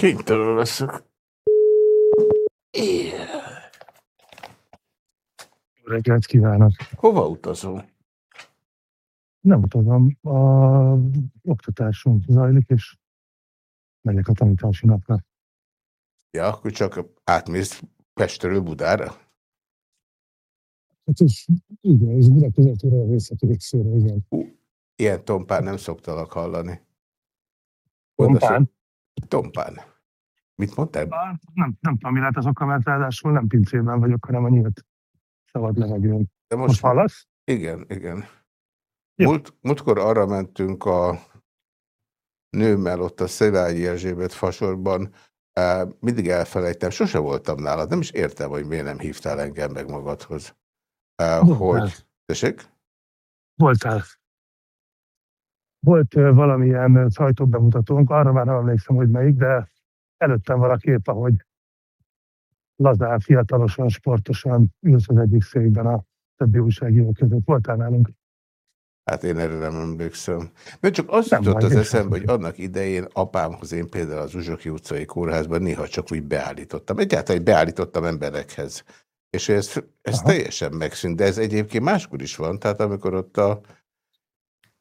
Kénytelen leszek. Yeah. reggelt kívánok! Hova utazol? Nem utazom. A oktatásunk zajlik, és megyek a tanítási napra. Ja, akkor csak átmész Pestről Budára? Hát ez, igen, ez direkt vezetőre a részletőre, igen. Uh, ilyen tompán nem szoktalak hallani. Tompán? Tompán. Mit mondtál? Nem, nem tudom, mi lehet az oka, mert ráadásul nem pincében vagyok, hanem a nyílt szabad levegőn. De most, most hallasz? Igen, igen. Múlt, múltkor arra mentünk a nőmmel ott a Szevágyi Erzsébet fasorban, mindig elfelejtem, sose voltam nálad, nem is értem, hogy miért nem hívtál engem meg magadhoz. Voltál. Hogy... Tessék? Voltál. Volt valamilyen sajtóbemutatónk, arra már nem emlékszem, hogy melyik, de előttem valaki épp, ahogy lazán, fiatalosan, sportosan ülsz az egyik székben a többi újságíró között. Voltál nálunk? Hát én erre nem emlékszem. Mert csak azt nem jutott az eszembe, hogy annak idején apámhoz én például az Uzsoki utcai kórházban néha csak úgy beállítottam. Egyáltalán beállítottam emberekhez. És ez, ez teljesen megszűnt, de ez egyébként máskor is van. Tehát amikor ott a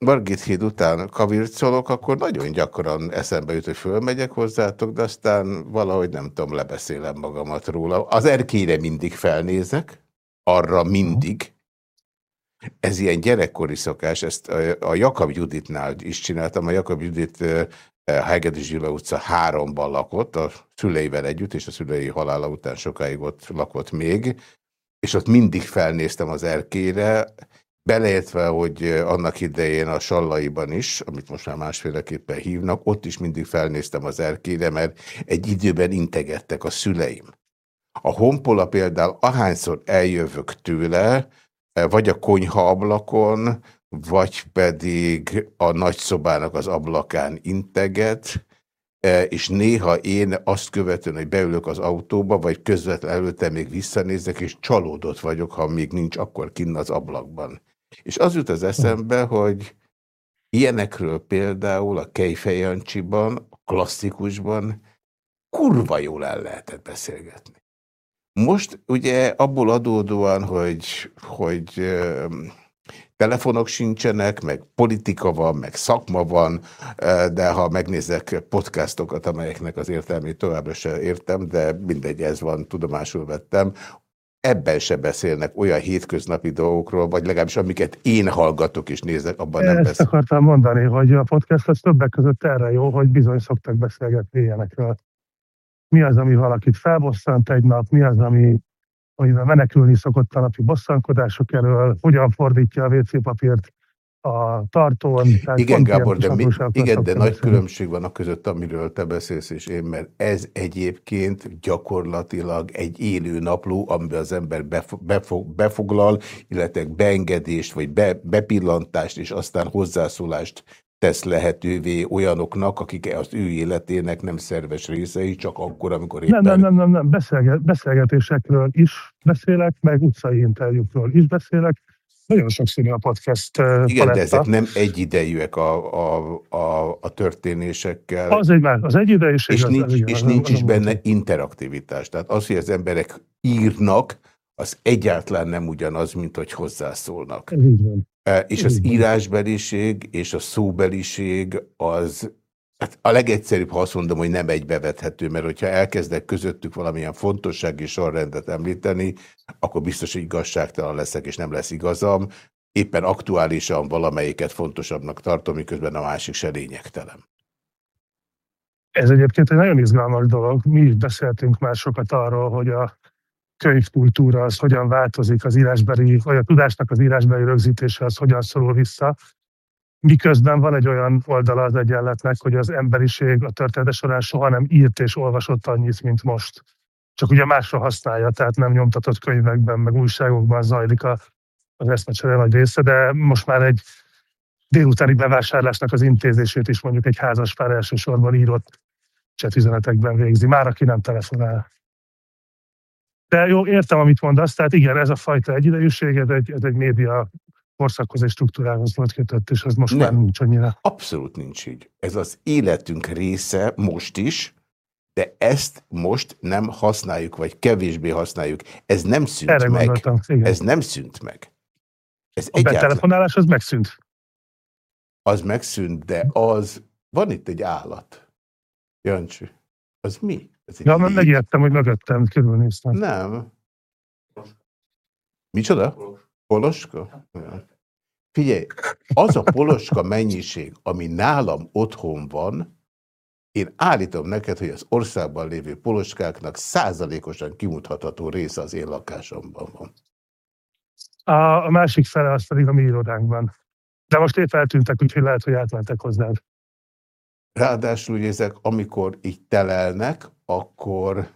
Margit híd után kavircolok, akkor nagyon gyakran eszembe jut, hogy fölmegyek hozzátok, de aztán valahogy nem tudom, lebeszélem magamat róla. Az erkére mindig felnézek, arra mindig. Ez ilyen gyerekkori szokás, ezt a Jakab Juditnál is csináltam. A Jakab Judit Hegedűs Gyula utca háromban lakott, a szüleivel együtt, és a szülei halála után sokáig ott lakott még, és ott mindig felnéztem az erkére, Beleértve, hogy annak idején a Sallaiban is, amit most már másféleképpen hívnak, ott is mindig felnéztem az erkére, mert egy időben integettek a szüleim. A honpola például ahányszor eljövök tőle, vagy a konyha ablakon, vagy pedig a nagyszobának az ablakán integet, és néha én azt követően, hogy beülök az autóba, vagy közvetlen előtte még visszanézek, és csalódott vagyok, ha még nincs akkor kinn az ablakban. És az jut az eszembe, hogy ilyenekről például a Kejfejancsiban, a klasszikusban kurva jól el lehetett beszélgetni. Most ugye abból adódóan, hogy, hogy telefonok sincsenek, meg politika van, meg szakma van, de ha megnézek podcastokat, amelyeknek az értelmét továbbra sem értem, de mindegy, ez van, tudomásul vettem, ebben se beszélnek olyan hétköznapi dolgokról, vagy legalábbis amiket én hallgatok és nézek, abban nem. Ezt akartam mondani, hogy a podcast az többek között erre jó, hogy bizony szoktak beszélgetni ilyenekről. Mi az, ami valakit felbosszant egy nap, mi az, ami amivel menekülni szokott a napi bosszankodások elől, hogyan fordítja a WC papírt a tartón. Igen, Gábor, de, mi, igen, de nagy különbség van a között, amiről te beszélsz és én, mert ez egyébként gyakorlatilag egy élő napló, amiben az ember befog, befoglal, illetve beengedést, vagy be, bepillantást, és aztán hozzászólást tesz lehetővé olyanoknak, akik az ő életének nem szerves részei, csak akkor, amikor éppen... Nem, nem, nem, nem, nem. Beszélget, beszélgetésekről is beszélek, meg utcai interjúkról is beszélek, nagyon sokszínű a podcast Igen, paletta. de ezek nem egyidejűek a, a, a, a történésekkel. Az egy az egyidejűség. És nincs, az, és nincs is benne interaktivitás. Tehát az, hogy az emberek írnak, az egyáltalán nem ugyanaz, mint hogy hozzászólnak. Van. És az írásbeliség és a szóbeliség az Hát a legegyszerűbb, ha azt mondom, hogy nem egybevethető, mert hogyha elkezdek közöttük valamilyen fontossági sorrendet említeni, akkor biztos, hogy igazságtalan leszek, és nem lesz igazam. Éppen aktuálisan valamelyiket fontosabbnak tartom, miközben a másik se lényegtelen. Ez egyébként egy nagyon izgalmas dolog. Mi is beszéltünk már sokat arról, hogy a könyvkultúra az hogyan változik, az írásbeli, vagy a tudásnak az írásbeli rögzítése az hogyan szorul vissza. Miközben van egy olyan oldala az egyenletnek, hogy az emberiség a története során soha nem írt és olvasott annyit, mint most. Csak ugye másra használja, tehát nem nyomtatott könyvekben, meg újságokban zajlik a, az eszmecsere nagy része, de most már egy délutáni bevásárlásnak az intézését is mondjuk egy házaspár elsősorban írott csetüzenetekben végzi, már aki nem telefonál. De jó, értem, amit mondasz, tehát igen, ez a fajta egyidejűség, ez egy, ez egy média korszakhoz és struktúrához volt kötött, és az most nem, már nincs annyira. Abszolút nincs így. Ez az életünk része most is, de ezt most nem használjuk, vagy kevésbé használjuk. Ez nem szűnt Erre meg. Igen. Ez nem szűnt meg. Ez a egyáltalán... betelefonálás az megszűnt. Az megszűnt, de az... Van itt egy állat. Jancsi. Az mi? Ez ja, mert megijedtem, hogy mögöttem, körülnéztem. Nem. Micsoda? Poloska? Figyelj, az a poloska mennyiség, ami nálam otthon van, én állítom neked, hogy az országban lévő poloskáknak százalékosan kimutatható része az én lakásomban van. A, a másik fele az pedig a mi irodánkban. De most épp eltűntek, úgyhogy lehet, hogy átmentek hozzád. Ráadásul ugye ezek, amikor így telelnek, akkor,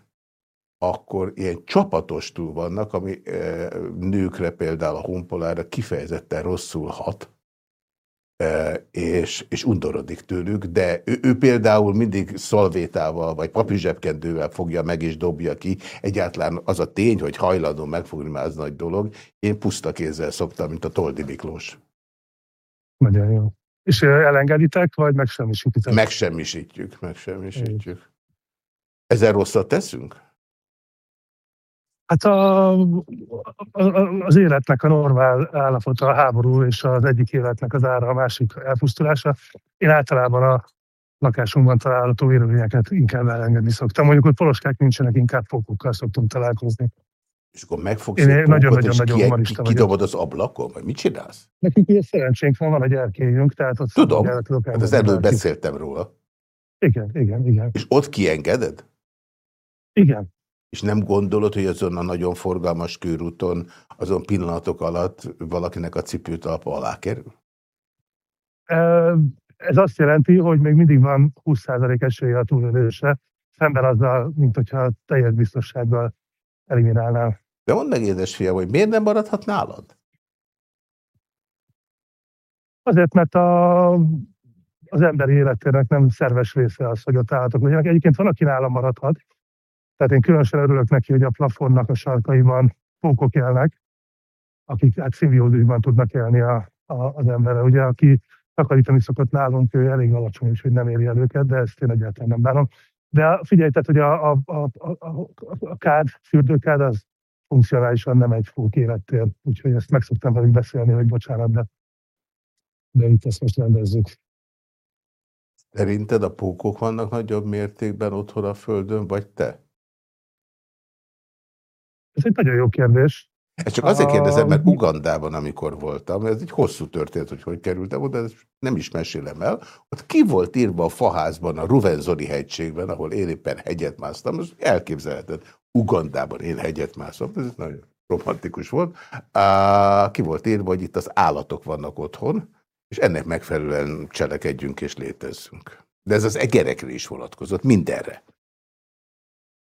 akkor ilyen csapatostul vannak, ami e, nőkre például a honpolára kifejezetten rosszul hat, és, és undorodik tőlük, de ő, ő például mindig szalvétával vagy papírzsebkendővel fogja meg és dobja ki. Egyáltalán az a tény, hogy hajlandó megfogni már az nagy dolog. Én puszta kézzel szoktam, mint a Toldi Miklós. Nagyon jó. És elengeditek, vagy megsemmisítitek? Megsemmisítjük, megsemmisítjük. Ezzel rosszat teszünk? Hát a, a, az életnek a normál állapota, a háború és az egyik életnek az ára, a másik elpusztulása. Én általában a lakásunkban található élőlényeket inkább elengedni szoktam. Mondjuk, hogy poloskák nincsenek, inkább fokokkal szoktunk találkozni. És akkor megfogsz Én nagyon-nagyon-nagyon humanista ki, Kidobod az ablakon, vagy mit csinálsz? Nekünk ilyen szerencsénk van, van egy erkélyünk, tehát ott... Tudom, hát az előbb beszéltem róla. Igen, igen, igen. És ott kiengeded? Igen. És nem gondolod, hogy azon a nagyon forgalmas körúton, azon pillanatok alatt valakinek a cipőtalpa alá kerül? Ez azt jelenti, hogy még mindig van 20% esélye a túlélésre, szemben azzal, mint hogyha teljes biztonsággal eliminálnál. De mondd meg, édesfiam, hogy miért nem maradhat nálad? Azért, mert a, az emberi életének nem szerves része az, hogy ott állatok legyenek. Egyébként van, aki nálam maradhat, tehát én különösen örülök neki, hogy a plafonnak a sarkaiban pókok élnek, akik hát szimbiózisban tudnak élni a, a, az emberre. Ugye, aki takarítani szokott nálunk, ő elég alacsony, és hogy nem éri el őket, de ezt én egyáltalán nem bánom. De figyelj, tehát, hogy a, a, a, a, a kád, fürdőkád az funkcionálisan nem egy fók élettér, úgyhogy ezt meg szoktam velük beszélni, hogy bocsánat, de, de itt ezt most rendezzük. Szerinted a pókok vannak nagyobb mértékben otthon a Földön, vagy te? Ez egy nagyon jó kérdés. Ezt csak azért kérdezem, mert Ugandában, amikor voltam, ez egy hosszú történet, hogy hogy kerültem oda, de nem is mesélem el, ott ki volt írva a faházban, a Ruvenzori hegységben, ahol én éppen hegyet másztam, az elképzelheted. Ugandában én hegyet mászom, ez nagyon romantikus volt. Ki volt írva, hogy itt az állatok vannak otthon, és ennek megfelelően cselekedjünk és létezzünk. De ez az egerekre is vonatkozott, mindenre.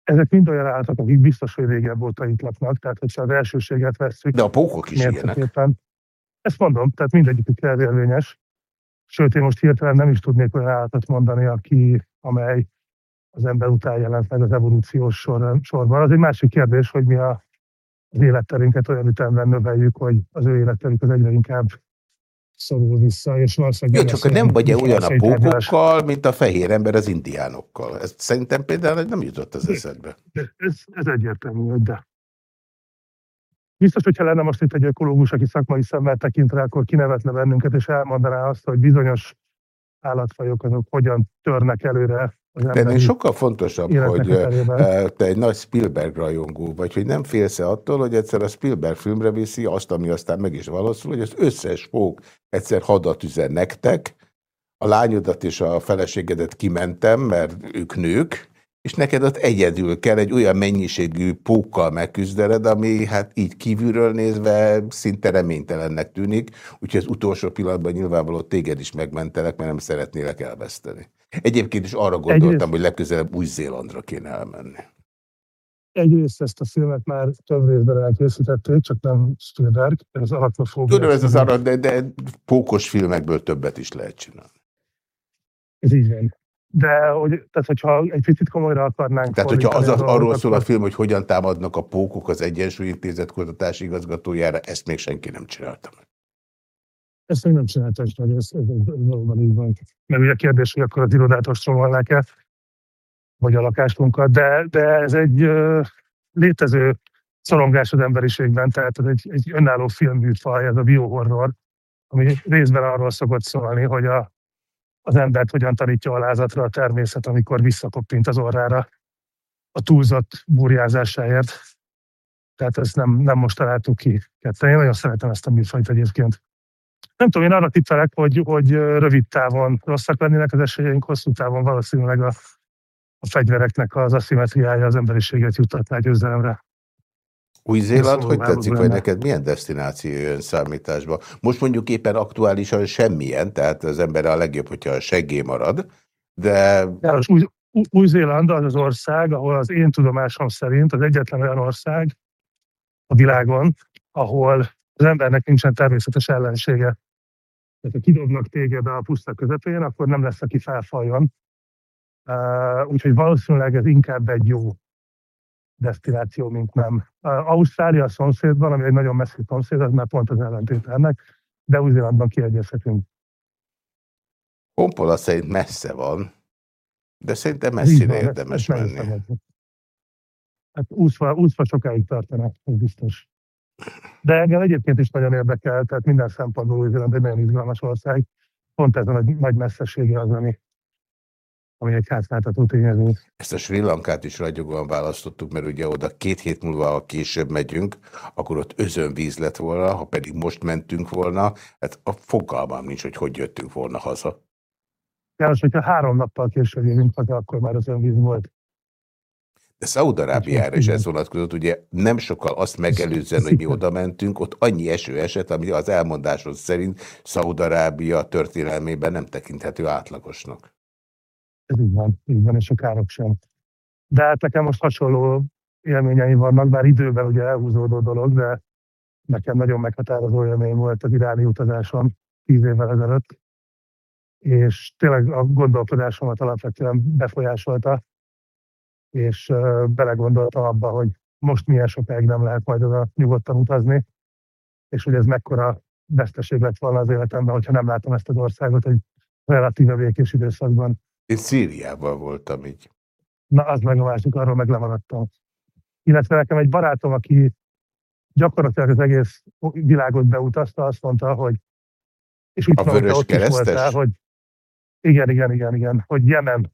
Ezek mind olyan állatok, akik biztos, hogy régebb óta itt laknak, tehát hogyha az elsőséget veszük. De a pókok is ilyenek. Ezt mondom, tehát mindegyikük érvényes. Sőt, én most hirtelen nem is tudnék olyan állatot mondani, aki, amely az ember után jelent meg az evolúciós sor, sorban. Az egy másik kérdés, hogy mi a, az életterünket olyan ütemben növeljük, hogy az ő életterük az egyre inkább szorul vissza, és valószínűleg... Jó, csak nem vagy -e olyan a pókokkal, mint a fehér ember az indiánokkal. Ez szerintem például nem jutott az eszedbe. Ez, ez egyértelmű, de... Biztos, hogyha lenne most itt egy ökológus, aki szakmai szemmel tekint rá, akkor kinevetne bennünket, és elmondaná azt, hogy bizonyos állatfajok azok hogyan törnek előre de ennél sokkal fontosabb, hogy te egy nagy Spielberg rajongó vagy, hogy nem félsz -e attól, hogy egyszer a Spielberg filmre viszi azt, ami aztán meg is valószul, hogy az összes fók egyszer hadat üzen nektek, a lányodat és a feleségedet kimentem, mert ők nők, és neked ott egyedül kell egy olyan mennyiségű pókkal megküzdened, ami hát így kívülről nézve szinte reménytelennek tűnik, úgyhogy az utolsó pillanatban nyilvánvaló téged is megmentelek, mert nem szeretnélek elveszteni. Egyébként is arra gondoltam, Egyrészt... hogy legközelebb Új-Zélandra kéne elmenni. Egyrészt ezt a filmet már több részben elkészítették, csak nem Spielberg, ez arachnofóbia. Tudom, ez az arat, de, de pókos filmekből többet is lehet csinálni. Ez így van. De hogy, tehát, hogyha egy picit komolyra akarnánk... Tehát, hogyha az, az arról szól a film, hogy hogyan támadnak a pókok az Egyensúlyintézet kutatási igazgatójára, ezt még senki nem csinálta meg. Ezt még nem csinálta, és ez, ez, ez valóban így van. Mert ugye a kérdés, hogy akkor az irodát ostromolnák el. vagy a lakásunkat, de, de ez egy létező szorongás az emberiségben, tehát ez egy, egy önálló filmműfaj, ez a biohorror, ami részben arról szokott szólni, hogy a, az embert hogyan tanítja alázatra a természet, amikor visszakoppint az orrára a túlzott burjázásáért. Tehát ezt nem, nem most találtuk ki ketten. Én nagyon szeretem ezt a műfajt egyébként. Nem tudom, én arra tippelek, hogy, hogy rövid távon rosszak lennének az esélyeink, hosszú távon valószínűleg a, a fegyvereknek az aszimetriája az emberiséget juttatná győzelemre. Új-Zéland, hogy tetszik, vagy neked milyen destináció jön számításba? Most mondjuk éppen aktuálisan semmilyen, tehát az ember a legjobb, hogyha a seggé marad, de... Új, Új-Zéland az az ország, ahol az én tudomásom szerint az egyetlen olyan ország a világon, ahol az embernek nincsen természetes ellensége. Tehát ha kidobnak téged a puszta közepén, akkor nem lesz, aki felfaljon. Uh, úgyhogy valószínűleg ez inkább egy jó destináció, mint nem. Uh, Ausztrália a szomszédban, ami egy nagyon messzi szomszéd, az már pont az ellentét ennek, de Új-Zélandban kiegyezhetünk. Honpola szerint messze van, de szerintem messzire van, érdemes ez, ez menni. Hát úszva, úszva sokáig tartana, ez biztos. De engem egyébként is nagyon érdekel, tehát minden szempontból Új-Zéland egy nagyon izgalmas ország. Pont ez a nagy, nagy messzesége az, ami, ami egy hátráltató tényező. Ezt a Sri Lankát is ragyogóan választottuk, mert ugye oda két hét múlva, ha később megyünk, akkor ott özönvíz lett volna, ha pedig most mentünk volna, hát a fogalmam nincs, hogy hogy jöttünk volna haza. János, hogyha három nappal később jövünk haza, akkor már az önvíz volt. Szaudarábiára is ez vonatkozott, ugye nem sokkal azt megelőzően, hogy mi oda mentünk, ott annyi eső esett, ami az elmondásos szerint Szaudarábia történelmében nem tekinthető átlagosnak. Ez így van, így van, és a károk sem. De hát nekem most hasonló élményeim vannak, bár időben ugye elhúzódó dolog, de nekem nagyon meghatározó élmény volt az iráni utazásom tíz évvel ezelőtt, és tényleg a gondolkodásomat alapvetően befolyásolta, és belegondoltam abba, hogy most milyen sokáig nem lehet majd oda nyugodtan utazni, és hogy ez mekkora veszteség lett volna az életemben, hogyha nem látom ezt az országot egy relatíve békés időszakban. Én Szíriában voltam így. Na, az meg a másik, arról meg lemaradtam. Illetve nekem egy barátom, aki gyakorlatilag az egész világot beutazta, azt mondta, hogy és úgy a vörös ott keresztes? is voltál, hogy igen, igen, igen, igen, hogy Jemen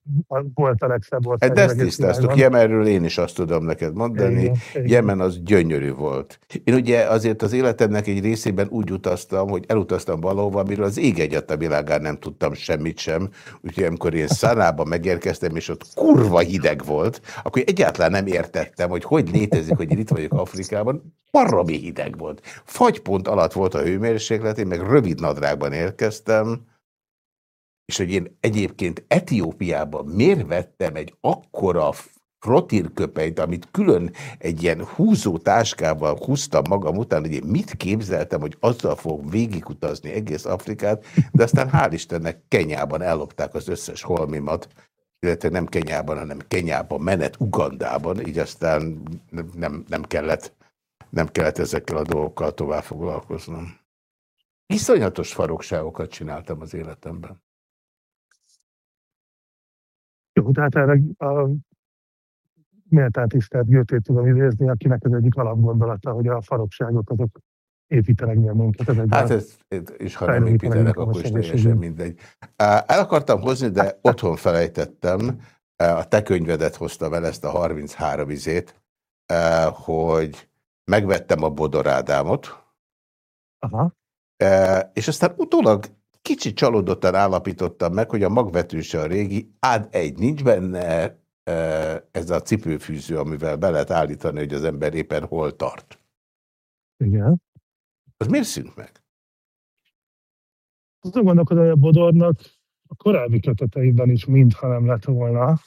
volt a legszebb ország. Hát ezt tisztáztuk, Jemenről én is azt tudom neked mondani, igen, igen. Jemen az gyönyörű volt. Én ugye azért az életemnek egy részében úgy utaztam, hogy elutaztam valahova, amiről az ég egyet a világán nem tudtam semmit sem, úgyhogy amikor én Szanába megérkeztem, és ott kurva hideg volt, akkor egyáltalán nem értettem, hogy hogy létezik, hogy itt vagyok Afrikában, baromi hideg volt. Fagypont alatt volt a hőmérséklet, én meg rövid nadrágban érkeztem, és hogy én egyébként Etiópiában miért vettem egy akkora frotírköpenyt, amit külön egy ilyen húzó táskával húztam magam után, hogy én mit képzeltem, hogy azzal fogok végigutazni egész Afrikát, de aztán hál' Istennek Kenyában ellopták az összes holmimat, illetve nem Kenyában, hanem Kenyában menet Ugandában, így aztán nem, nem, kellett, nem kellett ezekkel a dolgokkal tovább foglalkoznom. Iszonyatos farokságokat csináltam az életemben. Jó, tehát erre a méltán tisztelt Götét tudom idézni, akinek az egyik alapgondolata, hogy a farokságok azok építenek minket. Ez hát ez, és ha nem építenek, akkor is teljesen mindegy. El akartam hozni, de otthon felejtettem, a te könyvedet hoztam el ezt a 33 izét, hogy megvettem a Bodorádámot, Aha. és aztán utólag Kicsit csalódottan állapítottam meg, hogy a magvetőse a régi, ád egy nincs benne ez a cipőfűző, amivel be lehet állítani, hogy az ember éppen hol tart. Igen. Az miért szűnt meg? Azon gondolkodom, hogy a Bodornak a korábbi köteteiben is mintha nem lett volna.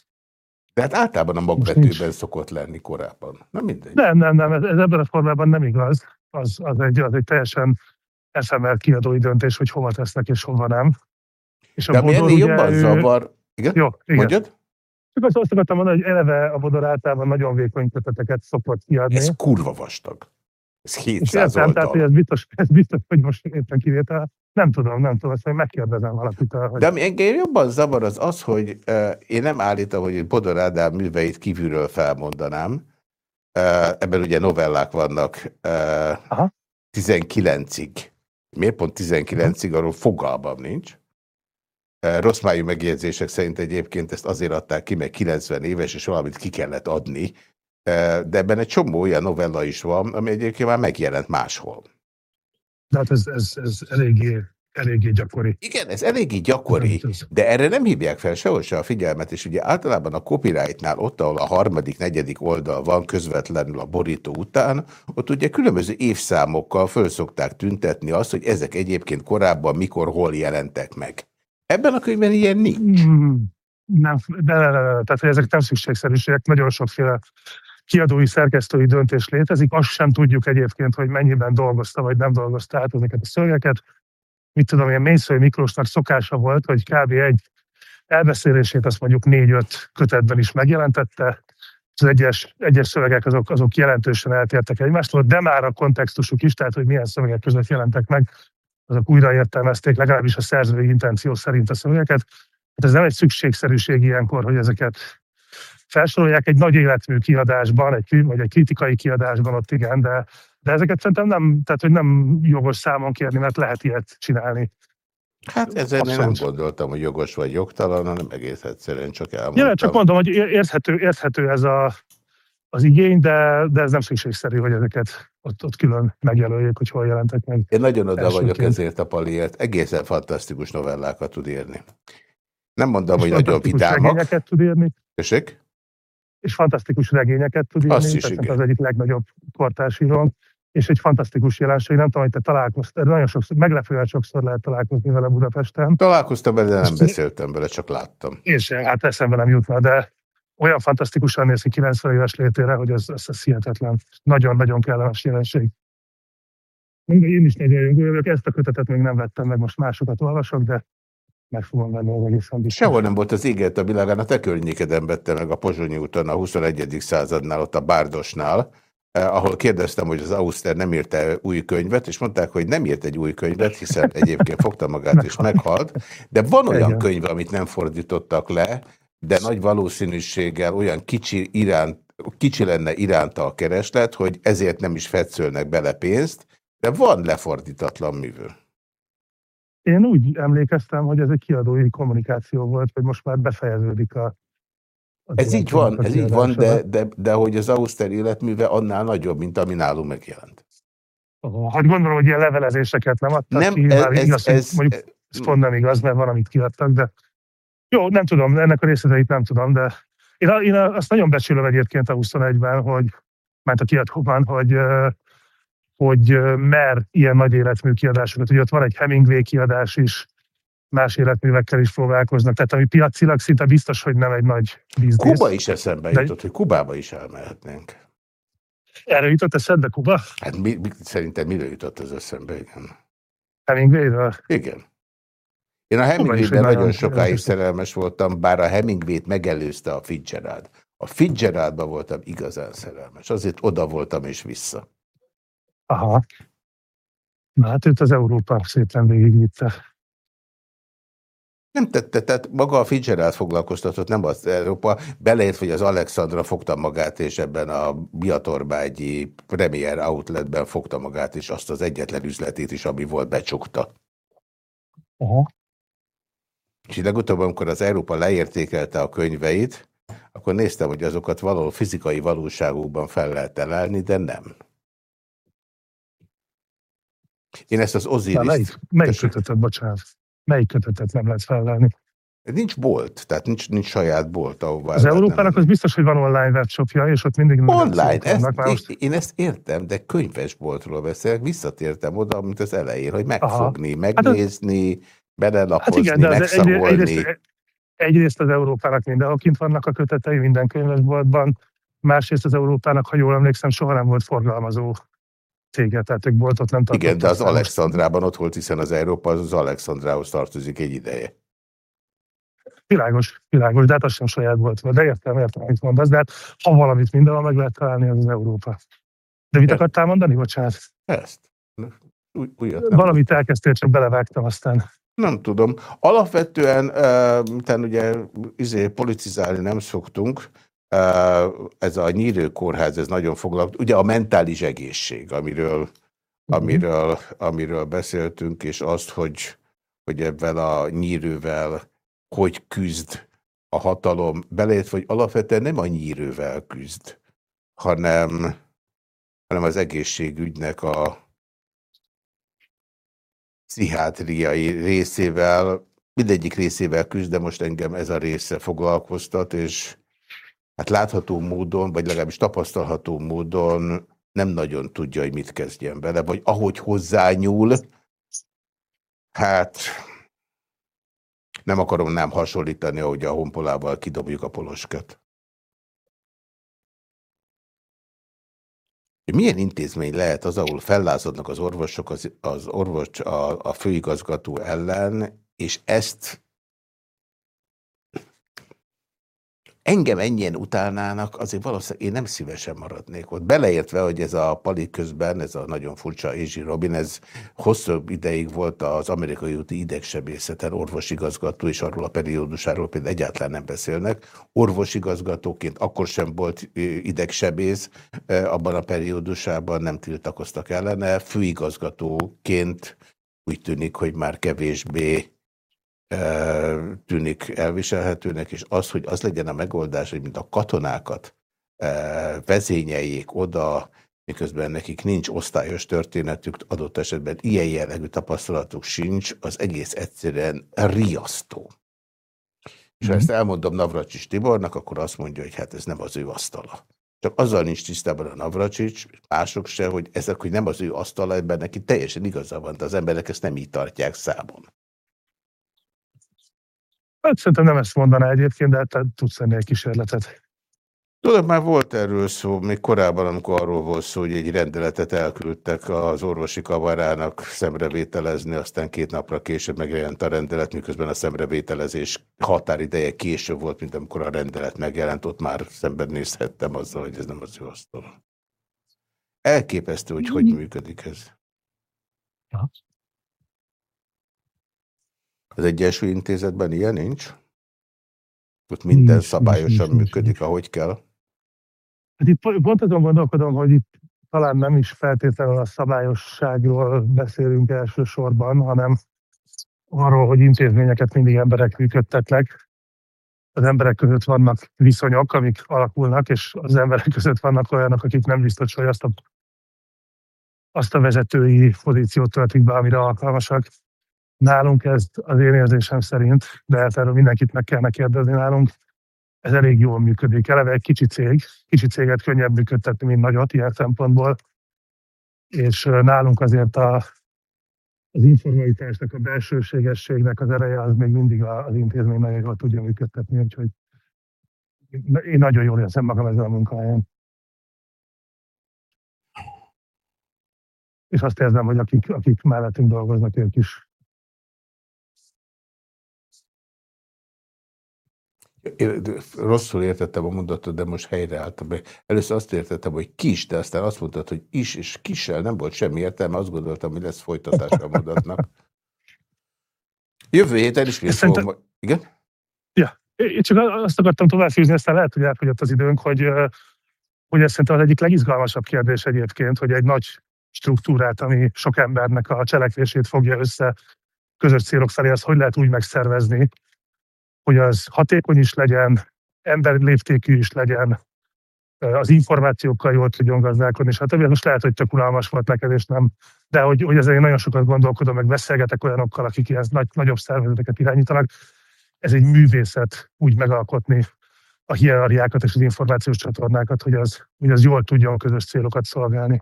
De hát általában a magvetőben szokott lenni korábban. Nem mindegy. Nem, nem, nem, ez, ez ebben a formában nem igaz. Az, az, egy, az egy teljesen eszemelt kiadói döntés, hogy hova tesznek és hova nem. És a De ami ennél jobban ő... zavar... Igen? Jó, igen. Mondjad? Csak azt, azt akartam mondani, hogy eleve a Bodor általában nagyon vékony köteteket szokott kiadni. Ez kurva vastag. Ez 700 értem, tehát, hogy ez biztos, ez biztos, hogy most éppen kivétel. Nem tudom, nem tudom, ezt még megkérdezem valakit. Hogy... De ami engem jobban zavar az az, hogy uh, én nem állítom, hogy Bodor Ádám műveit kívülről felmondanám. Uh, ebben ugye novellák vannak uh, 19-ig. Miért pont 19-ig, arról fogalmam nincs. Rossz májú megjegyzések szerint egyébként ezt azért adták ki, mert 90 éves, és valamit ki kellett adni. De ebben egy csomó olyan novella is van, ami egyébként már megjelent máshol. De hát ez, ez, ez eléggé, eléggé gyakori. Igen, ez eléggé gyakori, de erre nem hívják fel sehol se a figyelmet, és ugye általában a copyrightnál ott, ahol a harmadik, negyedik oldal van közvetlenül a borító után, ott ugye különböző évszámokkal föl szokták tüntetni azt, hogy ezek egyébként korábban mikor, hol jelentek meg. Ebben a könyvben ilyen nincs. Hmm, nem, de, de, de, de, tehát hogy ezek nem szükségszerűségek, nagyon sokféle kiadói, szerkesztői döntés létezik, azt sem tudjuk egyébként, hogy mennyiben dolgozta vagy nem dolgozta át ezeket a szövegeket. Mit tudom, ilyen Mészői Miklósnak szokása volt, hogy kb. egy elbeszélését azt mondjuk négy-öt kötetben is megjelentette, az egyes, egyes szövegek azok, azok jelentősen eltértek egymástól, de már a kontextusuk is, tehát hogy milyen szövegek között jelentek meg, azok újraértelmezték legalábbis a szerzői intenció szerint a szövegeket. Hát ez nem egy szükségszerűség ilyenkor, hogy ezeket felsorolják egy nagy életmű kiadásban, egy, vagy egy kritikai kiadásban ott igen, de, de ezeket szerintem nem, tehát hogy nem jogos számon kérni, mert lehet ilyet csinálni. Hát ezzel én nem gondoltam, hogy jogos vagy jogtalan, hanem egész egyszerűen csak elmondtam. Ja, csak mondom, hogy érthető, érthető ez a, az igény, de, de ez nem szükségszerű, hogy ezeket ott, ott külön megjelöljék, hogy hol jelentek meg. Én nagyon oda vagyok ezért a paliért. Egészen fantasztikus novellákat tud írni. Nem mondom, hogy nagyon vidámak. tud írni. Köszönjük? és fantasztikus regényeket tud írni, Azt is, az egyik legnagyobb kortársírónk, és egy fantasztikus jelenség, nem tudom, hogy te találkoztál, nagyon sokszor, meglepően sokszor lehet találkozni vele Budapesten. Találkoztam vele, de nem beszéltem vele, csak láttam. És hát eszembe nem jutna, de olyan fantasztikusan néz ki 90 éves létére, hogy ez, ez, ez hihetetlen. Nagyon-nagyon kellemes jelenség. Én is nagyon jó vagyok, ezt a kötetet még nem vettem meg, most másokat olvasok, de meg fogom venni az egészen biztos. Sehol nem volt az éget a világán, a te környékeden vette meg a Pozsonyi úton a 21. századnál, ott a Bárdosnál, eh, ahol kérdeztem, hogy az Auszter nem írta új könyvet, és mondták, hogy nem írt egy új könyvet, hiszen egyébként fogta magát és meghalt, de van olyan könyv, amit nem fordítottak le, de nagy valószínűséggel olyan kicsi, iránt, kicsi lenne iránta a kereslet, hogy ezért nem is fetszölnek bele pénzt, de van lefordítatlan művő. Én úgy emlékeztem, hogy ez egy kiadói kommunikáció volt, hogy most már befejeződik a... Ez így van, ez így van, de, de, de hogy az Auszter életműve annál nagyobb, mint ami nálunk megjelent. Hát gondolom, hogy ilyen levelezéseket nem adtak nem, ki, ez, ez, igaz, ez, mondjuk ez pont nem igaz, mert van, amit kiadtak, de jó, nem tudom, ennek a részleteit nem tudom, de én, én azt nagyon becsülöm egyébként a 21-ben, hogy mert a kiadóban, hogy hogy mer ilyen nagy életmű kiadásokat. Ugye ott van egy Hemingway kiadás is, más életművekkel is foglalkoznak, tehát ami piacilag szinte biztos, hogy nem egy nagy biznisz. Kuba is eszembe jutott, De... hogy Kubába is elmehetnénk. Erre jutott eszedbe Kuba? Hát mi, mi, szerintem mire jutott az eszembe, igen. Hemingway-ről? Igen. Én a Hemingway-ben nagyon sokáig szerelmes voltam, bár a Hemingway-t megelőzte a Fitzgerald. A Fitzgeraldban voltam igazán szerelmes, azért oda voltam és vissza. Aha. Na hát őt az Európa szépen végigvitte. Nem tette, tehát maga a Fitzgerald foglalkoztatott, nem az Európa, beleért, hogy az Alexandra fogta magát, és ebben a Biatorbágyi Premier Outletben fogta magát, és azt az egyetlen üzletét is, ami volt, becsukta. Aha. És legutóbb, amikor az Európa leértékelte a könyveit, akkor néztem, hogy azokat valahol fizikai valóságukban fel lehet találni, de nem. Én ezt az. Melyik, melyik kötetet, bocsánat? Melyik kötetet nem lehet felelni? Nincs bolt, tehát nincs, nincs saját bolt, ahová... Az Európának az biztos, hogy van online webshopja, és ott mindig... Online? Ezt, most... én, én ezt értem, de könyvesboltról beszélek, visszatértem oda, mint az elején, hogy megfogni, Aha. megnézni, hát belelapozni, hát igen, de megszagolni. Egy, egyrészt, egyrészt az Európának mindenhol kint vannak a kötetei, minden könyvesboltban, másrészt az Európának, ha jól emlékszem, soha nem volt forgalmazó céget, tehát ők boltot nem tartottak. Igen, de az Alexandrában ott volt, hiszen az Európa az, az Alexandrához tartozik egy ideje. Világos, világos, de hát az sem saját volt. De értem, értem, amit mondasz, de hát ha valamit mindenhol meg lehet találni, az az Európa. De mit akartál mondani, bocsánat? Ezt. újat nem Valamit elkezdtél, csak belevágtam aztán. Nem tudom. Alapvetően, uh, ugye izé, policizálni nem szoktunk, ez a nyírőkórház, ez nagyon foglalkozik. Ugye a mentális egészség, amiről, -huh. amiről, amiről beszéltünk, és azt, hogy, hogy ebben a nyírővel hogy küzd a hatalom, beleértve, hogy alapvetően nem a nyírővel küzd, hanem, hanem az egészségügynek a pszichiátriai részével, mindegyik részével küzd, de most engem ez a része foglalkoztat, és hát látható módon, vagy legalábbis tapasztalható módon nem nagyon tudja, hogy mit kezdjen vele, vagy ahogy hozzányúl, hát nem akarom nem hasonlítani, ahogy a honpolával kidobjuk a polosket. Milyen intézmény lehet az, ahol fellázadnak az orvosok, az, az orvos a, a főigazgató ellen, és ezt engem ennyien utálnának, azért valószínűleg én nem szívesen maradnék ott. Beleértve, hogy ez a pali közben, ez a nagyon furcsa Ézsi Robin, ez hosszabb ideig volt az amerikai úti idegsebészeten orvosigazgató, és arról a periódusáról például egyáltalán nem beszélnek. Orvosigazgatóként akkor sem volt idegsebész, abban a periódusában nem tiltakoztak ellene. Főigazgatóként úgy tűnik, hogy már kevésbé tűnik elviselhetőnek, és az, hogy az legyen a megoldás, hogy mint a katonákat vezényeljék oda, miközben nekik nincs osztályos történetük, adott esetben ilyen jellegű tapasztalatuk sincs, az egész egyszerűen riasztó. És ha mhm. ezt elmondom Navracsics Tibornak, akkor azt mondja, hogy hát ez nem az ő asztala. Csak azzal nincs tisztában a Navracsics, mások se, hogy ezek, hogy nem az ő asztala, ebben neki teljesen igaza van, de az emberek ezt nem így tartják számon. Hát szerintem nem ezt mondaná egyébként, de hát tudsz tenni egy kísérletet. Tudod, már volt erről szó, még korábban, amikor arról volt szó, hogy egy rendeletet elküldtek az orvosi kavarának szemrevételezni, aztán két napra később megjelent a rendelet, miközben a szemrevételezés határideje később volt, mint amikor a rendelet megjelent, ott már szembenézhettem azzal, hogy ez nem az ő asztalon. Elképesztő, hogy hogy működik ez. Az Egyesült Intézetben ilyen nincs? Ott minden nincs, szabályosan nincs, működik, nincs. ahogy kell? Hát itt pont azon gondolkodom, hogy itt talán nem is feltétlenül a szabályosságról beszélünk elsősorban, hanem arról, hogy intézményeket mindig emberek működtetnek. Az emberek között vannak viszonyok, amik alakulnak, és az emberek között vannak olyanok, akik nem biztos, hogy azt a, azt a vezetői pozíciót töltik be, amire alkalmasak. Nálunk ez az én érzésem szerint, de hát erről mindenkit meg kellene kérdezni nálunk, ez elég jól működik. Eleve egy kicsi cég, kicsi céget könnyebb működtetni, mint nagyot ilyen szempontból, és nálunk azért a, az informalitásnak, a belsőségességnek az ereje az még mindig az intézmény nagyon tudja működtetni, úgyhogy én nagyon jól érzem magam ezzel a munkahelyen. És azt érzem, hogy akik, akik mellettünk dolgoznak, ők is Én rosszul értettem a mondatot, de most helyreálltam. Először azt értettem, hogy kis, de aztán azt mondtad, hogy is, és kissel nem volt semmi értelme, azt gondoltam, hogy lesz folytatása a mondatnak. Jövő héten is még fogom... Igen? Ja, én csak azt akartam továbbfűzni, aztán lehet, hogy elfogyott az időnk, hogy, hogy ez szerintem az egyik legizgalmasabb kérdés egyébként, hogy egy nagy struktúrát, ami sok embernek a cselekvését fogja össze közös célok felé, azt hogy lehet úgy megszervezni, hogy az hatékony is legyen, emberléptékű is legyen, az információkkal jól tudjon gazdálkodni, és hát most lehet, hogy tök unalmas volt neked, és nem, de hogy, hogy ezért nagyon sokat gondolkodom, meg beszélgetek olyanokkal, akik ilyen nagy, nagyobb szervezeteket irányítanak. Ez egy művészet úgy megalkotni a hierarchiákat és az információs csatornákat, hogy az, hogy az jól tudjon közös célokat szolgálni.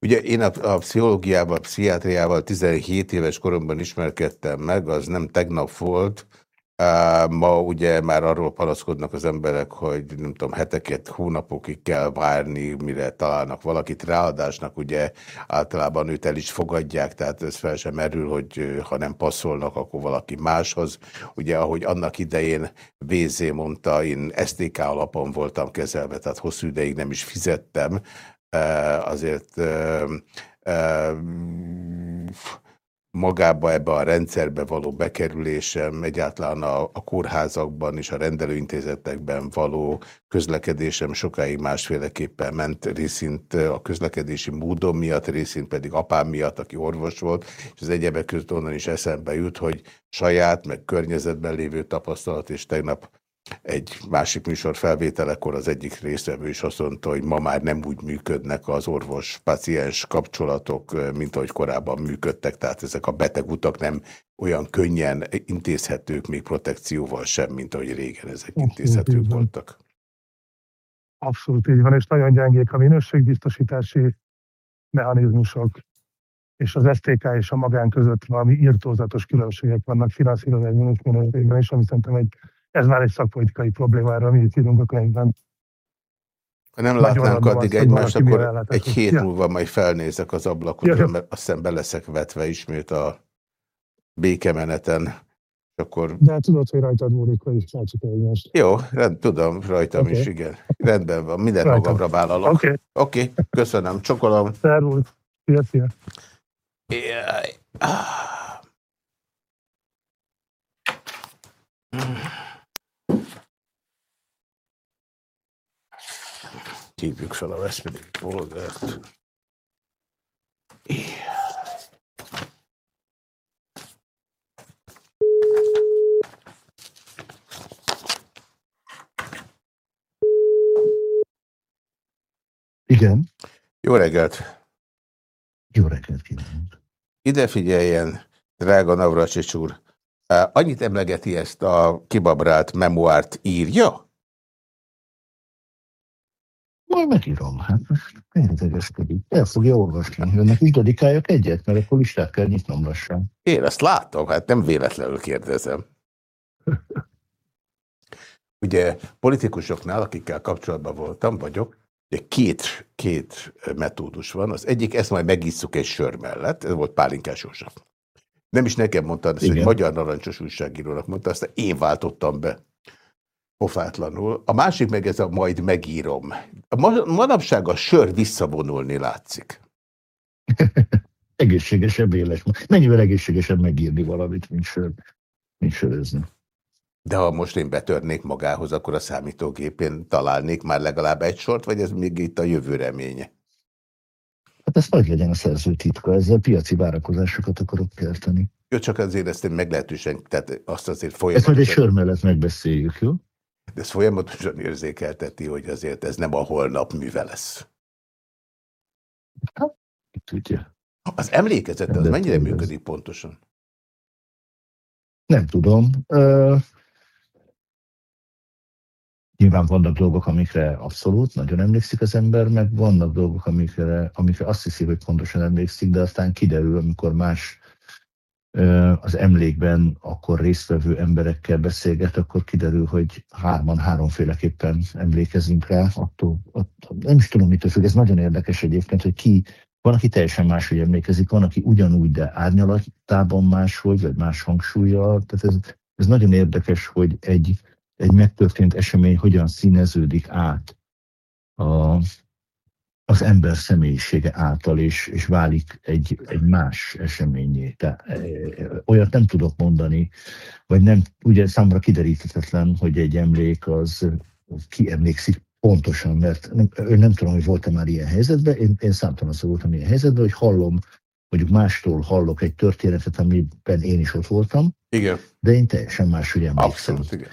Ugye én a, a pszichológiával, a pszichiátriával 17 éves koromban ismerkedtem meg, az nem tegnap volt, Ma ugye már arról panaszkodnak az emberek, hogy nem tudom, heteket, hónapokig kell várni, mire találnak valakit. Ráadásnak ugye általában őt el is fogadják, tehát ez fel sem merül, hogy ha nem passzolnak, akkor valaki máshoz. Ugye ahogy annak idején VZ mondta, én STK alapon voltam kezelve, tehát hosszú ideig nem is fizettem, azért magába ebbe a rendszerbe való bekerülésem, egyáltalán a, a kórházakban és a rendelőintézetekben való közlekedésem sokáig másféleképpen ment, részint a közlekedési módom miatt, részint pedig apám miatt, aki orvos volt, és az egyebek között onnan is eszembe jut, hogy saját, meg környezetben lévő tapasztalat, és tegnap egy másik műsor felvételekor az egyik részvevő is azt mondta, hogy ma már nem úgy működnek az orvos-paciens kapcsolatok, mint ahogy korábban működtek, tehát ezek a betegutak nem olyan könnyen intézhetők még protekcióval sem, mint ahogy régen ezek intézhetők voltak. Abszolút így van, és nagyon gyengék a minőségbiztosítási mechanizmusok, és az STK és a magán között valami írtózatos különbségek vannak finanszírozás minőségben is, ami szerintem egy ez már egy szakpolitikai problémára, amit írunk a könyvben. Ha nem látnánk addig egymást, akkor egy hét ja. múlva majd felnézek az ablakot, ja, mert azt hiszem beleszek vetve ismét a békemeneten. Akkor... De tudod, hogy rajtad múlik, hogy is egymást. Jó, rend, tudom, rajtam okay. is, igen. Rendben van, minden Rajtam. magamra vállalok. Oké, okay. okay, köszönöm, csokolom. Szervusz, szia, szia. Jaj. Ah. Hívjuk fel a Veszprémi polgárt. Igen. Jó reggelt! Jó reggelt kívánok! Ide figyeljen, drága Navracsics úr! Annyit emlegeti ezt a kibabrált memoárt írja? Majd megírom, hát érdegeskedik. El fogja olvasni. Önnek is dedikáljak egyet, mert akkor listát kell nyitnom lassan. Én ezt látom, hát nem véletlenül kérdezem. Ugye politikusoknál, akikkel kapcsolatban voltam, vagyok, ugye két, két metódus van. Az egyik, ezt majd megisszuk egy sör mellett, ez volt Pálinkás József. Nem is nekem mondta, ezt egy magyar narancsos újságírónak mondta, aztán én váltottam be pofátlanul. A másik meg ez a majd megírom. A manapság a sör visszavonulni látszik. egészségesebb éles. Mennyivel egészségesebb megírni valamit, mint, sör, mint sörözni. De ha most én betörnék magához, akkor a számítógépén találnék már legalább egy sort, vagy ez még itt a jövő reménye? Hát ez nagy legyen a szerző titka, ezzel piaci várakozásokat akarok kelteni. Jó, csak azért ezt én meglehetősen, tehát azt azért folyamatosan... Ezt majd egy sör mellett megbeszéljük, jó? De ez folyamatosan érzékelteti, hogy azért ez nem a holnap műve lesz. Tudja. Az emlékezete, az mennyire működik pontosan? Nem tudom. Uh, nyilván vannak dolgok, amikre abszolút nagyon emlékszik az ember, meg vannak dolgok, amikre, amikre azt hiszi, hogy pontosan emlékszik, de aztán kiderül, amikor más az emlékben akkor résztvevő emberekkel beszélget, akkor kiderül, hogy hárman háromféleképpen emlékezünk rá. Attól, attól, nem is tudom, mitől függ. Ez nagyon érdekes egyébként, hogy ki, van, aki teljesen máshogy emlékezik, van, aki ugyanúgy, de árnyalatában máshogy, vagy más hangsúlyjal. Tehát ez, ez nagyon érdekes, hogy egy, egy megtörtént esemény hogyan színeződik át a, az ember személyisége által is, és válik egy, egy más eseményé. Tehát e, olyat nem tudok mondani, vagy nem, ugye számra kideríthetetlen, hogy egy emlék az ki emlékszik pontosan, mert nem, nem tudom, hogy voltam már ilyen helyzetben, én, én számtalan szó voltam ilyen helyzetben, hogy hallom, mondjuk mástól hallok egy történetet, amiben én is ott voltam, igen. de én teljesen máshogy emlékszem. Abszolút, igen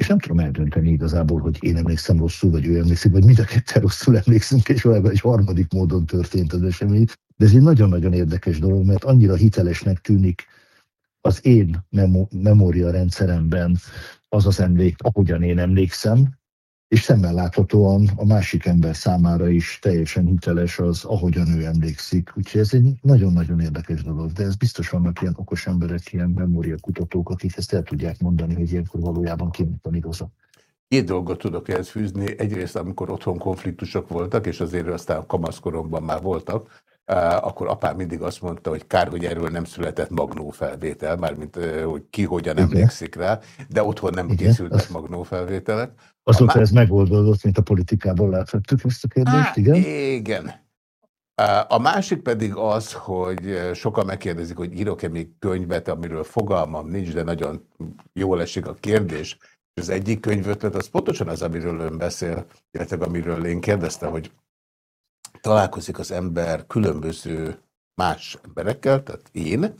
és nem tudom eldönteni igazából, hogy én emlékszem rosszul, vagy ő emlékszik, vagy mind a ketten rosszul emlékszünk, és valami egy harmadik módon történt az esemény. De ez egy nagyon-nagyon érdekes dolog, mert annyira hitelesnek tűnik az én memo- memória rendszeremben az az emlék, ahogyan én emlékszem, és szemmel láthatóan a másik ember számára is teljesen hiteles az, ahogyan ő emlékszik. Úgyhogy ez egy nagyon-nagyon érdekes dolog, de ez biztos vannak ilyen okos emberek, ilyen memóriakutatók, akik ezt el tudják mondani, hogy ilyenkor valójában kinek van igaza. Két dolgot tudok ehhez fűzni. Egyrészt, amikor otthon konfliktusok voltak, és azért aztán kamaszkoromban már voltak, akkor apám mindig azt mondta, hogy kár, hogy erről nem született magnó felvétel, mármint hogy ki hogyan emlékszik rá, de otthon nem Igen. készültek magnó felvételek. Azóta má... ez megoldódott, mint a politikában láthattuk ezt a kérdést, Há, igen? Igen. A másik pedig az, hogy sokan megkérdezik, hogy írok-e még könyvet, amiről fogalmam nincs, de nagyon jól esik a kérdés. Az egyik könyvötlet az pontosan az, amiről ön beszél, illetve amiről én kérdeztem, hogy találkozik az ember különböző más emberekkel, tehát én,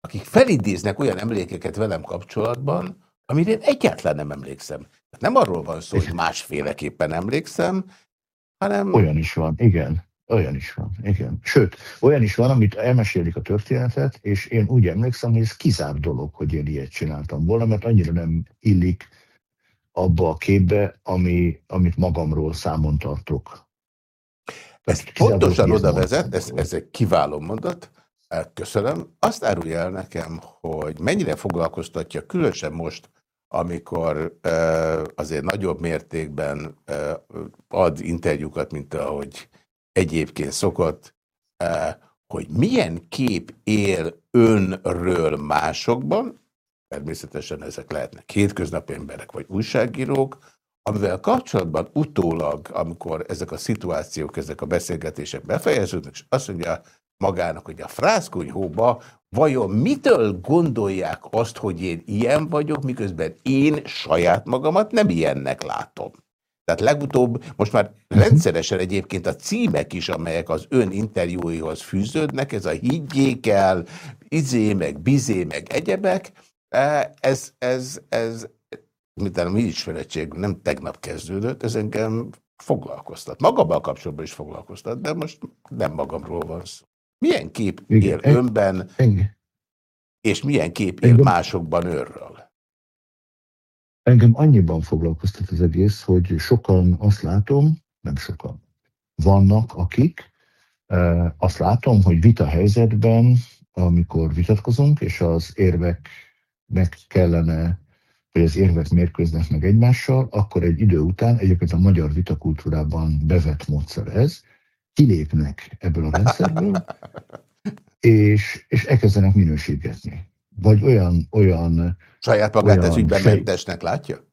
akik felidéznek olyan emlékeket velem kapcsolatban, amire én egyáltalán nem emlékszem. Nem arról van szó, hogy másféleképpen emlékszem, hanem... Olyan is van, igen. Olyan is van, igen. Sőt, olyan is van, amit elmesélik a történetet, és én úgy emlékszem, hogy ez kizárt dolog, hogy én ilyet csináltam volna, mert annyira nem illik abba a képbe, ami, amit magamról számon tartok. Ez pontosan oda vezet, ez, ez egy kiváló mondat, köszönöm. Azt árulja el nekem, hogy mennyire foglalkoztatja, különösen most, amikor azért nagyobb mértékben ad interjúkat, mint ahogy egyébként szokott, hogy milyen kép él önről másokban, természetesen ezek lehetnek hétköznapi emberek vagy újságírók, amivel kapcsolatban utólag, amikor ezek a szituációk, ezek a beszélgetések befejeződnek, és azt mondja magának, hogy a frászkonyhóba vajon mitől gondolják azt, hogy én ilyen vagyok, miközben én saját magamat nem ilyennek látom. Tehát legutóbb, most már rendszeresen egyébként a címek is, amelyek az ön interjúihoz fűződnek, ez a higgyék el, izé, meg bizé, meg egyebek, e, ez, ez, ez, a mi ismerettség nem tegnap kezdődött, ez engem foglalkoztat. Magammal kapcsolatban is foglalkoztat, de most nem magamról van szó. Milyen kép él Igen. önben, Igen. és milyen kép él másokban őrről? Engem annyiban foglalkoztat az egész, hogy sokan azt látom, nem sokan, vannak akik, azt látom, hogy vita helyzetben, amikor vitatkozunk, és az érveknek kellene hogy az érvek mérkőznek meg egymással, akkor egy idő után, egyébként a magyar vitakultúrában bevett módszer ez, kilépnek ebből a rendszerből, és, és elkezdenek minősítgetni. Vagy olyan... olyan Saját magát ez ügyben fej... mentesnek látja?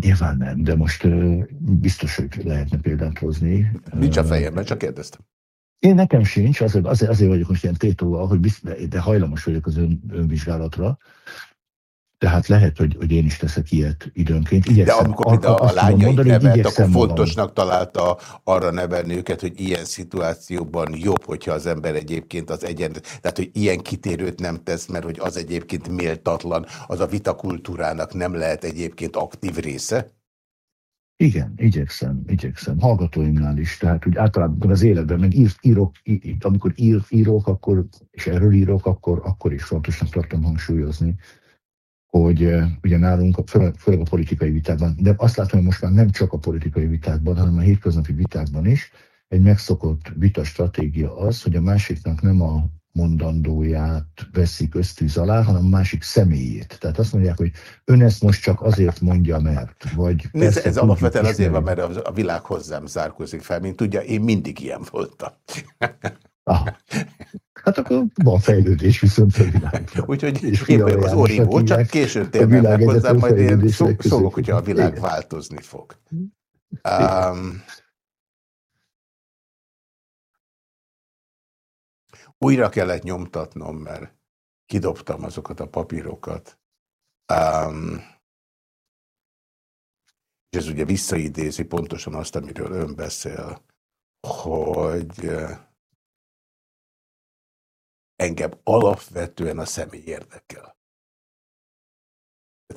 Nyilván nem, de most biztos, hogy lehetne példát hozni. Nincs a fejemben, csak kérdeztem. Én nekem sincs, azért, azért, azért vagyok most ilyen tétóval, hogy biztos, de hajlamos vagyok az ön, önvizsgálatra. Tehát lehet, hogy, hogy én is teszek ilyet időnként. Igyekszem, de amikor a, a, a lányait nevelt, akkor fontosnak magam. találta arra nevelni őket, hogy ilyen szituációban jobb, hogyha az ember egyébként az egyen, tehát hogy ilyen kitérőt nem tesz, mert hogy az egyébként méltatlan, az a vitakultúrának nem lehet egyébként aktív része? Igen, igyekszem, igyekszem. Hallgatóimnál is, tehát úgy általában az életben, meg ír, írok, ír, amikor ír, írok, akkor, és erről írok, akkor, akkor is fontosnak tartom hangsúlyozni, hogy uh, ugye nálunk, főleg, a politikai vitákban, de azt látom, hogy most már nem csak a politikai vitákban, hanem a hétköznapi vitákban is, egy megszokott vita stratégia az, hogy a másiknak nem a mondandóját veszik ösztűz alá, hanem a másik személyét. Tehát azt mondják, hogy ön ezt most csak azért mondja, mert. Vagy Nézd, ez alapvetően azért van, mert a világ hozzám zárkozik fel, mint tudja, én mindig ilyen voltam. Aha. Hát akkor van fejlődés viszont a világban. Úgyhogy én vagyok az orívó, csak későn térnek meg hozzám, majd én szólok, hogyha a világ változni fog. Um, Újra kellett nyomtatnom, mert kidobtam azokat a papírokat. Um, és ez ugye visszaidézi pontosan azt, amiről ön beszél, hogy engem alapvetően a személy érdekel.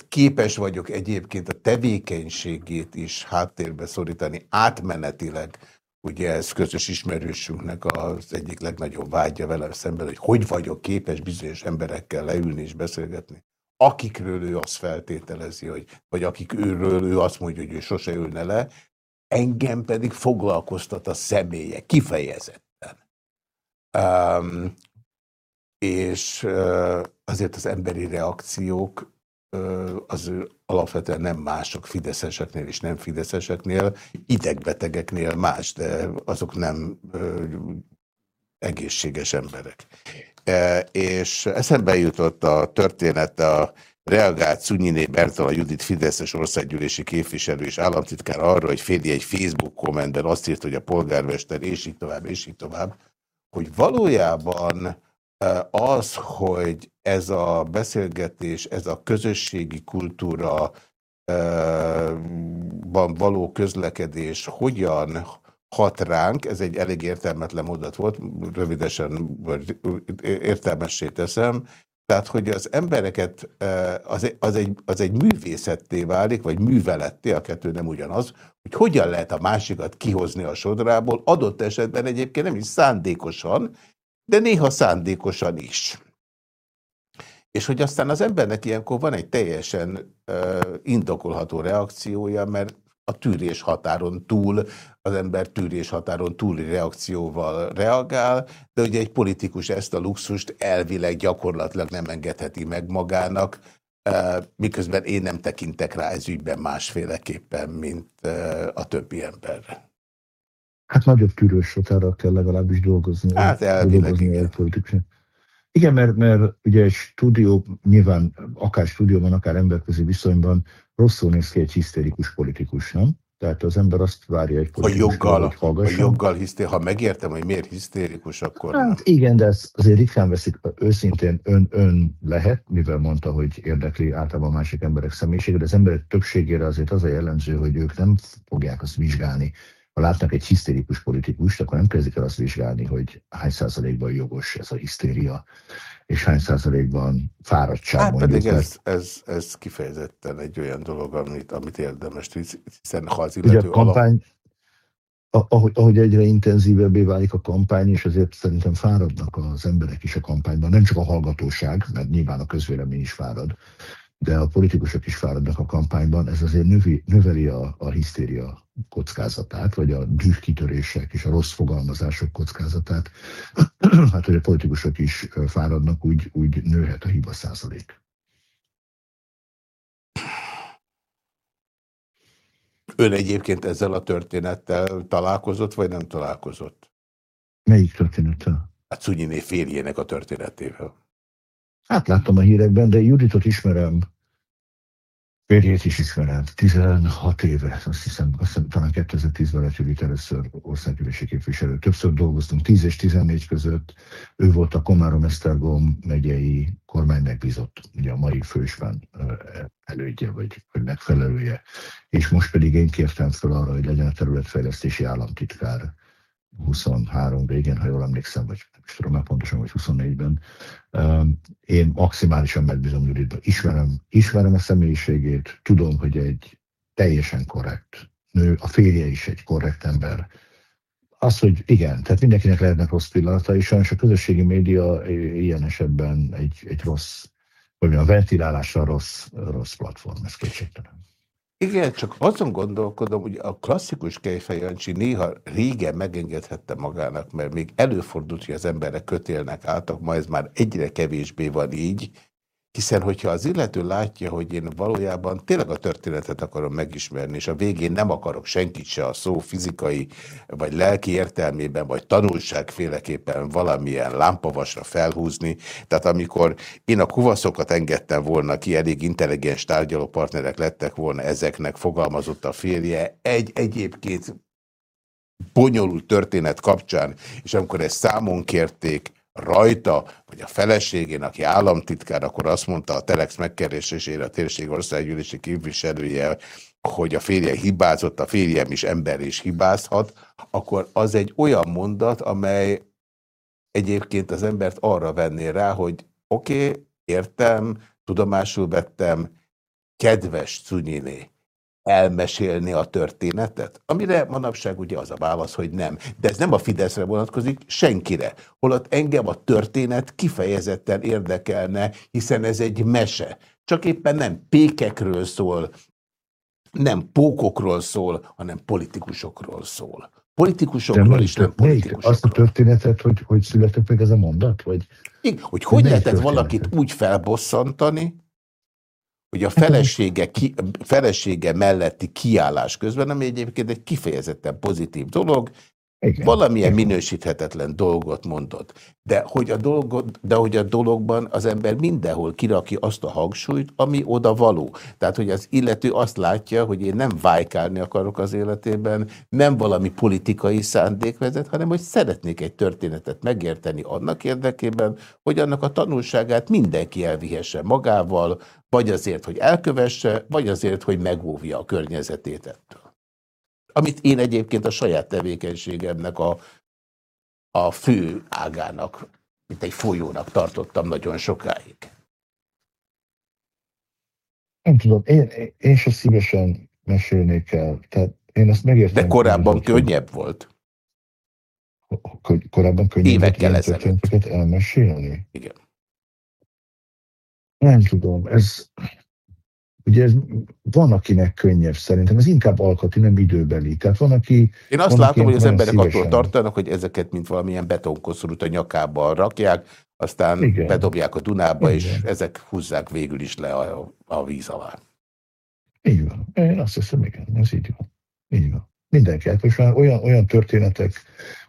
Képes vagyok egyébként a tevékenységét is háttérbe szorítani átmenetileg, Ugye ez közös ismerősünknek az egyik legnagyobb vágya velem szemben, hogy hogy vagyok képes bizonyos emberekkel leülni és beszélgetni. Akikről ő azt feltételezi, hogy, vagy akik őről ő azt mondja, hogy ő sose ülne le, engem pedig foglalkoztat a személye, kifejezetten. Um, és uh, azért az emberi reakciók az alapvetően nem mások fideszeseknél és nem fideszeseknél, idegbetegeknél más, de azok nem egészséges emberek. És eszembe jutott a történet a reagált Szunyiné Bertalan Judit Fideszes országgyűlési képviselő és államtitkár arra, hogy Fédi egy Facebook kommentben azt írt, hogy a polgármester, és így tovább, és így tovább, hogy valójában az, hogy ez a beszélgetés, ez a közösségi kultúra van való közlekedés hogyan hat ránk, ez egy elég értelmetlen mondat volt, rövidesen értelmessé teszem, tehát, hogy az embereket, az, az, egy, az egy művészetté válik, vagy műveletté, a kettő nem ugyanaz, hogy hogyan lehet a másikat kihozni a sodrából, adott esetben egyébként nem is szándékosan, de néha szándékosan is. És hogy aztán az embernek ilyenkor van egy teljesen uh, indokolható reakciója, mert a tűrés határon túl, az ember tűrés határon túli reakcióval reagál, de ugye egy politikus ezt a luxust elvileg gyakorlatilag nem engedheti meg magának, miközben én nem tekintek rá ez ügyben másféleképpen, mint a többi emberre. Hát nagyobb tűrős határa kell legalábbis dolgozni. Hát elvileg dolgozni igen. Politikus. Igen, mert, mert ugye egy stúdió, nyilván akár stúdióban, akár emberközi viszonyban rosszul néz ki egy hisztérikus politikus, nem? Tehát az ember azt várja egy politikus, ha joggal, hogy ha joggal hisztér, ha megértem, hogy miért hisztérikus, akkor hát, nem. Igen, de ez azért ritkán veszik, őszintén ön, ön lehet, mivel mondta, hogy érdekli általában másik emberek személyiséget, de az emberek többségére azért az a jellemző, hogy ők nem fogják azt vizsgálni, ha látnak egy hisztérikus politikust, akkor nem kezdik el azt vizsgálni, hogy hány százalékban jogos ez a hisztéria, és hány százalékban fáradtság. Hát pedig ez, ez, ez kifejezetten egy olyan dolog, amit, amit érdemes, hiszen ha az illető Ugye a kampány, alap... ahogy, ahogy egyre intenzívebbé válik a kampány, és azért szerintem fáradnak az emberek is a kampányban, nem csak a hallgatóság, mert nyilván a közvélemény is fárad, de a politikusok is fáradnak a kampányban, ez azért növi, növeli a, a hisztéria kockázatát, vagy a dühkitörések és a rossz fogalmazások kockázatát. hát, hogy a politikusok is fáradnak, úgy, úgy nőhet a hiba százalék. Ön egyébként ezzel a történettel találkozott, vagy nem találkozott? Melyik történettel? A Cunyiné férjének a történetével. Hát láttam a hírekben, de Juditot ismerem, férjét is ismerem, 16 éve, azt hiszem, azt hiszem talán 2010-ben lett Judit először országgyűlési képviselő. Többször dolgoztunk, 10 és 14 között. Ő volt a Komárom-Esztergom megyei kormány megbízott, ugye a mai fősben elődje, vagy, vagy megfelelője. És most pedig én kértem fel arra, hogy legyen a területfejlesztési államtitkár 23 végén, ha jól emlékszem, vagy nem is tudom pontosan, vagy 24-ben. Én maximálisan megbízom Juditba. Ismerem, ismerem a személyiségét, tudom, hogy egy teljesen korrekt nő, a férje is egy korrekt ember. Az, hogy igen, tehát mindenkinek lehetnek rossz pillanata, és sajnos a közösségi média ilyen esetben egy, egy rossz, vagy a ventilálásra rossz, rossz platform, ez kétségtelen. Igen, csak azon gondolkodom, hogy a klasszikus Kejfej Jancsi néha régen megengedhette magának, mert még előfordult, hogy az emberek kötélnek álltak, ma ez már egyre kevésbé van így, hiszen, hogyha az illető látja, hogy én valójában tényleg a történetet akarom megismerni, és a végén nem akarok senkit se a szó fizikai, vagy lelki értelmében, vagy tanulságféleképpen valamilyen lámpavasra felhúzni. Tehát amikor én a kuvaszokat engedtem volna ki, elég intelligens tárgyalópartnerek lettek volna ezeknek, fogalmazott a férje, egy egyébként bonyolult történet kapcsán, és amikor ezt számon kérték, rajta, vagy a feleségén, aki államtitkár, akkor azt mondta a Telex megkeresésére a térség országgyűlési képviselője, hogy a férje hibázott, a férjem is ember is hibázhat, akkor az egy olyan mondat, amely egyébként az embert arra venné rá, hogy oké, okay, értem, tudomásul vettem, kedves Cunyiné, elmesélni a történetet? Amire manapság ugye az a válasz, hogy nem. De ez nem a Fideszre vonatkozik, senkire. Holott engem a történet kifejezetten érdekelne, hiszen ez egy mese. Csak éppen nem pékekről szól, nem pókokról szól, hanem politikusokról szól. Politikusokról is nem politikusokról. Azt a történetet, hogy, hogy született meg ez a mondat? Vagy, Igen, hogy hogy lehetett valakit úgy felbosszantani, hogy a felesége, ki, felesége melletti kiállás közben, ami egyébként egy kifejezetten pozitív dolog, Igen. Valamilyen minősíthetetlen dolgot mondott. De hogy, a dolgot, de hogy a dologban az ember mindenhol kiraki azt a hangsúlyt, ami oda való. Tehát, hogy az illető azt látja, hogy én nem vájkálni akarok az életében, nem valami politikai szándék vezet, hanem hogy szeretnék egy történetet megérteni annak érdekében, hogy annak a tanulságát mindenki elvihesse magával, vagy azért, hogy elkövesse, vagy azért, hogy megóvja a környezetét ettől amit én egyébként a saját tevékenységemnek a, a fő ágának, mint egy folyónak tartottam nagyon sokáig. Nem tudom, én, én se szívesen mesélnék el. Tehát én ezt megértem. De korábban könnyebb volt. Korábban könnyebb Évekkel ezelőtt. elmesélni? Igen. Nem tudom, ez Ugye ez, van, akinek könnyebb szerintem, ez inkább alkati, nem időbeli. Tehát van, aki... Én azt látom, hogy az emberek szívesen. attól tartanak, hogy ezeket, mint valamilyen betonkoszorút a nyakába rakják, aztán Igen. bedobják a Dunába, Igen. és ezek húzzák végül is le a, a víz alá. Így van. Én azt hiszem, igen, ez így van. Így van. Mindenki. Hát most már olyan, olyan történetek,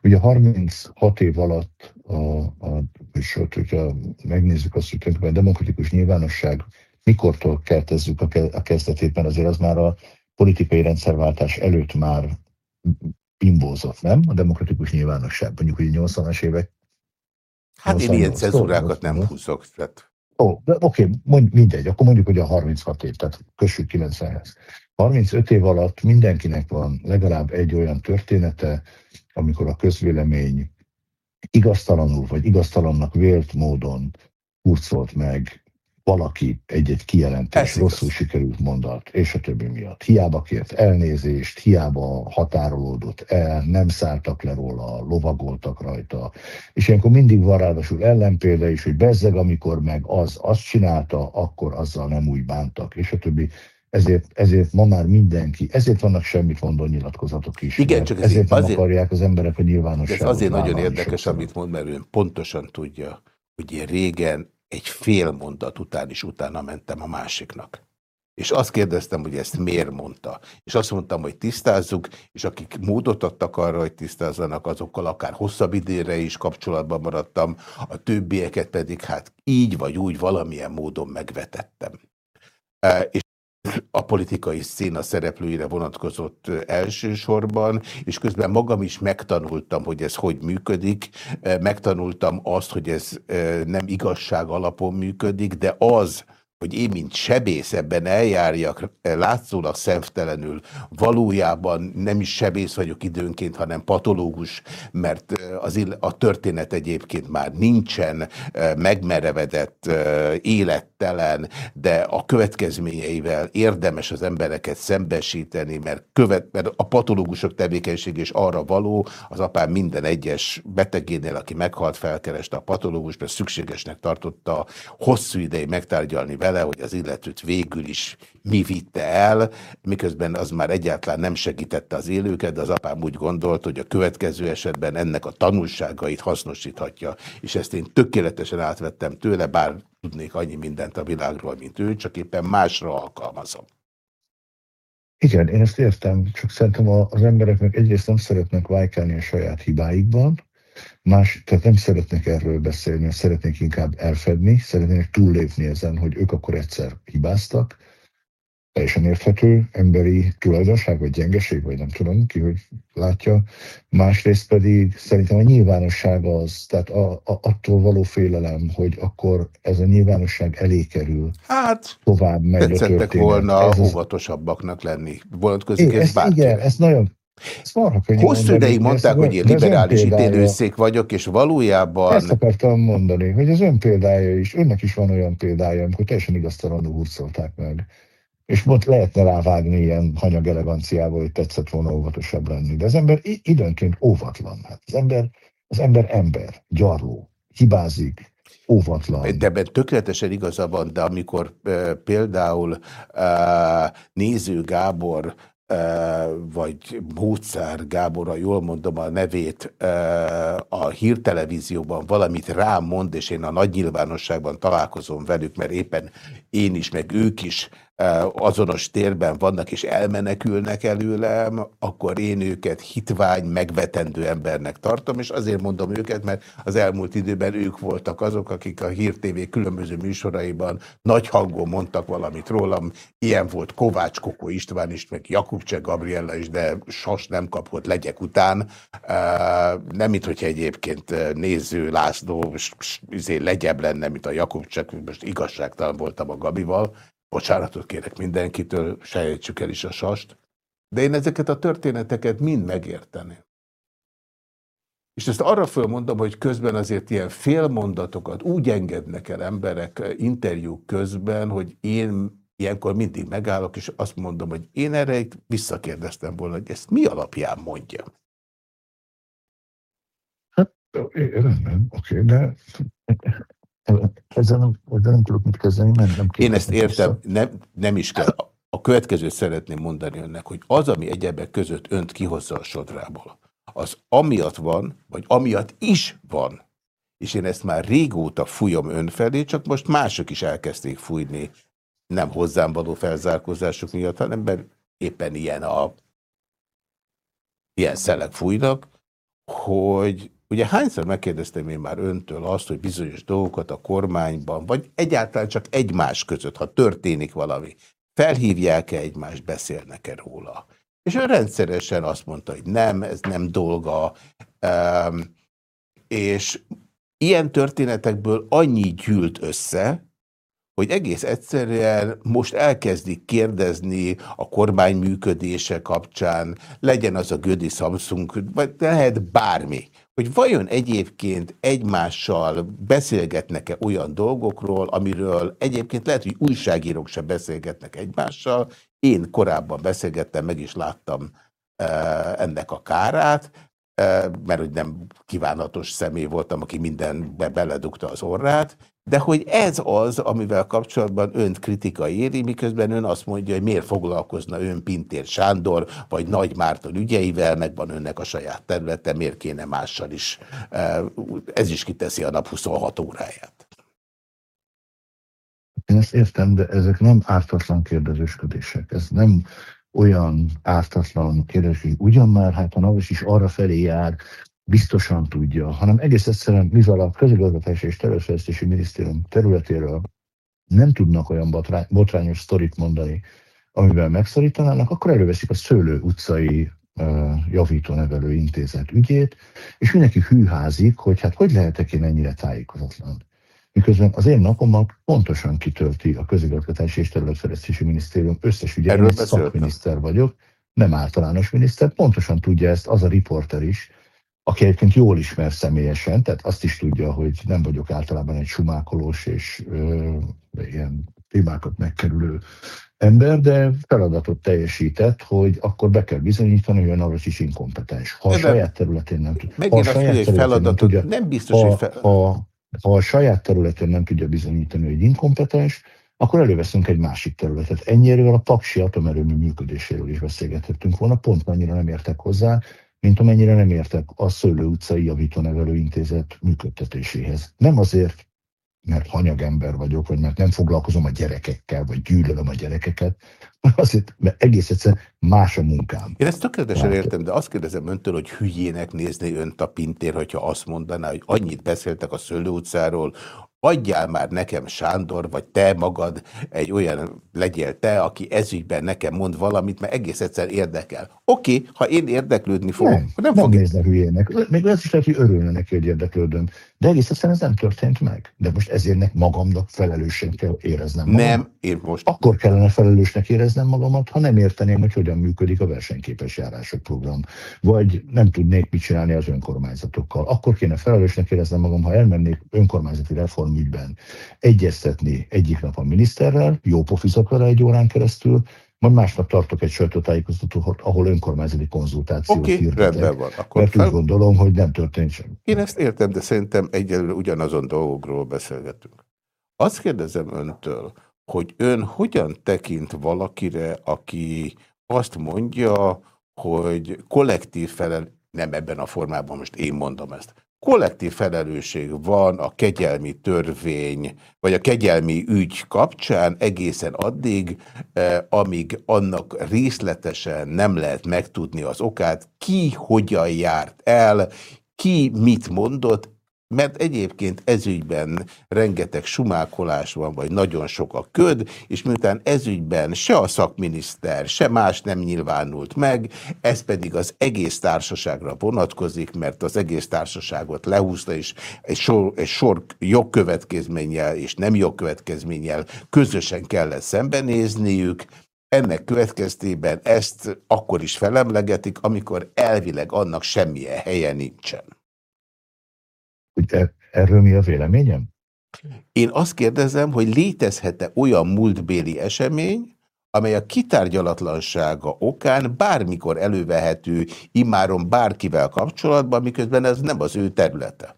ugye 36 év alatt, a, a, és ott, hogyha megnézzük azt, hogy a demokratikus nyilvánosság mikortól keltezzük a kezdetében, azért az már a politikai rendszerváltás előtt már bimbózott, nem? A demokratikus nyilvánosság, mondjuk, hogy 80-as évek. Hát én ilyen cenzúrákat nem húzok. Tehát... Ó, de oké, mondj, mindegy, akkor mondjuk, hogy a 36 év, tehát kössük 90-hez. 35 év alatt mindenkinek van legalább egy olyan története, amikor a közvélemény igaztalanul vagy igaztalannak vélt módon hurcolt meg valaki egy-egy kijelentés, Ez rosszul igaz. sikerült mondat, és a többi miatt. Hiába kért elnézést, hiába határolódott el, nem szálltak le róla, lovagoltak rajta. És ilyenkor mindig van ráadásul ellenpélda is, hogy bezzeg, amikor meg az azt csinálta, akkor azzal nem úgy bántak, és a többi. Ezért, ezért ma már mindenki, ezért vannak semmit mondó nyilatkozatok is. Igen, csak ezért nem azért, akarják az emberek a nyilvánosságot. Ez azért nagyon érdekes, amit mond, mert ő pontosan tudja, hogy én régen egy fél mondat után is utána mentem a másiknak. És azt kérdeztem, hogy ezt miért mondta. És azt mondtam, hogy tisztázzuk, és akik módot adtak arra, hogy tisztázzanak, azokkal akár hosszabb időre is kapcsolatban maradtam, a többieket pedig hát így vagy úgy valamilyen módon megvetettem. E, és a politikai szína szereplőire vonatkozott elsősorban, és közben magam is megtanultam, hogy ez hogy működik, megtanultam azt, hogy ez nem igazság alapon működik, de az, hogy én, mint sebész ebben eljárjak, látszólag szemtelenül, valójában nem is sebész vagyok időnként, hanem patológus, mert az, a történet egyébként már nincsen, megmerevedett, élettelen, de a következményeivel érdemes az embereket szembesíteni, mert, követ, mert a patológusok tevékenység is arra való, az apám minden egyes betegénél, aki meghalt, felkereste a patológus, mert szükségesnek tartotta hosszú ideig megtárgyalni vele, vele, hogy az illetőt végül is mi vitte el, miközben az már egyáltalán nem segítette az élőket, de az apám úgy gondolt, hogy a következő esetben ennek a tanulságait hasznosíthatja, és ezt én tökéletesen átvettem tőle, bár tudnék annyi mindent a világról, mint ő, csak éppen másra alkalmazom. Igen, én ezt értem, csak szerintem az embereknek egyrészt nem szeretnek vájkálni a saját hibáikban, Más, tehát nem szeretnék erről beszélni, szeretnék inkább elfedni, szeretnék túllépni ezen, hogy ők akkor egyszer hibáztak, teljesen érthető emberi tulajdonság, vagy gyengeség, vagy nem tudom ki, hogy látja. Másrészt pedig szerintem a nyilvánosság az, tehát a, a, attól való félelem, hogy akkor ez a nyilvánosság elé kerül. Hát, tovább megy a történet. volna ez óvatosabbaknak lenni. Vonatkozik ez, ez Igen, ez nagyon, Hosszú ideig mondták, hogy én liberális ítélőszék vagyok, és valójában... Ezt akartam mondani, hogy az ön példája is, önnek is van olyan példája, amikor teljesen igaztalanul hurcolták meg. És most lehetne rávágni ilyen hanyag eleganciával, hogy tetszett volna óvatosabb lenni. De az ember időnként óvatlan. Hát az ember, az ember ember, gyarló, hibázik, óvatlan. De ebben tökéletesen igaza van, de amikor e, például e, Néző Gábor vagy Mócár Gáborra, jól mondom a nevét, a hírtelevízióban valamit rám mond, és én a nagy nyilvánosságban találkozom velük, mert éppen én is, meg ők is azonos térben vannak és elmenekülnek előlem, akkor én őket hitvány, megvetendő embernek tartom, és azért mondom őket, mert az elmúlt időben ők voltak azok, akik a Hír TV különböző műsoraiban nagy hangon mondtak valamit rólam. Ilyen volt Kovács Koko István is, meg Jakubcsek Gabriella is, de sos nem kapott legyek után. Nem, mint hogyha egyébként néző László izé legyebb lenne, mint a Jakubcsek, most igazságtalan voltam a Gabival, Bocsánatot kérek mindenkitől, sejtsük el is a sast. De én ezeket a történeteket mind megérteném. És ezt arra fölmondom, hogy közben azért ilyen félmondatokat úgy engednek el emberek interjúk közben, hogy én ilyenkor mindig megállok, és azt mondom, hogy én erre visszakérdeztem volna, hogy ezt mi alapján mondja. Hát, rendben, oké, de ezzel nem, ezzel nem tudok mit kezdeni, mert nem Én ezt értem, nem, nem is kell. A következőt szeretném mondani önnek, hogy az, ami egyebek között önt kihozza a sodrából, az amiatt van, vagy amiatt is van, és én ezt már régóta fújom ön felé, csak most mások is elkezdték fújni, nem hozzám való felzárkózások miatt, hanem mert éppen ilyen a ilyen szelek fújnak, hogy Ugye hányszor megkérdeztem én már öntől azt, hogy bizonyos dolgokat a kormányban, vagy egyáltalán csak egymás között, ha történik valami, felhívják-e egymást, beszélnek-e róla? És ő rendszeresen azt mondta, hogy nem, ez nem dolga, és ilyen történetekből annyi gyűlt össze, hogy egész egyszerűen most elkezdik kérdezni a kormány működése kapcsán, legyen az a Gödi Samsung, vagy lehet bármi, hogy vajon egyébként egymással beszélgetnek-e olyan dolgokról, amiről egyébként lehet, hogy újságírók sem beszélgetnek egymással. Én korábban beszélgettem, meg is láttam e, ennek a kárát, e, mert hogy nem kívánatos személy voltam, aki mindenbe beledugta az orrát, de hogy ez az, amivel kapcsolatban önt kritika éri, miközben ön azt mondja, hogy miért foglalkozna ön Pintér Sándor, vagy Nagy Márton ügyeivel, meg van önnek a saját területe, miért kéne mással is. Ez is kiteszi a nap 26 óráját. Én ezt értem, de ezek nem ártatlan kérdezősködések. Ez nem olyan ártatlan kérdés, hogy ugyan már, hát a NAVOS is arra felé jár, biztosan tudja, hanem egész egyszerűen, mivel a közigazgatási és területfejlesztési minisztérium területéről nem tudnak olyan botrányos sztorit mondani, amivel megszorítanának, akkor előveszik a Szőlő utcai javítónevelő intézet ügyét, és mindenki hűházik, hogy hát hogy lehetek én ennyire tájékozatlan. Miközben az én napomat pontosan kitölti a közigazgatási és területfejlesztési minisztérium összes ügyében, szakminiszter vagyok, nem általános miniszter, pontosan tudja ezt az a riporter is, aki egyébként jól ismer személyesen, tehát azt is tudja, hogy nem vagyok általában egy sumákolós és ö, ilyen témákat megkerülő ember, de feladatot teljesített, hogy akkor be kell bizonyítani, hogy a Navras is inkompetens. Ha a de saját területén nem tudja. Megint a saját területén nem tudja. Nem biztos, ha, hogy fel... ha, ha a saját területén nem tudja bizonyítani, hogy inkompetens, akkor előveszünk egy másik területet. Ennyiről a Paksi atomerőmű működéséről is beszélgethettünk volna, pont annyira nem értek hozzá, mint amennyire nem értek a Szőlő utcai Javítónevelő Intézet működtetéséhez. Nem azért, mert hanyagember vagyok, vagy mert nem foglalkozom a gyerekekkel, vagy gyűlölöm a gyerekeket, azért, mert egész egyszerűen más a munkám. Én ezt tökéletesen értem, de azt kérdezem öntől, hogy hülyének nézni önt a pintér, hogyha azt mondaná, hogy annyit beszéltek a Szőlő utcáról, adjál már nekem, Sándor, vagy te magad egy olyan legyél te, aki ezügyben nekem mond valamit, mert egész egyszer érdekel. Oké, okay, ha én érdeklődni fogok, nem, nem, nem fog... nézne hülyének. Még ez is lehet, hogy örülne neki, hogy érdeklődöm. De egész egyszerűen ez nem történt meg. De most ezért magamnak felelősen kell éreznem magam. Nem, én most... Akkor kellene felelősnek éreznem magamat, ha nem érteném, hogy hogyan működik a versenyképes járások program. Vagy nem tudnék mit csinálni az önkormányzatokkal. Akkor kéne felelősnek éreznem magam, ha elmennék önkormányzati reformügyben egyeztetni egyik nap a miniszterrel, jó pofizok vele egy órán keresztül, majd másnap tartok egy sajtótájékoztatót, ahol önkormányzati konzultációt okay, hirdetek, van. Akkor mert fel... úgy gondolom, hogy nem történt semmi. Én ezt értem, de szerintem egyelőre ugyanazon dolgokról beszélgetünk. Azt kérdezem öntől, hogy ön hogyan tekint valakire, aki azt mondja, hogy kollektív felel, nem ebben a formában, most én mondom ezt, kollektív felelősség van a kegyelmi törvény, vagy a kegyelmi ügy kapcsán egészen addig, eh, amíg annak részletesen nem lehet megtudni az okát, ki hogyan járt el, ki mit mondott, mert egyébként ezügyben rengeteg sumákolás van, vagy nagyon sok a köd, és miután ezügyben se a szakminiszter, se más nem nyilvánult meg, ez pedig az egész társaságra vonatkozik, mert az egész társaságot lehúzta, és egy sor, egy sor jogkövetkezménnyel és nem jogkövetkezménnyel közösen kellett szembenézniük, ennek következtében ezt akkor is felemlegetik, amikor elvileg annak semmilyen helye nincsen hogy er, erről mi a véleményem? Én azt kérdezem, hogy létezhet-e olyan múltbéli esemény, amely a kitárgyalatlansága okán bármikor elővehető imáron bárkivel kapcsolatban, miközben ez nem az ő területe.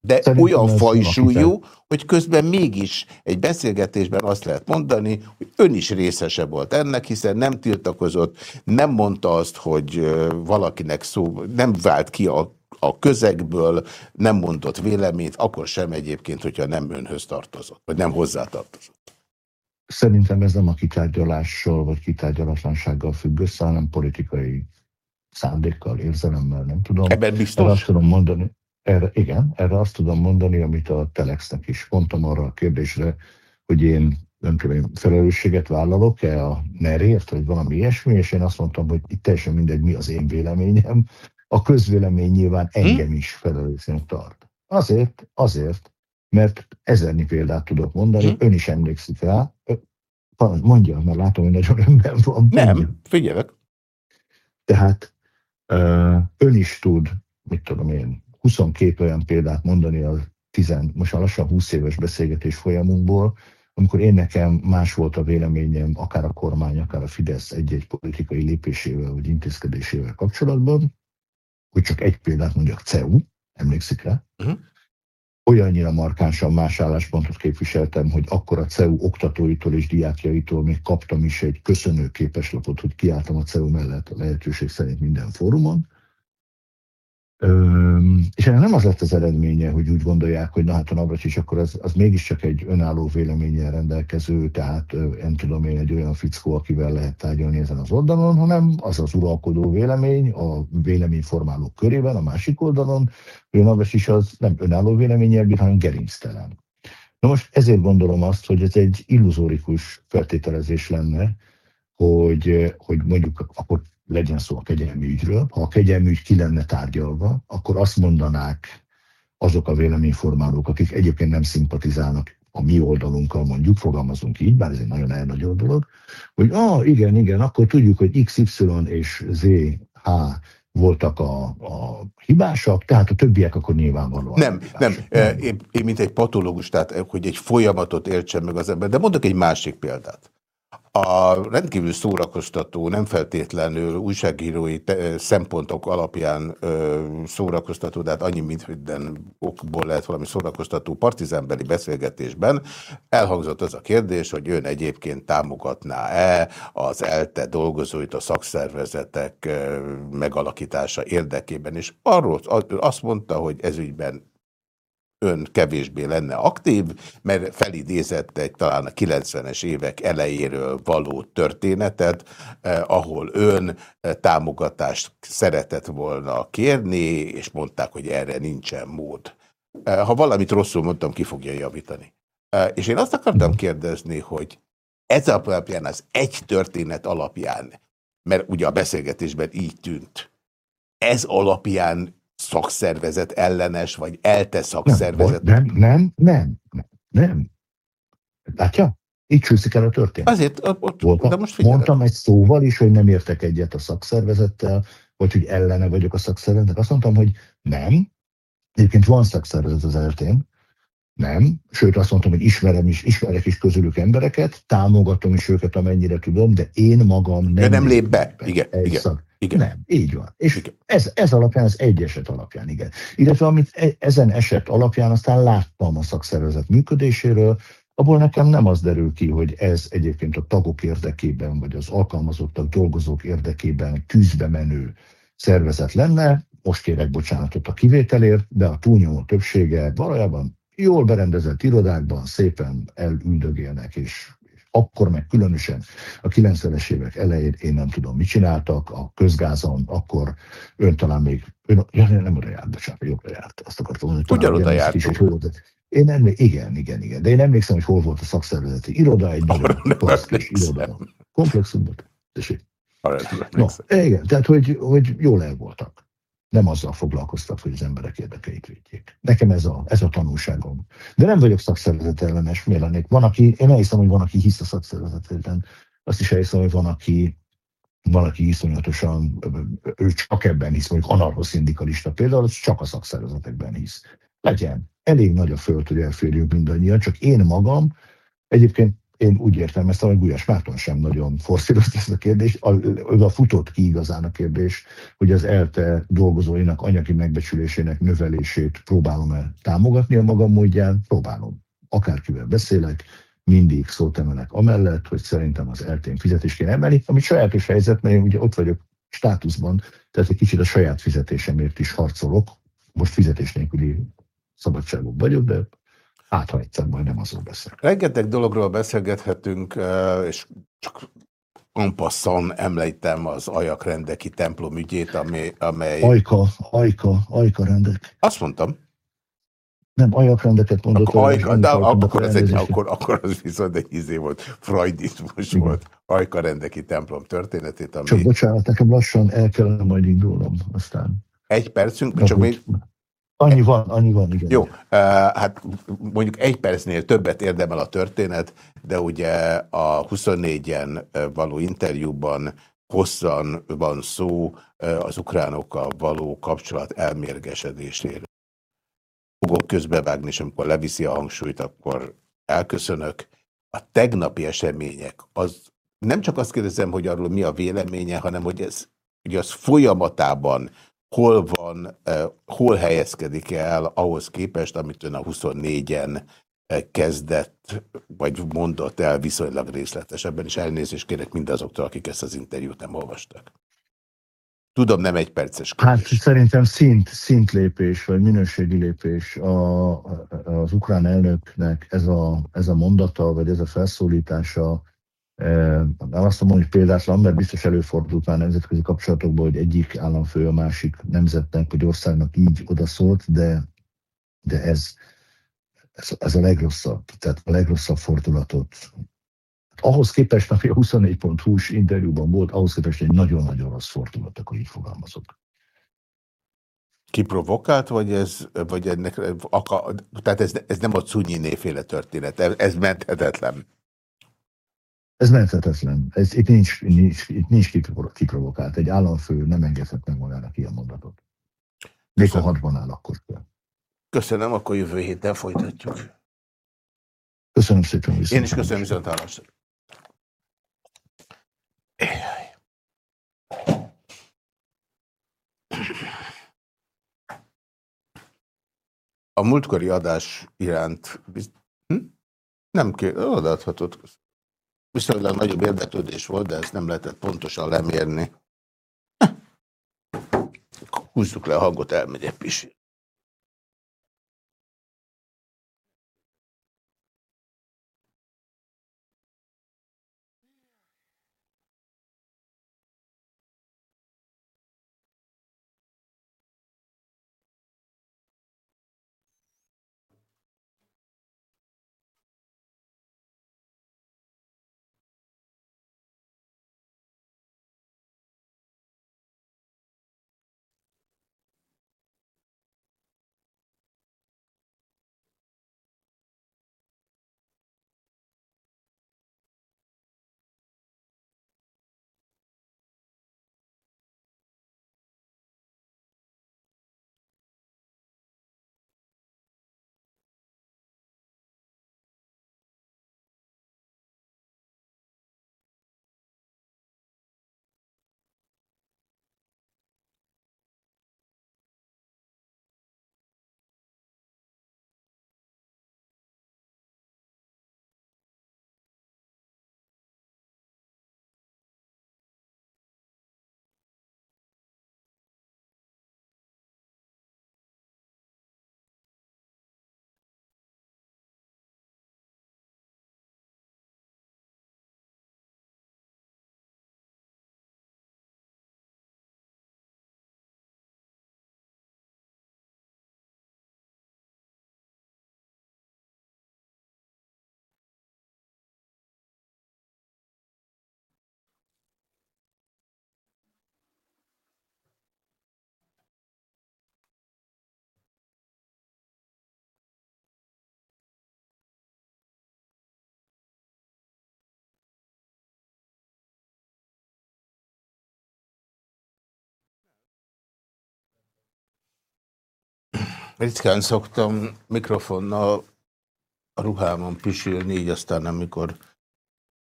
De Szerintem olyan fajsúlyú, hogy közben mégis egy beszélgetésben azt lehet mondani, hogy ön is részese volt ennek, hiszen nem tiltakozott, nem mondta azt, hogy valakinek szó, nem vált ki a a közegből nem mondott véleményt, akkor sem egyébként, hogyha nem önhöz tartozott, vagy nem hozzátartozott. Szerintem ez nem a kitárgyalással vagy kitárgyalatlansággal függ össze, hanem politikai szándékkal, érzelemmel, nem tudom. Ebben biztos? Erre azt tudom mondani, erre, igen, erre azt tudom mondani, amit a Telexnek is mondtam arra a kérdésre, hogy én nem tudom, felelősséget vállalok-e a nerért, vagy valami ilyesmi, és én azt mondtam, hogy itt teljesen mindegy, mi az én véleményem, a közvélemény nyilván hm? engem is felelősségnek tart. Azért, azért, mert ezernyi példát tudok mondani, hm? ön is emlékszik rá. Mondja, mert látom, hogy nagyon önben van. Nem, mondja. figyelek. Tehát ön is tud, mit tudom én, 22 olyan példát mondani a 10, most már lassan 20 éves beszélgetés folyamunkból, amikor én nekem más volt a véleményem, akár a kormány, akár a Fidesz egy-egy politikai lépésével vagy intézkedésével kapcsolatban, hogy csak egy példát mondjak, CEU, emlékszik rá? Uh-huh. Olyannyira markánsan más álláspontot képviseltem, hogy akkor a CEU oktatóitól és diákjaitól még kaptam is egy köszönő képeslapot, hogy kiálltam a CEU mellett a lehetőség szerint minden fórumon, és ennek nem az lett az eredménye, hogy úgy gondolják, hogy na hát a Navracsics akkor az, az mégiscsak egy önálló véleménnyel rendelkező, tehát nem tudom én egy olyan fickó, akivel lehet tárgyalni ezen az oldalon, hanem az az uralkodó vélemény a véleményformálók körében, a másik oldalon, hogy a Navracsics az nem önálló véleménnyel bír, hanem gerinctelen. Na most ezért gondolom azt, hogy ez egy illuzórikus feltételezés lenne, hogy, hogy mondjuk akkor legyen szó a kegyelmi ügyről. Ha a kegyelmi ügy ki lenne tárgyalva, akkor azt mondanák azok a véleményformálók, akik egyébként nem szimpatizálnak a mi oldalunkkal mondjuk, fogalmazunk így, bár ez egy nagyon elnagyolt dolog, hogy ah, igen, igen, akkor tudjuk, hogy XY és ZH voltak a, a hibásak, tehát a többiek akkor nyilvánvalóan. Nem, nem. Én, én, mint egy patológus, tehát hogy egy folyamatot értsen meg az ember, de mondok egy másik példát. A rendkívül szórakoztató, nem feltétlenül újságírói szempontok alapján ö, szórakoztató, de hát annyi minden okból lehet valami szórakoztató partizánbeli beszélgetésben. Elhangzott az a kérdés, hogy ön egyébként támogatná-e az ELTE dolgozóit a szakszervezetek ö, megalakítása érdekében, és arról azt mondta, hogy ezügyben ön kevésbé lenne aktív, mert felidézett egy talán a 90-es évek elejéről való történetet, eh, ahol ön eh, támogatást szeretett volna kérni, és mondták, hogy erre nincsen mód. Eh, ha valamit rosszul mondtam, ki fogja javítani. Eh, és én azt akartam kérdezni, hogy ez alapján az egy történet alapján, mert ugye a beszélgetésben így tűnt, ez alapján szakszervezet ellenes, vagy elte szakszervezet. Nem, nem, nem, nem, nem. Látja? Így csúszik el a történet. Azért, ott, Voltam, de most Mondtam egy szóval is, hogy nem értek egyet a szakszervezettel, vagy hogy ellene vagyok a szakszervezetnek. Azt mondtam, hogy nem. Egyébként van szakszervezet az eltén. Nem. Sőt, azt mondtam, hogy ismerem is, ismerek is közülük embereket, támogatom is őket, amennyire tudom, de én magam nem. De nem lép be. be. Igen, igen. Szak, igen. Nem, így van. És igen. Ez, ez alapján, ez egy eset alapján, igen. Illetve amit e, ezen eset alapján aztán láttam a szakszervezet működéséről, abból nekem nem az derül ki, hogy ez egyébként a tagok érdekében, vagy az alkalmazottak, dolgozók érdekében tűzbe menő szervezet lenne. most kérek bocsánatot a kivételért, de a túlnyomó többsége valójában jól berendezett irodákban szépen elüldögélnek, és akkor meg különösen a 90-es évek elején én nem tudom, mit csináltak, a közgázon, akkor ön talán még, ön, ja, nem oda járt, bocsánat, jobbra járt, azt akartam mondani. Ugyanoda járt. Én emlékszem, igen, igen, igen, de én emlékszem, hogy hol volt a szakszervezeti iroda, egy nagyon iroda. Komplexum volt. No, igen, tehát hogy, hogy jól el voltak nem azzal foglalkoztak, hogy az emberek érdekeit védjék. Nekem ez a, ez a tanulságom. De nem vagyok szakszervezet ellenes, miért lennék. Van, aki, én elhiszem, hogy van, aki hisz a szakszervezetben. Azt is elhiszem, hogy van, aki, van, aki iszonyatosan, ő csak ebben hisz, mondjuk anarchoszindikalista például, az csak a szakszervezetekben hisz. Legyen. Elég nagy a föld, hogy elférjünk mindannyian, csak én magam, egyébként én úgy értelmeztem, hogy Gulyás Márton sem nagyon forszírozta ezt a kérdést, a futott ki igazán a kérdés, hogy az ELTE dolgozóinak anyagi megbecsülésének növelését próbálom-e támogatni a magam módján, próbálom. Akárkivel beszélek, mindig szót emelek amellett, hogy szerintem az eltén fizetést kéne emelni, ami sajátos helyzet, mert én ugye ott vagyok státuszban, tehát egy kicsit a saját fizetésemért is harcolok. Most fizetés nélküli szabadságok vagyok, de Ha egyszer majd nem azon beszél. Rengeteg dologról beszélgethetünk, és csak ampasszan említem az ajakrendeki templom ügyét, ami, amely... Ajka, ajka, ajka rendek. Azt mondtam. Nem, ajakrendeket mondott. Akkor, ajka, de akkor, ez egy, akkor, akkor az viszont egy izé volt, freudizmus Igen. volt, ajkarendeki templom történetét, ami... Csak bocsánat, nekem lassan el kellene majd indulnom, aztán... Egy percünk, csak még Annyi van, annyi van, igen. Jó, hát mondjuk egy percnél többet érdemel a történet, de ugye a 24-en való interjúban hosszan van szó az ukránokkal való kapcsolat elmérgesedéséről. Fogok közbevágni, és amikor leviszi a hangsúlyt, akkor elköszönök. A tegnapi események, az nem csak azt kérdezem, hogy arról mi a véleménye, hanem hogy ez, hogy az folyamatában hol van, hol helyezkedik el ahhoz képest, amit ön a 24-en kezdett, vagy mondott el viszonylag részletesebben, és elnézést kérek mindazoktól, akik ezt az interjút nem olvastak. Tudom, nem egy perces kérdés. Hát szerintem szint, szintlépés, vagy minőségi lépés a, az ukrán elnöknek ez a, ez a mondata, vagy ez a felszólítása nem azt mondom, hogy példátlan, mert biztos előfordult már nemzetközi kapcsolatokban, hogy egyik államfő a másik nemzetnek vagy országnak így odaszólt, de, de ez, ez, ez a legrosszabb, tehát a legrosszabb fordulatot. Ahhoz képest, ami a 24.hu-s interjúban volt, ahhoz képest egy nagyon-nagyon rossz fordulat, akkor így fogalmazok. Ki provokált, vagy ez, vagy ennek, aka, tehát ez, ez nem a Cunyi néféle történet, ez menthetetlen. Ez menthetetlen. Ez, itt nincs, nincs, itt nincs kiprovokált. Egy államfő nem engedhet meg magának ilyen mondatot. Még a hatban áll, akkor kell. Köszönöm, akkor jövő héten folytatjuk. Köszönöm szépen. Én is köszönöm viszontlátásra. A múltkori adás iránt hm? nem kell, odaadhatod viszonylag nagyobb érdeklődés volt, de ezt nem lehetett pontosan lemérni. Húzzuk le a hangot, elmegyek pisil. Ritkán szoktam mikrofonnal a ruhámon pisülni, így aztán amikor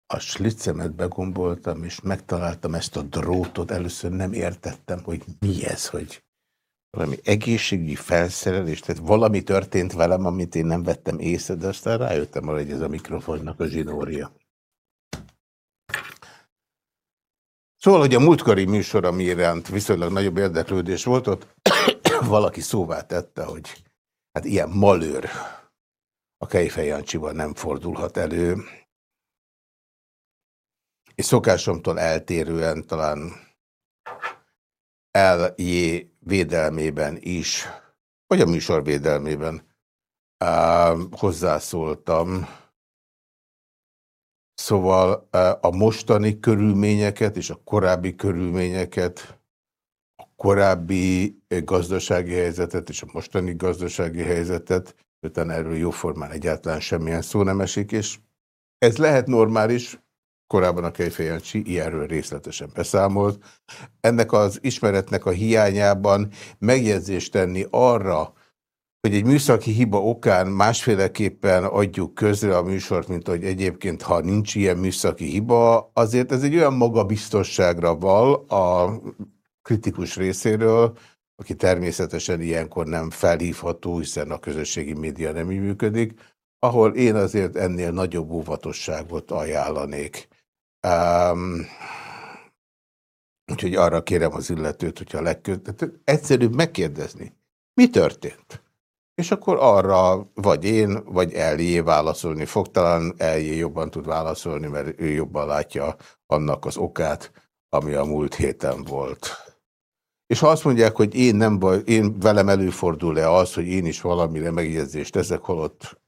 a slicemet begomboltam, és megtaláltam ezt a drótot, először nem értettem, hogy mi ez, hogy valami egészségügyi felszerelés, tehát valami történt velem, amit én nem vettem észre, de aztán rájöttem arra, hogy ez a mikrofonnak a zsinórja. Szóval, hogy a múltkori műsor, ami iránt viszonylag nagyobb érdeklődés volt, ott valaki szóvá tette, hogy hát ilyen malőr a Kejfej Jancsiban nem fordulhat elő. És szokásomtól eltérően talán LJ védelmében is, vagy a műsor védelmében hozzászóltam. Szóval a mostani körülményeket és a korábbi körülményeket, korábbi gazdasági helyzetet és a mostani gazdasági helyzetet, utána erről jóformán egyáltalán semmilyen szó nem esik, és ez lehet normális, korábban a Kejfejancsi ilyenről részletesen beszámolt. Ennek az ismeretnek a hiányában megjegyzést tenni arra, hogy egy műszaki hiba okán másféleképpen adjuk közre a műsort, mint hogy egyébként, ha nincs ilyen műszaki hiba, azért ez egy olyan magabiztosságra val a kritikus részéről, aki természetesen ilyenkor nem felhívható, hiszen a közösségi média nem így működik, ahol én azért ennél nagyobb óvatosságot ajánlanék. Um, úgyhogy arra kérem az illetőt, hogyha legközelebb, egyszerűbb megkérdezni, mi történt? És akkor arra vagy én, vagy Eljé válaszolni fog. Talán Eljé jobban tud válaszolni, mert ő jobban látja annak az okát, ami a múlt héten volt. És ha azt mondják, hogy én nem baj, én velem előfordul-e az, hogy én is valamire megjegyzést teszek, holott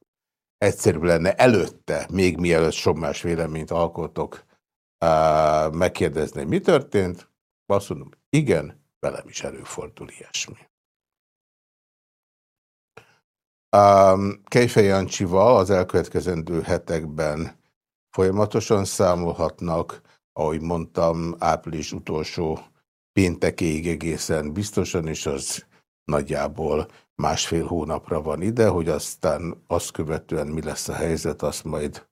egyszerűbb lenne előtte, még mielőtt sok más véleményt alkotok, megkérdezni, mi történt, azt mondom, igen, velem is előfordul ilyesmi. Um, Kejfej Jancsival az elkövetkezendő hetekben folyamatosan számolhatnak, ahogy mondtam, április utolsó péntekéig egészen biztosan, és az nagyjából másfél hónapra van ide, hogy aztán azt követően mi lesz a helyzet, azt majd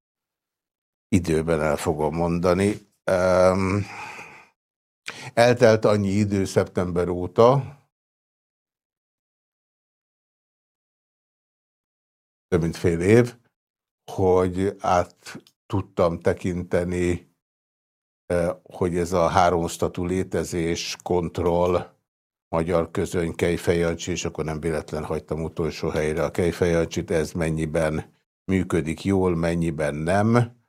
időben el fogom mondani. Um, eltelt annyi idő szeptember óta, több mint fél év, hogy át tudtam tekinteni, hogy ez a háromsztatú létezés, kontroll, magyar közöny, Kejfejancsi, és akkor nem véletlen hagytam utolsó helyre a Kejfejancsit, ez mennyiben működik jól, mennyiben nem.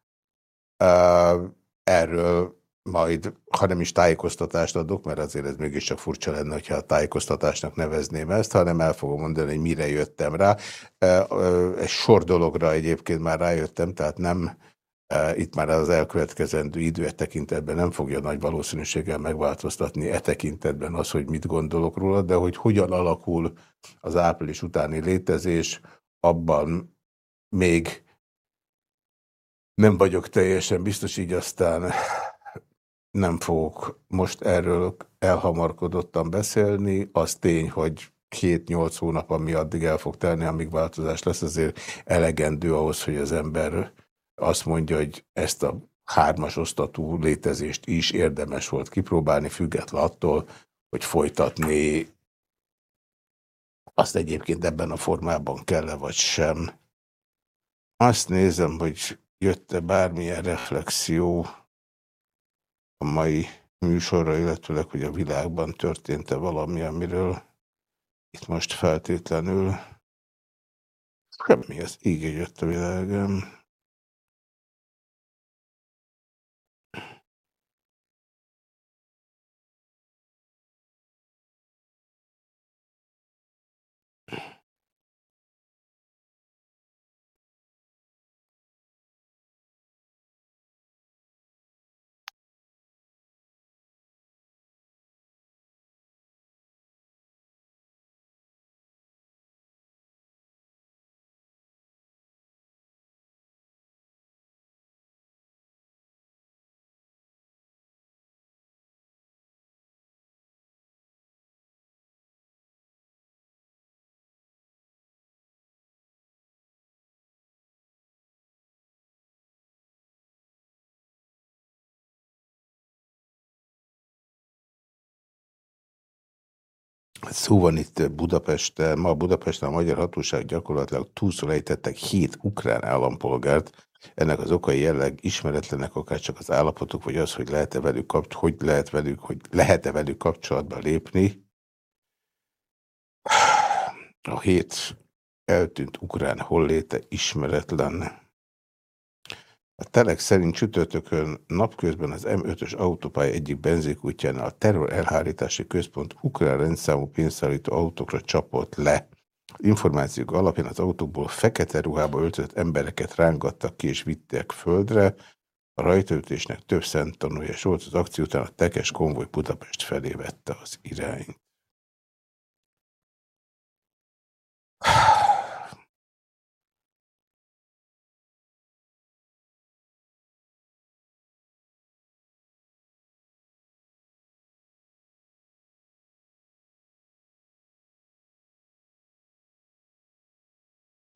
Erről majd, ha nem is tájékoztatást adok, mert azért ez mégiscsak furcsa lenne, hogyha a tájékoztatásnak nevezném ezt, hanem el fogom mondani, hogy mire jöttem rá. Egy sor dologra egyébként már rájöttem, tehát nem itt már az elkövetkezendő idő e tekintetben nem fogja nagy valószínűséggel megváltoztatni e tekintetben az, hogy mit gondolok róla, de hogy hogyan alakul az április utáni létezés, abban még nem vagyok teljesen biztos, így aztán nem fogok most erről elhamarkodottan beszélni. Az tény, hogy 7-8 hónap, ami addig el fog telni, amíg változás lesz, azért elegendő ahhoz, hogy az ember azt mondja, hogy ezt a hármas osztatú létezést is érdemes volt kipróbálni, független attól, hogy folytatni azt egyébként ebben a formában kell-e vagy sem. Azt nézem, hogy jött-e bármilyen reflexió a mai műsorra, illetőleg, hogy a világban történt-e valami, amiről itt most feltétlenül semmi, az így jött a világom. Szó van itt Budapesten, ma Budapesten a magyar hatóság gyakorlatilag túlszor hét ukrán állampolgárt, ennek az okai jelleg ismeretlenek, akár csak az állapotuk, vagy az, hogy lehet-e velük, kapcs hogy lehet velük, hogy lehet-e velük kapcsolatba lépni. A hét eltűnt ukrán holléte ismeretlen. A telek szerint csütörtökön napközben az M5-ös autópálya egyik benzinkútjánál a terror elhárítási központ ukrán rendszámú pénzszállító autókra csapott le. Információk alapján az autókból fekete ruhába öltött embereket rángattak ki és vittek földre. A rajtaütésnek több szent tanulja volt az akció után a tekes konvoj Budapest felé vette az irányt.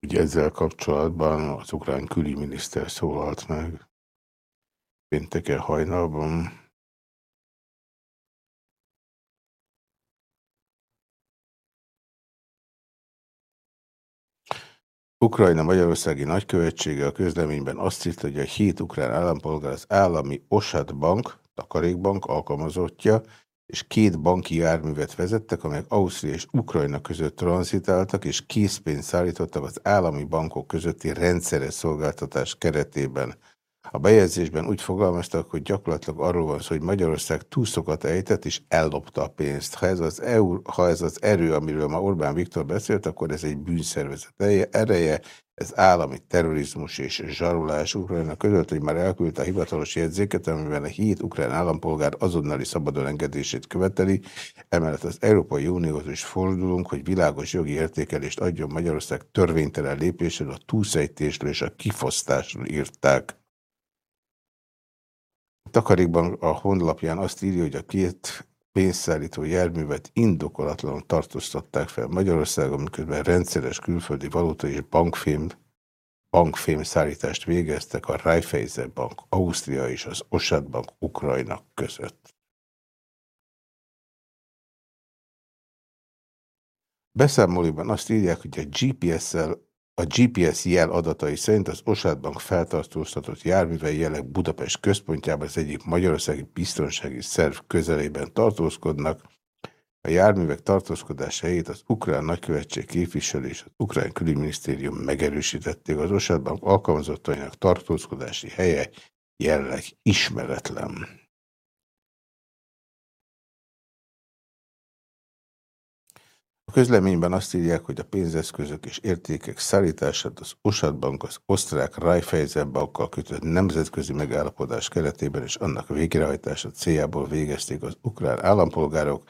Ugye ezzel kapcsolatban az ukrán külügyminiszter szólalt meg pénteken hajnalban. Ukrajna Magyarországi Nagykövetsége a közleményben azt írta, hogy a hét ukrán állampolgár az állami Osad Bank, takarékbank alkalmazottja, és két banki járművet vezettek, amelyek Ausztria és Ukrajna között tranzitáltak, és készpénzt szállítottak az állami bankok közötti rendszeres szolgáltatás keretében. A bejegyzésben úgy fogalmaztak, hogy gyakorlatilag arról van szó, hogy Magyarország túlszokat ejtett és ellopta a pénzt. Ha ez, az EU, ha ez az erő, amiről ma Orbán Viktor beszélt, akkor ez egy bűnszervezet ereje, ez állami terrorizmus és zsarolás Ukrajna között, hogy már elküldte a hivatalos jegyzéket, amiben a hét ukrán állampolgár azonnali szabadon engedését követeli. Emellett az Európai Unióhoz is fordulunk, hogy világos jogi értékelést adjon Magyarország törvénytelen lépésről, a túlszejtésről és a kifosztásról írták. Takarékban a honlapján azt írja, hogy a két pénzszállító járművet indokolatlanul tartóztatták fel Magyarországon, miközben rendszeres külföldi valuta és bankfém, bankfém szállítást végeztek a Raiffeisen Bank Ausztria és az Osad Bank Ukrajna között. Beszámolóban azt írják, hogy a GPS-szel a GPS jel adatai szerint az Osát Bank feltartóztatott járművei jelek Budapest központjában az egyik magyarországi biztonsági szerv közelében tartózkodnak. A járművek tartózkodása helyét az Ukrán Nagykövetség képviselő és az Ukrán Külügyminisztérium megerősítették. Az Osát Bank alkalmazottainak tartózkodási helye jelenleg ismeretlen. A közleményben azt írják, hogy a pénzeszközök és értékek szállítását az Osad Bank az osztrák Raiffeisen bankkal kötött nemzetközi megállapodás keretében és annak végrehajtása céljából végezték az ukrán állampolgárok.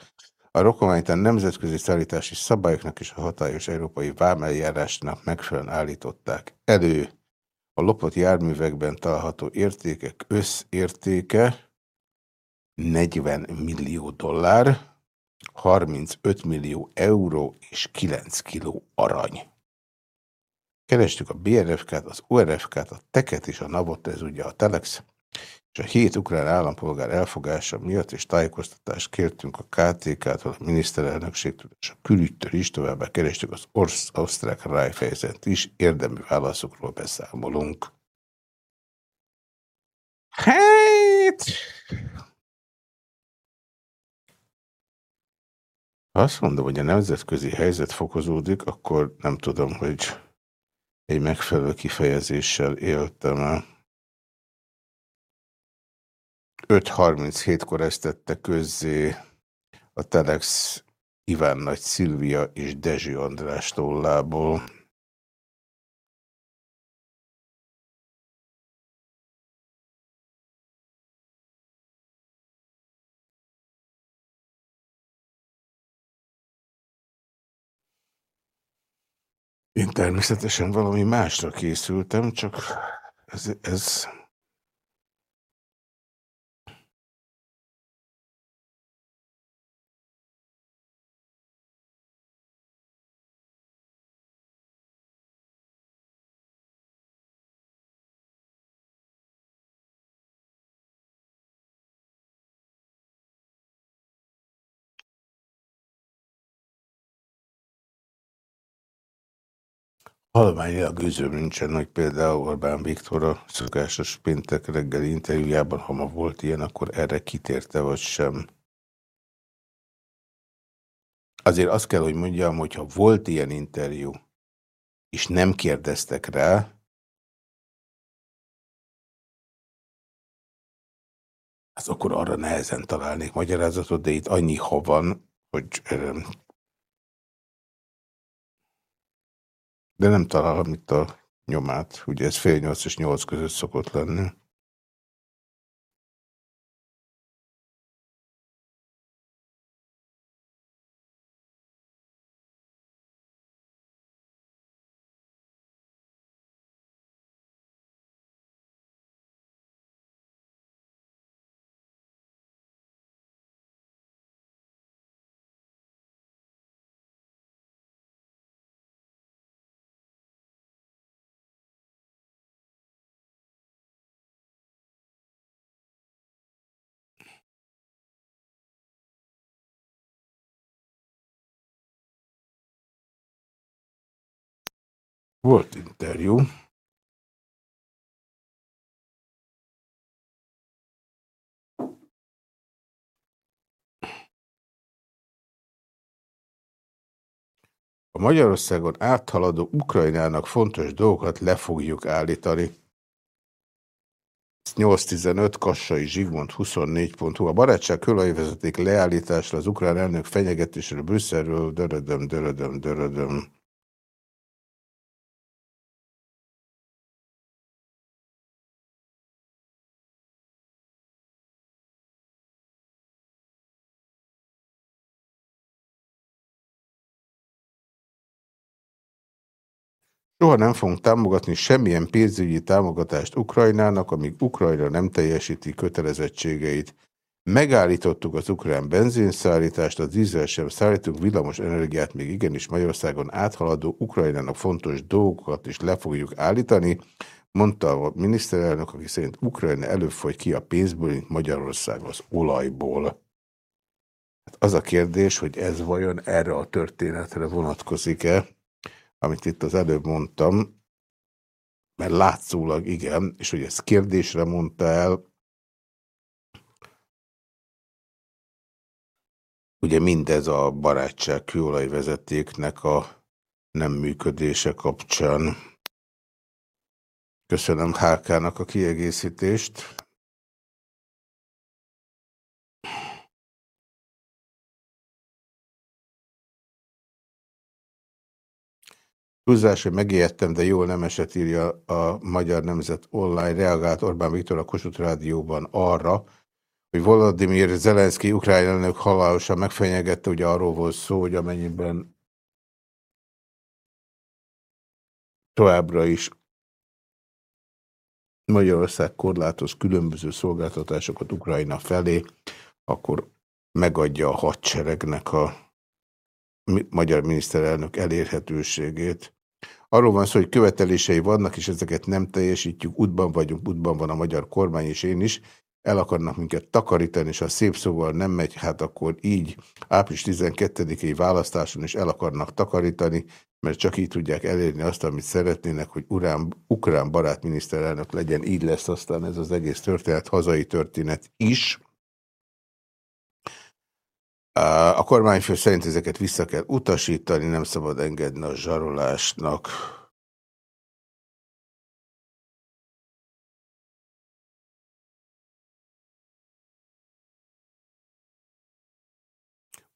A rokománytán nemzetközi szállítási szabályoknak és a hatályos európai vámeljárásnak megfelelően állították elő. A lopott járművekben található értékek összértéke 40 millió dollár, 35 millió euró és 9 kiló arany. Kerestük a BRFK-t, az ORFK-t, a TEKET és a NAVOT, ez ugye a Telex, és a hét ukrán állampolgár elfogása miatt és tájékoztatást kértünk a KTK-tól, a miniszterelnökségtől és a külügytől is, továbbá kerestük az Orsz Ausztrák Rájfejzent is, érdemű válaszokról beszámolunk. Hát... Ha azt mondom, hogy a nemzetközi helyzet fokozódik, akkor nem tudom, hogy egy megfelelő kifejezéssel éltem el. 5.37-kor ezt tette közzé a Telex Iván Nagy Szilvia és Dezső András tollából. Én természetesen valami másra készültem, csak ez, ez Halványilag hogy például Orbán Viktor a szokásos péntek reggeli interjújában, ha ma volt ilyen, akkor erre kitérte vagy sem. Azért azt kell, hogy mondjam, hogy ha volt ilyen interjú, és nem kérdeztek rá, hát akkor arra nehezen találnék magyarázatot, de itt annyi ha van, hogy de nem találom itt a nyomát. Ugye ez fél nyolc és nyolc között szokott lenni. Volt interjú. A Magyarországon áthaladó Ukrajnának fontos dolgokat le fogjuk állítani. 815 Kassai Zsigmond 24.hu. A barátság kölajvezeték leállításra az ukrán elnök fenyegetésről Brüsszelről dörödöm, dörödöm, dörödöm. Soha nem fogunk támogatni semmilyen pénzügyi támogatást Ukrajnának, amíg Ukrajna nem teljesíti kötelezettségeit. Megállítottuk az ukrán benzinszállítást, az dízel sem szállítunk villamos energiát, még igenis Magyarországon áthaladó Ukrajnának fontos dolgokat is le fogjuk állítani, mondta a miniszterelnök, aki szerint Ukrajna előbb ki a pénzből, mint Magyarország az olajból. Hát az a kérdés, hogy ez vajon erre a történetre vonatkozik-e? Amit itt az előbb mondtam, mert látszólag igen, és hogy ezt kérdésre mondta el, ugye mindez a barátság kőolajvezetéknek a nem működése kapcsán. Köszönöm HK-nak a kiegészítést. Túlzás, hogy megijedtem, de jól nem esett, írja a Magyar Nemzet online, reagált Orbán Viktor a Kossuth Rádióban arra, hogy Volodymyr Zelenszky ukrán elnök halálosan megfenyegette, ugye arról volt szó, hogy amennyiben továbbra is Magyarország korlátoz különböző szolgáltatásokat Ukrajna felé, akkor megadja a hadseregnek a magyar miniszterelnök elérhetőségét. Arról van szó, hogy követelései vannak, és ezeket nem teljesítjük. Útban vagyunk, útban van a magyar kormány, és én is. El akarnak minket takarítani, és ha szép szóval nem megy, hát akkor így április 12-i választáson is el akarnak takarítani, mert csak így tudják elérni azt, amit szeretnének, hogy urán, ukrán barát miniszterelnök legyen. Így lesz aztán ez az egész történet, hazai történet is. A kormányfő szerint ezeket vissza kell utasítani, nem szabad engedni a zsarolásnak.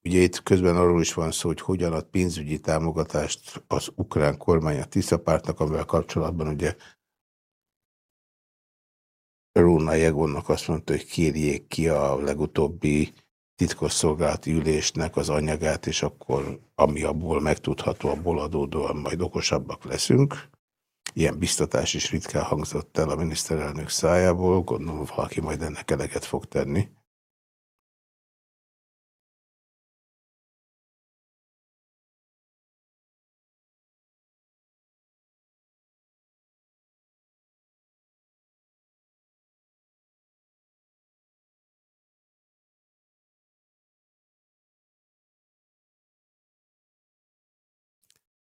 Ugye itt közben arról is van szó, hogy hogyan ad pénzügyi támogatást az ukrán kormány a Tiszapártnak, amivel kapcsolatban ugye Róna Jegonnak azt mondta, hogy kérjék ki a legutóbbi titkosszolgálati ülésnek az anyagát, és akkor ami abból megtudható, abból adódóan majd okosabbak leszünk. Ilyen biztatás is ritkán hangzott el a miniszterelnök szájából, gondolom valaki majd ennek eleget fog tenni.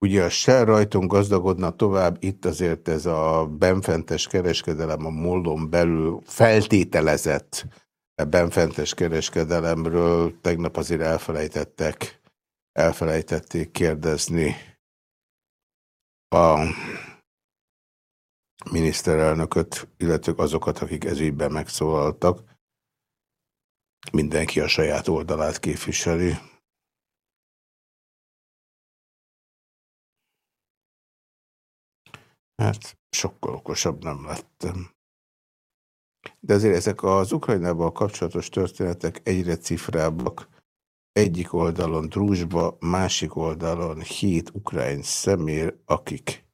Ugye a se rajtunk gazdagodna tovább, itt azért ez a benfentes kereskedelem a mollon belül feltételezett benfentes kereskedelemről tegnap azért elfelejtettek, elfelejtették kérdezni a miniszterelnököt, illetve azokat, akik ezügyben megszólaltak. Mindenki a saját oldalát képviseli. Hát sokkal okosabb nem lettem. De azért ezek az Ukrajnával kapcsolatos történetek egyre cifrábbak. Egyik oldalon Drúzsba, másik oldalon hét ukrán szemér, akik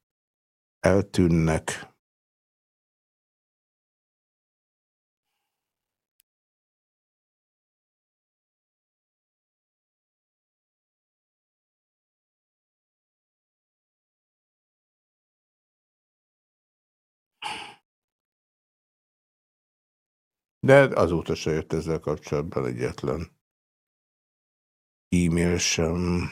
eltűnnek. De azóta se jött ezzel kapcsolatban egyetlen e-mail sem.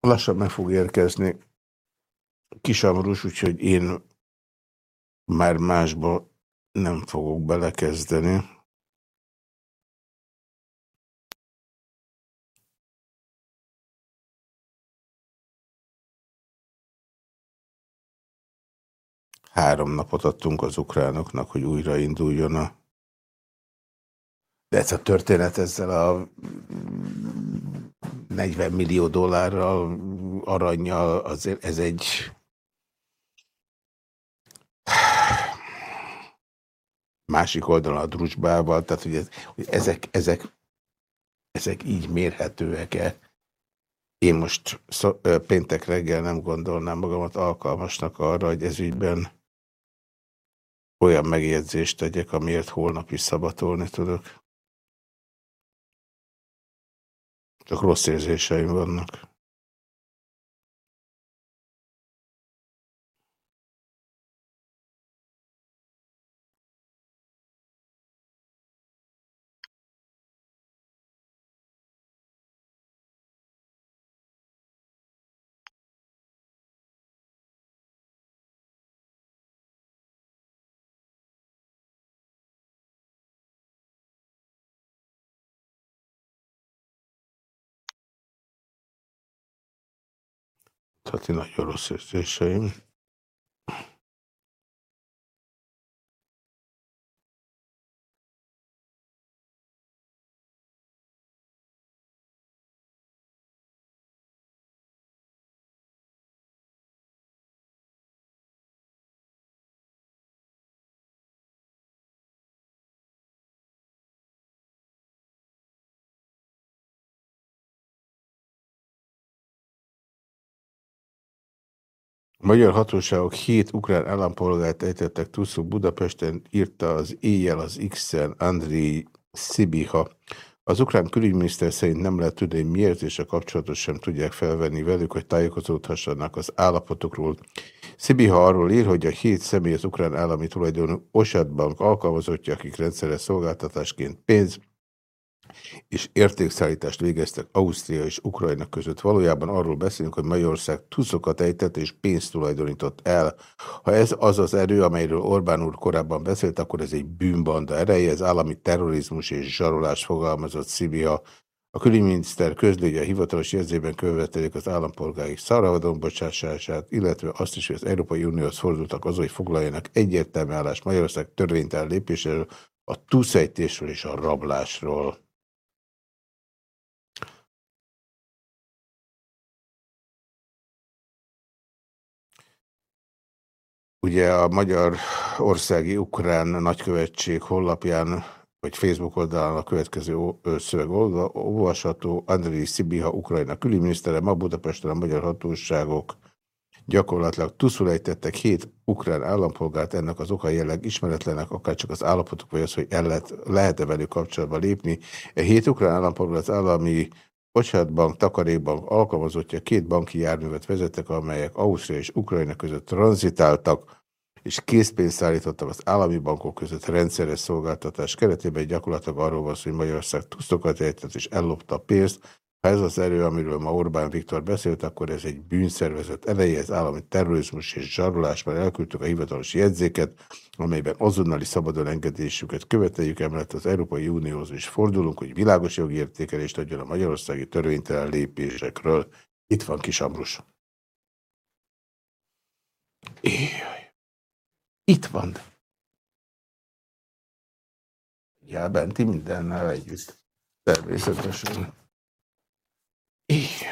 Lassan meg fog érkezni kisamrus, úgyhogy én már másba nem fogok belekezdeni. Három napot adtunk az ukránoknak, hogy újrainduljon a... De ez a történet ezzel a 40 millió dollárral, aranyjal, azért ez egy... Másik oldalon a drusbával, tehát hogy, ez, hogy ezek, ezek, ezek így mérhetőek-e? Én most szó, péntek reggel nem gondolnám magamat alkalmasnak arra, hogy ez ügyben olyan megjegyzést tegyek, amiért holnap is szabatolni tudok. Csak rossz érzéseim vannak. Tati nagyon rossz érzéseim. Magyar hatóságok hét ukrán állampolgárt ejtettek túlszó Budapesten, írta az éjjel az X-en Andriy Szibiha. Az ukrán külügyminiszter szerint nem lehet tudni, miért és a kapcsolatot sem tudják felvenni velük, hogy tájékozódhassanak az állapotokról. Szibiha arról ír, hogy a hét személy az ukrán állami tulajdonú Osad Bank alkalmazottja, akik rendszeres szolgáltatásként pénz, és értékszállítást végeztek Ausztria és Ukrajna között. Valójában arról beszélünk, hogy Magyarország tuszokat ejtett és pénzt tulajdonított el. Ha ez az az erő, amelyről Orbán úr korábban beszélt, akkor ez egy bűnbanda ereje, ez állami terrorizmus és zsarolás fogalmazott Szibia. A külügyminiszter közli, a hivatalos jegyzében követelik az állampolgári szabadon bocsásását, illetve azt is, hogy az Európai Unióhoz fordultak az, hogy foglaljanak egyértelmű állást Magyarország törvénytelen lépéséről, a túszejtésről és a rablásról. Ugye a Magyar Országi Ukrán Nagykövetség honlapján, vagy Facebook oldalán a következő szöveg olvasható. Andriy Szibiha, Ukrajna külügyminisztere, ma Budapesten a magyar hatóságok gyakorlatilag tuszulejtettek hét ukrán állampolgárt, ennek az oka jelleg ismeretlenek, akár csak az állapotok, vagy az, hogy el lehet, lehet-e velük kapcsolatba lépni. E hét ukrán az állami Bocsátbank, Takarékbank alkalmazottja két banki járművet vezettek, amelyek Ausztria és Ukrajna között tranzitáltak, és készpénzt szállítottak az állami bankok között rendszeres szolgáltatás keretében, gyakorlatilag arról van szó, hogy Magyarország tusztokat ejtett és ellopta a pénzt, ha ez az erő, amiről ma Orbán Viktor beszélt, akkor ez egy bűnszervezet eleje, ez állami terrorizmus és zsarolás, mert elküldtük a hivatalos jegyzéket, amelyben azonnali szabadon engedésüket követeljük, emellett az Európai Unióhoz is fordulunk, hogy világos jogi értékelést adjon a magyarországi törvénytelen lépésekről. Itt van Kis Ambrus. Itt van. Ja, Benti mindennel együtt. Természetesen. Éjjjj.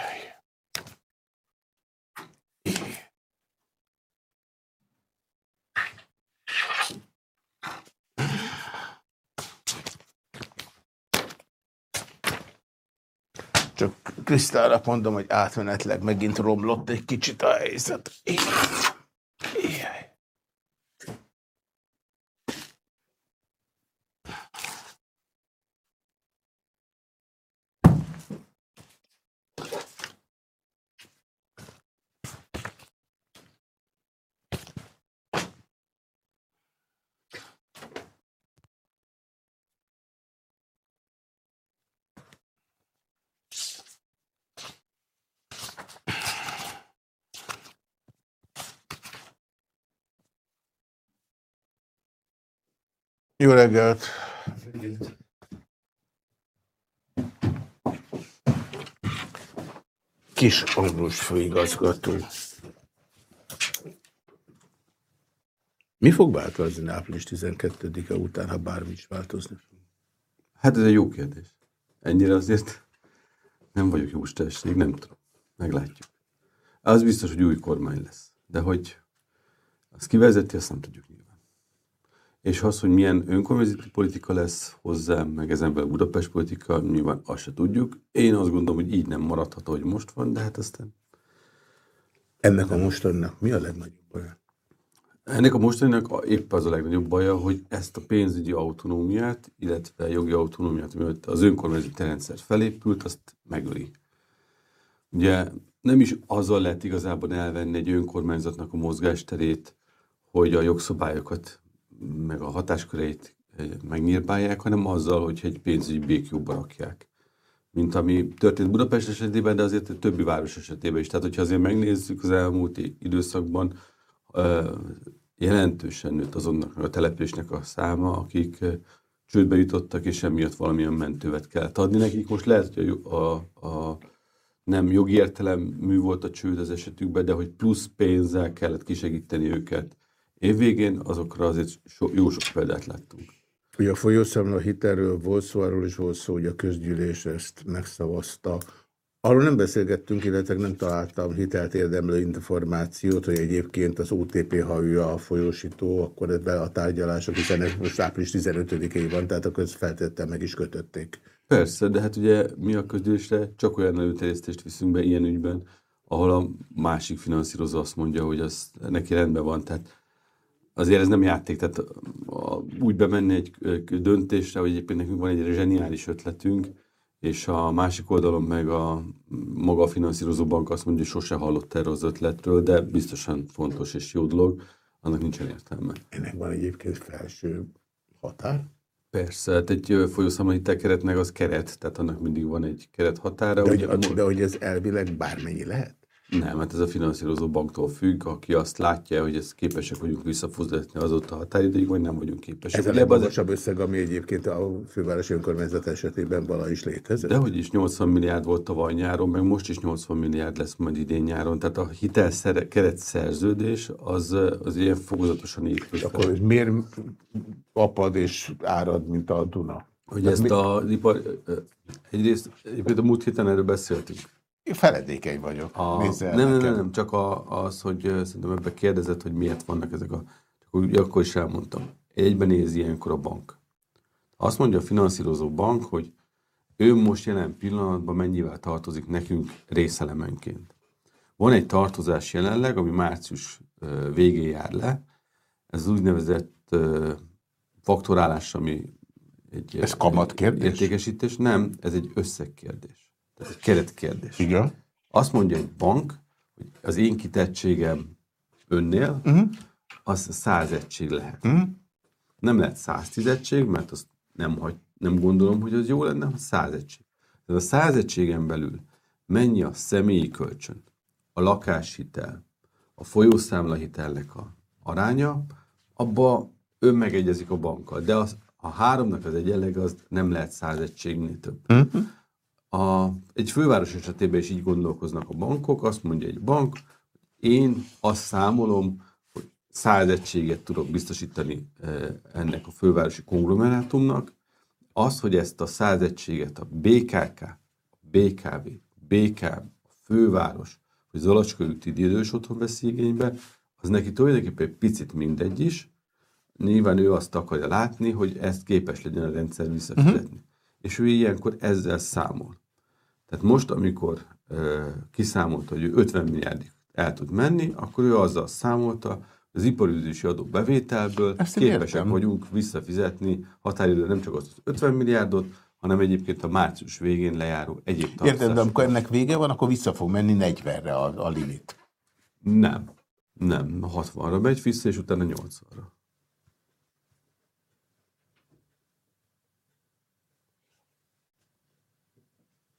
Csak Krisztára mondom, hogy átmenetleg megint romlott egy kicsit a helyzet. Éjjjj. Jó reggelt! Kis Ambrus főigazgató. Mi fog változni április 12-e után, ha bármi is változni fog? Hát ez egy jó kérdés. Ennyire azért nem vagyok jó testség, nem tudom. Meglátjuk. Az biztos, hogy új kormány lesz. De hogy az kivezeti, azt nem tudjuk és az, hogy milyen önkormányzati politika lesz hozzá, meg ezen belül Budapest politika, nyilván azt se tudjuk. Én azt gondolom, hogy így nem maradhat, hogy most van, de hát aztán... Ennek a mostannak mi a legnagyobb baja? Ennek a mostaninak épp az a legnagyobb baja, hogy ezt a pénzügyi autonómiát, illetve jogi autonómiát, ami az önkormányzati rendszer felépült, azt megöli. Ugye nem is azzal lehet igazából elvenni egy önkormányzatnak a mozgásterét, hogy a jogszabályokat meg a hatásköreit megnyírbálják, hanem azzal, hogy egy pénzügyi békjóba rakják. Mint ami történt Budapest esetében, de azért a többi város esetében is. Tehát, hogyha azért megnézzük az elmúlt időszakban, jelentősen nőtt azonnak a településnek a száma, akik csődbe jutottak, és emiatt valamilyen mentővet kellett adni nekik. Most lehet, hogy a, a nem jogi értelemű volt a csőd az esetükben, de hogy plusz pénzzel kellett kisegíteni őket évvégén azokra azért so, jó sok példát láttunk. Ugye a folyószámla hitelről volt szó, arról is volt szó, hogy a közgyűlés ezt megszavazta. Arról nem beszélgettünk, illetve nem találtam hitelt érdemlő információt, hogy egyébként az OTP, ha ő a folyósító, akkor ebben a tárgyalások, hiszen most április 15-ig van, tehát a közfeltéttel meg is kötötték. Persze, de hát ugye mi a közgyűlésre csak olyan előterjesztést viszünk be ilyen ügyben, ahol a másik finanszírozó azt mondja, hogy az neki rendben van. Tehát azért ez nem játék, tehát a, úgy bemenni egy döntésre, hogy egyébként nekünk van egy zseniális ötletünk, és a másik oldalon meg a maga a finanszírozó bank azt mondja, hogy sose hallott erről az ötletről, de biztosan fontos és jó dolog, annak nincsen értelme. Ennek van egyébként felső határ? Persze, hát egy folyószámla keretnek az keret, tehát annak mindig van egy keret határa. De, hogy, de hogy ez elvileg bármennyi lehet? Nem, hát ez a finanszírozó banktól függ, aki azt látja, hogy ezt képesek vagyunk visszafuzetni azóta a határidőig, vagy nem vagyunk képesek. Ez a legmagasabb összeg, ami egyébként a fővárosi önkormányzat esetében vala is létezett? Dehogy is 80 milliárd volt tavaly nyáron, meg most is 80 milliárd lesz majd idén nyáron. Tehát a hitel keretszerződés az, az ilyen fokozatosan épül. Akkor miért apad és árad, mint a Duna? Hogy ezt mi... a ipar... Egyrészt, egyébként a múlt héten erről beszéltünk én feledékeny vagyok. A, nem, nem, nem, nem, csak a, az, hogy szerintem ebbe kérdezett, hogy miért vannak ezek a... Csak akkor is elmondtam. Egyben nézi ilyenkor a bank. Azt mondja a finanszírozó bank, hogy ő most jelen pillanatban mennyivel tartozik nekünk részelemenként. Van egy tartozás jelenleg, ami március végén jár le. Ez az úgynevezett faktorálás, ami egy ez kamatkérdés? Értékesítés. Nem, ez egy összegkérdés. Ez egy keretkérdés. Igen. Azt mondja egy bank, hogy az én kitettségem önnél, uh-huh. az 100 egység lehet. Hm? Nem lehet 110 egység, mert azt nem, hagy, nem gondolom, hogy az jó lenne, hanem 100 egység. Tehát a 100 egységen belül mennyi a személyi kölcsön, a lakáshitel, a folyószámlahitelnek a aránya, abba ön megegyezik a bankkal. De az, a háromnak az egyenleg az nem lehet száz egységnél több. Uh-huh. A, egy főváros esetében is így gondolkoznak a bankok, azt mondja egy bank, én azt számolom, hogy száz egységet tudok biztosítani ennek a fővárosi konglomerátumnak, az, hogy ezt a száz egységet a BKK, a BKV, BKV, a főváros, hogy Zalacska úti idős otthon veszi igénybe, az neki tulajdonképpen egy picit mindegy is, nyilván ő azt akarja látni, hogy ezt képes legyen a rendszer visszafizetni. Uh-huh. És ő ilyenkor ezzel számol. Tehát most, amikor uh, kiszámolta, hogy ő 50 milliárdig el tud menni, akkor ő azzal számolta, az iparüzési adó bevételből Ezt képesek értem. vagyunk visszafizetni határidő nem csak az 50 milliárdot, hanem egyébként a március végén lejáró egyéb Érted, de amikor ennek vége van, akkor vissza fog menni 40-re a, a limit. Nem. Nem, 60-ra megy vissza, és utána 80-ra.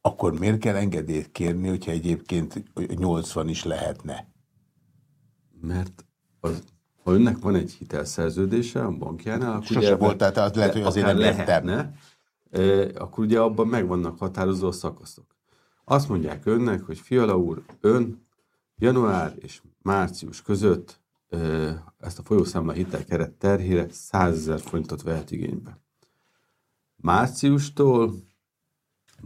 Akkor miért kell engedélyt kérni, hogyha egyébként 80 is lehetne? Mert az, ha önnek van egy hitelszerződése a bankjánál, akkor Sose ugye volt, tehát az lehet, hogy azért nem lehetne, akkor ugye abban meg vannak határozó szakaszok. Azt mondják önnek, hogy Fiala úr, ön január és március között ezt a folyószámla hitelkeret terhére 100 ezer forintot vehet igénybe. Márciustól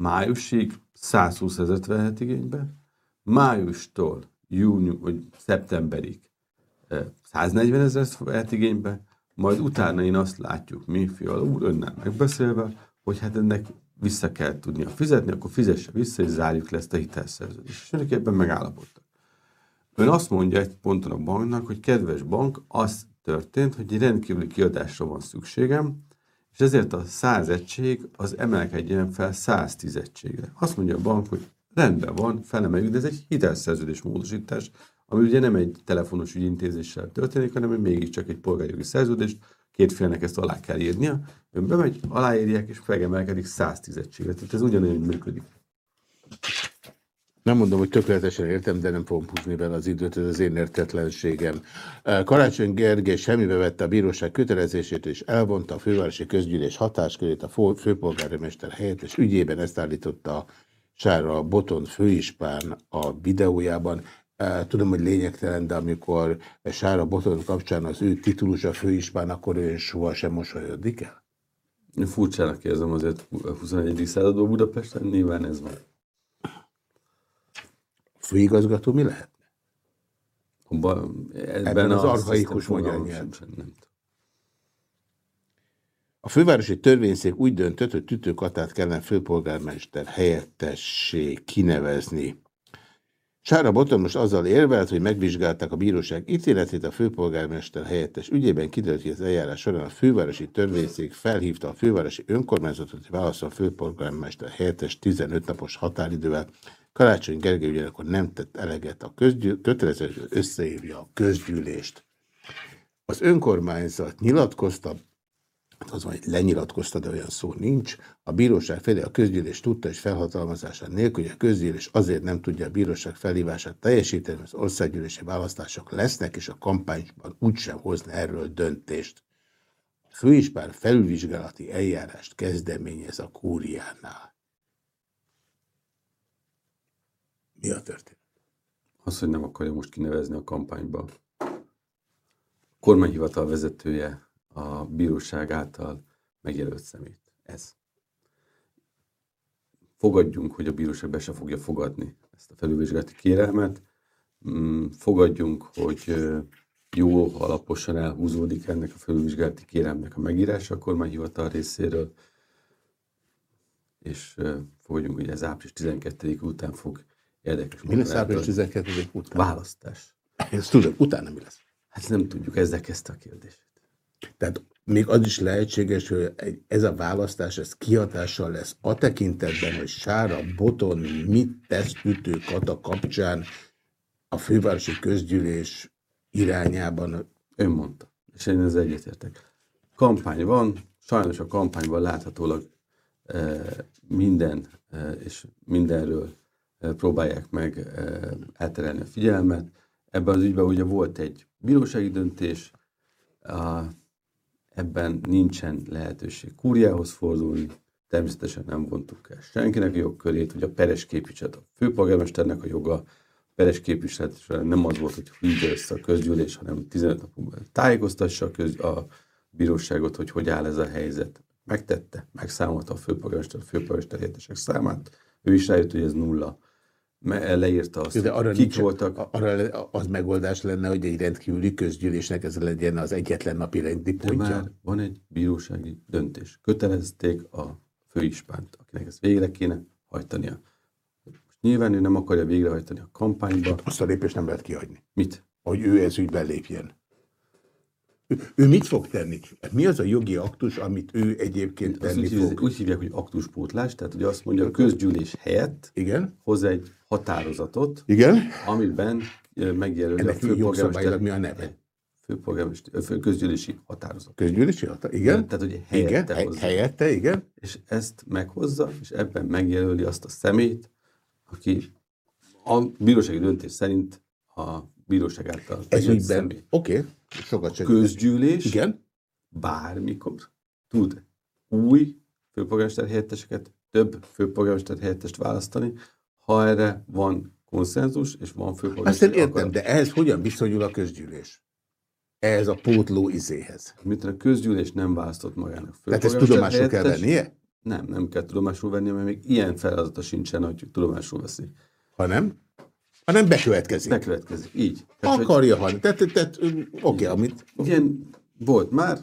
májusig 120 ezeret vehet igénybe, májustól június, vagy szeptemberig 140 ezer vehet igénybe, majd utána én azt látjuk mi, fiala úr, önnel megbeszélve, hogy hát ennek vissza kell tudnia fizetni, akkor fizesse vissza, és zárjuk le ezt a hitelszerződést. És önök ebben megállapodtak. Ön azt mondja egy ponton a banknak, hogy kedves bank, az történt, hogy egy rendkívüli kiadásra van szükségem, és ezért a 100 egység az emelkedjen fel 110 egységre. Azt mondja a bank, hogy rendben van, felemeljük, de ez egy hitelszerződés módosítás, ami ugye nem egy telefonos ügyintézéssel történik, hanem mégiscsak egy polgárjogi szerződést, két félnek ezt alá kell írnia, ön bemegy, aláírják, és fegemelkedik 110 egységre. Tehát ez ugyanúgy működik. Nem mondom, hogy tökéletesen értem, de nem fogom húzni vele az időt, ez az én értetlenségem. Karácsony Gergely semmibe vette a bíróság kötelezését, és elvonta a fővárosi közgyűlés hatáskörét a főpolgármester helyett, és ügyében ezt állította Sára Boton főispán a videójában. Tudom, hogy lényegtelen, de amikor Sára Boton kapcsán az ő titulusa főispán, akkor ő sohasem mosolyodik el? Furcsának érzem azért 21. században Budapesten, nyilván ez van főigazgató mi lehetne? Abban, ebben, ebben az arhaikus magyar A fővárosi törvényszék úgy döntött, hogy tütőkatát kellene főpolgármester helyettessé kinevezni. Sára Boton most azzal érvelt, hogy megvizsgálták a bíróság ítéletét a főpolgármester helyettes ügyében, kiderült, hogy az eljárás során a fővárosi törvényszék felhívta a fővárosi önkormányzatot, hogy válaszol a főpolgármester helyettes 15 napos határidővel Karácsony Gergely ugyanakkor nem tett eleget a közgyűl, kötelező összeírja a közgyűlést. Az önkormányzat nyilatkozta, hát az van, hogy lenyilatkozta, de olyan szó nincs. A bíróság felé a közgyűlés tudta és felhatalmazása nélkül, hogy a közgyűlés azért nem tudja a bíróság felhívását teljesíteni, mert az országgyűlési választások lesznek, és a kampányban úgysem hozna erről döntést. A főispár felülvizsgálati eljárást kezdeményez a kúriánál. Mi a történet? Az, hogy nem akarja most kinevezni a kampányba. A kormányhivatal vezetője a bíróság által megjelölt szemét. Ez. Fogadjunk, hogy a bíróság be se fogja fogadni ezt a felülvizsgálati kérelmet. Mm, fogadjunk, hogy jó alaposan elhúzódik ennek a felülvizsgálati kérelmnek a megírása a kormányhivatal részéről, és fogadjunk, hogy ez április 12 után fog Érdekes. Mi lesz április 12 után? Választás. Ezt tudom, utána mi lesz? Hát nem tudjuk, ezzel kezdte a kérdést. Tehát még az is lehetséges, hogy ez a választás, ez kihatással lesz a tekintetben, hogy Sára Boton mit tesz Kata kapcsán a fővárosi közgyűlés irányában Ön mondta, és én ezzel egyetértek. Kampány van, sajnos a kampányban láthatólag e, minden e, és mindenről próbálják meg elterelni a figyelmet. Ebben az ügyben ugye volt egy bírósági döntés, ebben nincsen lehetőség kúriához fordulni, természetesen nem vontuk el senkinek a jogkörét, hogy a peres képviselet, a főpolgármesternek a joga, a peres képviselet nem az volt, hogy hívja össze a közgyűlés, hanem 15 napon tájékoztassa a, köz, a bíróságot, hogy hogy áll ez a helyzet. Megtette, megszámolta a főpolgármester, a főpolgármester helyettesek számát, ő is rájött, hogy ez nulla leírta azt, De arra kik nincs, voltak. Arra az megoldás lenne, hogy egy rendkívüli közgyűlésnek ez legyen az egyetlen napi rendi De pontja. már van egy bírósági döntés. Kötelezték a főispánt, akinek ezt végre kéne hajtania. Most nyilván ő nem akarja végrehajtani a kampányba. Azt a lépést nem lehet kihagyni, Mit? hogy ő ez ügyben lépjen. Ő, ő mit fog tenni? Mi az a jogi aktus, amit ő egyébként Azt tenni úgy, fog? úgy hívják, hogy aktuspótlás, tehát hogy azt mondja, a közgyűlés helyett Igen? hoz egy határozatot, Igen? amiben megjelöli a Ennek jogszabályilag mi a neve? Főpolgármester, közgyűlési határozat. Közgyűlési határ? Igen? Tehát, hogy igen? helyette Hely- hozza. helyette, igen? és ezt meghozza, és ebben megjelöli azt a szemét, aki a bírósági döntés szerint a bíróság által Ez ügyben. Oké, okay. Sokat A közgyűlés Igen? bármikor tud új főpolgármester helyetteseket, több főpolgármester helyettest választani, ha erre van konszenzus, és van Azt főpolgármester én értem, akarat. de ehhez hogyan viszonyul a közgyűlés? Ehhez a pótló izéhez. Mint a közgyűlés nem választott magának Tehát ezt tudomásul kell helyettest, vennie? Nem, nem kell tudomásul venni, mert még ilyen feladata sincsen, hogy tudomásul veszi. Ha nem, hanem bekövetkezik. Bekövetkezik. Így. Tehát, hogy Akarja, ha tehát, tehát, tehát oké, amit ilyen volt már,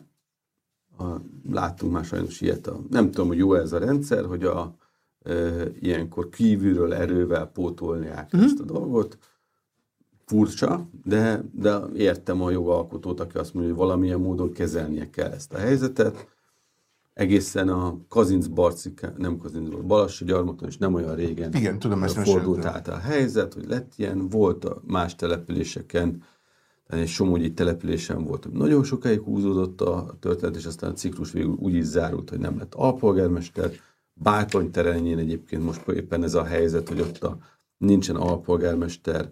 a, láttunk már sajnos ilyet, a, nem tudom, hogy jó ez a rendszer, hogy a, e, ilyenkor kívülről erővel pótolják uh-huh. ezt a dolgot. Furcsa, de, de értem a jogalkotót, aki azt mondja, hogy valamilyen módon kezelnie kell ezt a helyzetet. Egészen a Kazinc Barci, nem Kazinc Barci, Balassa gyarmaton is nem olyan régen Igen, tudom, ezt fordult meséltem. át a helyzet, hogy lett ilyen, volt a más településeken, egy Somogyi településen volt, nagyon sokáig húzódott a történet, és aztán a ciklus végül úgy is zárult, hogy nem lett alpolgármester. Bátony terenyén egyébként most éppen ez a helyzet, hogy ott a, nincsen alpolgármester,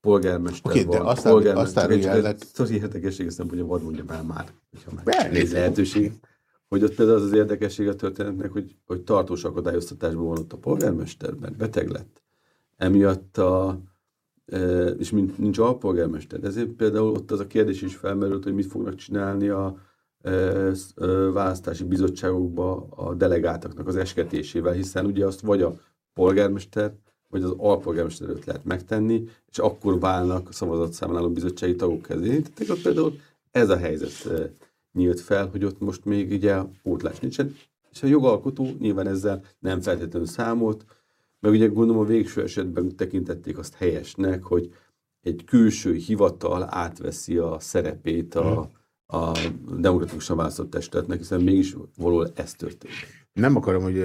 polgármester de van, azt áll- polgármester, azt csak egy- egy érdekesség szempontja, hadd mondjam el már, hogyha néz lehetőség, hogy ott például az az érdekesség a történetnek, hogy, hogy tartós akadályoztatásban van ott a polgármester, mert beteg lett. Emiatt a, e, és mint nincs alpolgármester, ezért például ott az a kérdés is felmerült, hogy mit fognak csinálni a e, e, választási bizottságokba a delegáltaknak az esketésével, hiszen ugye azt vagy a polgármester, vagy az alpolgármester előtt lehet megtenni, és akkor válnak a szavazatszámláló bizottsági tagok kezé. Tehát például ez a helyzet nyílt fel, hogy ott most még ugye pótlás nincsen, és a jogalkotó nyilván ezzel nem feltétlenül számolt, meg ugye gondolom a végső esetben tekintették azt helyesnek, hogy egy külső hivatal átveszi a szerepét a, a demokratikusan választott testületnek, hiszen mégis valahol ez történt. Nem akarom, hogy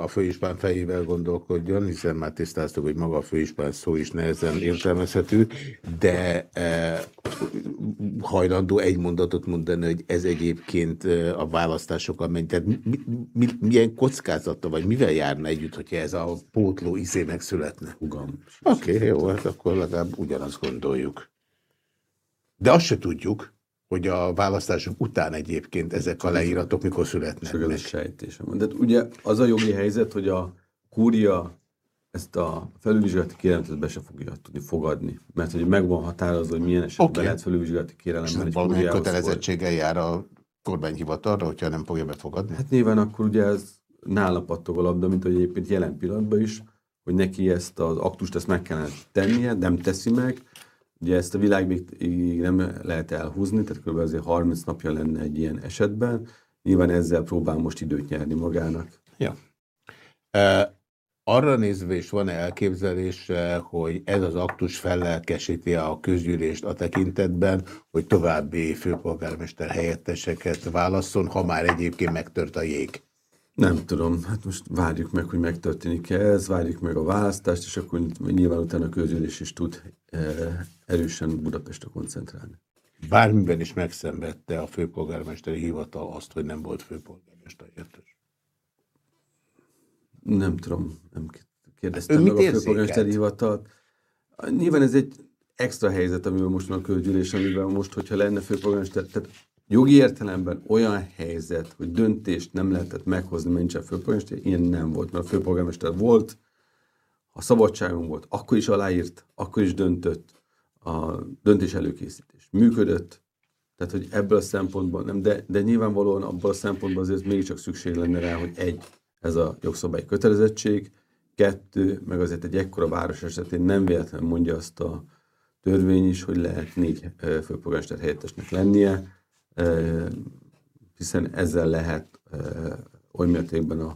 a főispán fejével gondolkodjon, hiszen már tisztáztuk, hogy maga a főispán szó is nehezen értelmezhető, de e, hajlandó egy mondatot mondani, hogy ez egyébként a választásokon megy. Tehát mi, mi, milyen kockázata, vagy mivel járna együtt, hogyha ez a pótló izé megszületne? Oké, okay, jó, hát akkor legalább ugyanazt gondoljuk. De azt se tudjuk, hogy a választások után egyébként ezek a leíratok mikor születnek Csak ez a meg. sejtésem. De hát ugye az a jogi helyzet, hogy a kúria ezt a felülvizsgálati kérelmet be se fogja tudni fogadni. Mert hogy meg van határozva, hogy milyen esetben Oké. lehet felülvizsgálati kérelemmel egy valamilyen kúriához kötelezettséggel jár a kormányhivatalra, hogyha nem fogja befogadni? Hát nyilván akkor ugye ez nála pattog a labda, mint hogy egyébként jelen pillanatban is, hogy neki ezt az aktust ezt meg kellene tennie, nem teszi meg. Ugye ezt a világvégig nem lehet elhúzni, tehát kb. azért 30 napja lenne egy ilyen esetben. Nyilván ezzel próbál most időt nyerni magának. Ja. E, arra nézve is van-e elképzelése, hogy ez az aktus fellelkesíti a közgyűlést a tekintetben, hogy további főpolgármester helyetteseket válasszon, ha már egyébként megtört a jég? Nem tudom, hát most várjuk meg, hogy megtörténik-e ez, várjuk meg a választást, és akkor nyilván utána a közülés is tud eh, erősen Budapestre koncentrálni. bármiben is megszenvedte a főpolgármesteri hivatal azt, hogy nem volt főpolgármester helyettes? Nem tudom, nem kérdeztem meg a főpolgármesteri hivatalt. Nyilván ez egy extra helyzet, amivel most van a közgyűlés, amivel most, hogyha lenne főpolgármester, tehát jogi értelemben olyan helyzet, hogy döntést nem lehetett meghozni, mert nincsen főpolgármester, ilyen nem volt, mert a főpolgármester volt, ha szabadságunk volt, akkor is aláírt, akkor is döntött, a döntés előkészítés. Működött, tehát hogy ebből a szempontból nem, de, de nyilvánvalóan abból a szempontból azért mégiscsak szükség lenne rá, hogy egy, ez a jogszabály kötelezettség, kettő, meg azért egy ekkora város esetén nem véletlenül mondja azt a törvény is, hogy lehet négy főpolgármester helyettesnek lennie, hiszen ezzel lehet oly mértékben a,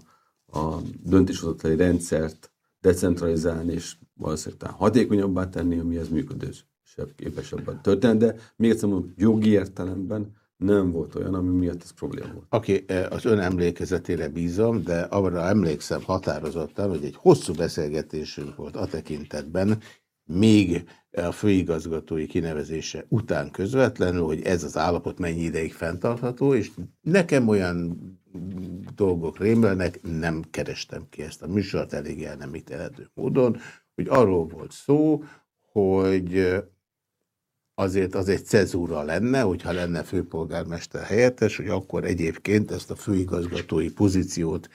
a döntéshozatali rendszert decentralizálni, és valószínűleg talán hatékonyabbá tenni, ami ez működősebb, képesebben történt, de még egyszer mondom, jogi értelemben nem volt olyan, ami miatt ez probléma volt. Oké, az ön emlékezetére bízom, de arra emlékszem határozottan, hogy egy hosszú beszélgetésünk volt a tekintetben, még a főigazgatói kinevezése után közvetlenül, hogy ez az állapot mennyi ideig fenntartható, és nekem olyan dolgok rémlelnek, nem kerestem ki ezt a műsort elég el nem ítélhető módon, hogy arról volt szó, hogy azért az egy cezúra lenne, hogyha lenne főpolgármester helyettes, hogy akkor egyébként ezt a főigazgatói pozíciót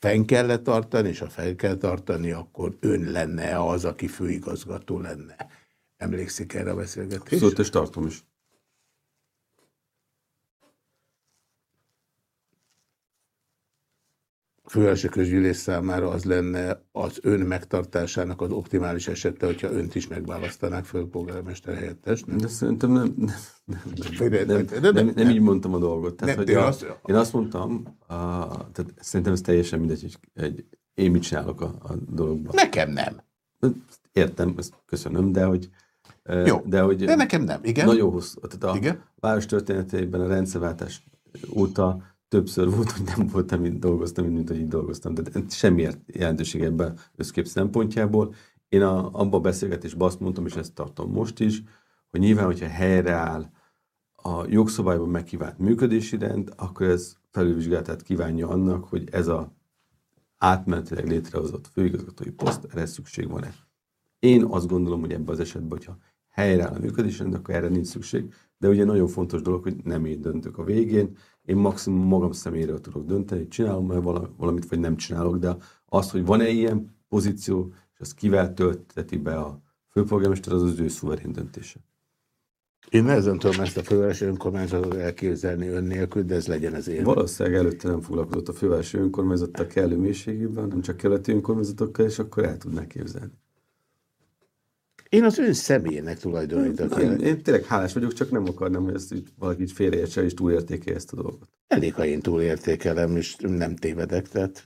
fenn kell tartani, és ha fel kell tartani, akkor ön lenne az, aki főigazgató lenne. Emlékszik erre a beszélgetésre? Abszolút, és tartom is. Fővárosi közgyűlés számára az lenne az ön megtartásának az optimális esete, hogyha önt is megválasztanák főpolgármester helyettes. Nem? De szerintem nem, nem, nem, nem, nem, nem, nem így mondtam a dolgot. Tehát, nem, hogy a, azt, én azt mondtam, a, tehát szerintem ez teljesen mindegy, hogy egy, én mit csinálok a, a dologban. Nekem nem. Értem, ezt köszönöm, de hogy jó, de, hogy de nekem nem, igen. Nagyon hosszú. Tehát a igen? város történetében a rendszerváltás óta többször volt, hogy nem voltam, mint dolgoztam, mint, hogy így dolgoztam. De semmi jelentőség ebben összkép szempontjából. Én a, abban a beszélgetésben azt mondtam, és ezt tartom most is, hogy nyilván, hogyha helyreáll a jogszabályban megkívánt működési rend, akkor ez felülvizsgálatát kívánja annak, hogy ez a átmenetileg létrehozott főigazgatói poszt, erre szükség van-e. Én azt gondolom, hogy ebben az esetben, hogyha helyreáll a működés rend, akkor erre nincs szükség. De ugye nagyon fontos dolog, hogy nem én döntök a végén, én maximum magam személyről tudok dönteni, hogy csinálom -e valamit, vagy nem csinálok, de az, hogy van-e ilyen pozíció, és az kivel tölteti be a főpolgármester, az az ő szuverén döntése. Én nehezen tudom ezt a fővárosi önkormányzatot elképzelni ön nélkül, de ez legyen az én. Valószínűleg előtte nem foglalkozott a fővárosi önkormányzattal kellő mélységében, nem csak keleti önkormányzatokkal, és akkor el tudná képzelni. Én az ön személyének tulajdonítok. Én, én tényleg hálás vagyok, csak nem akarnám, hogy ezt így valaki így félreértse és túlértékelje ezt a dolgot. Elég, ha én túlértékelem, és nem tévedek, tehát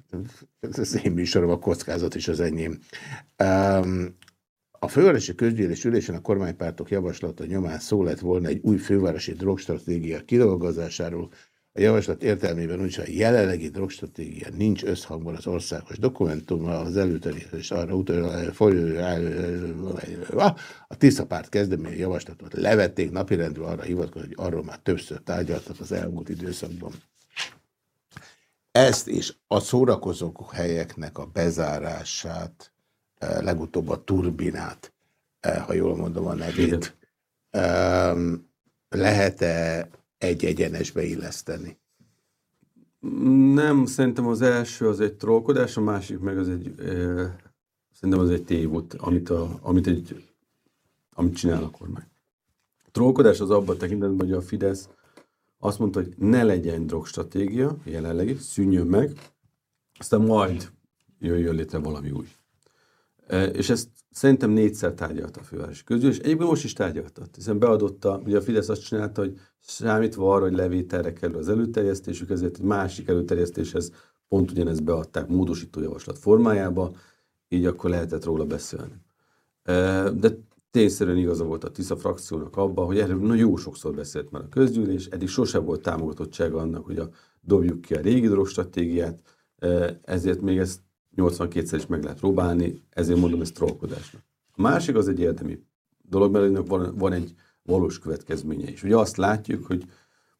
ez az én műsorom, a kockázat is az enyém. Um, a fővárosi közgyűlés ülésen a kormánypártok javaslata nyomán szó lett volna egy új fővárosi drogstratégia kidolgozásáról, a javaslat értelmében úgyis a jelenlegi drogstratégia nincs összhangban az országos dokumentummal, az előterjesztés arra utal, a Tisza párt kezdeménye javaslatot levették napirendről, arra hivatkozott, hogy arról már többször tárgyaltak az elmúlt időszakban. Ezt és a szórakozók helyeknek a bezárását, legutóbb a turbinát, ha jól mondom a nevét, lehet-e egy egyenesbe illeszteni? Nem, szerintem az első az egy trollkodás, a másik meg az egy, e, szerintem az egy tévút, amit, a, amit, egy, amit csinál a kormány. A trollkodás az abban tekintetben, hogy a Fidesz azt mondta, hogy ne legyen drogstratégia, jelenlegi, szűnjön meg, aztán majd jöjjön létre valami új. És ezt szerintem négyszer tárgyalta a fővárosi közgyűlés. Egyébként most is tárgyalta, hiszen beadotta, ugye a Fidesz azt csinálta, hogy számítva arra, hogy levételre kerül az előterjesztésük, ezért egy másik előterjesztéshez pont ugyanezt beadták módosító javaslat formájába, így akkor lehetett róla beszélni. De tényszerűen igaza volt a TISZA frakciónak abban, hogy erről nagyon jó sokszor beszélt már a közgyűlés, eddig sose volt támogatottsága annak, hogy a, dobjuk ki a régi drogstratégiát, ezért még ezt 82-szer is meg lehet próbálni, ezért mondom ezt trollkodásnak. A másik az egy érdemi dolog, mert van, van egy valós következménye is. Ugye azt látjuk, hogy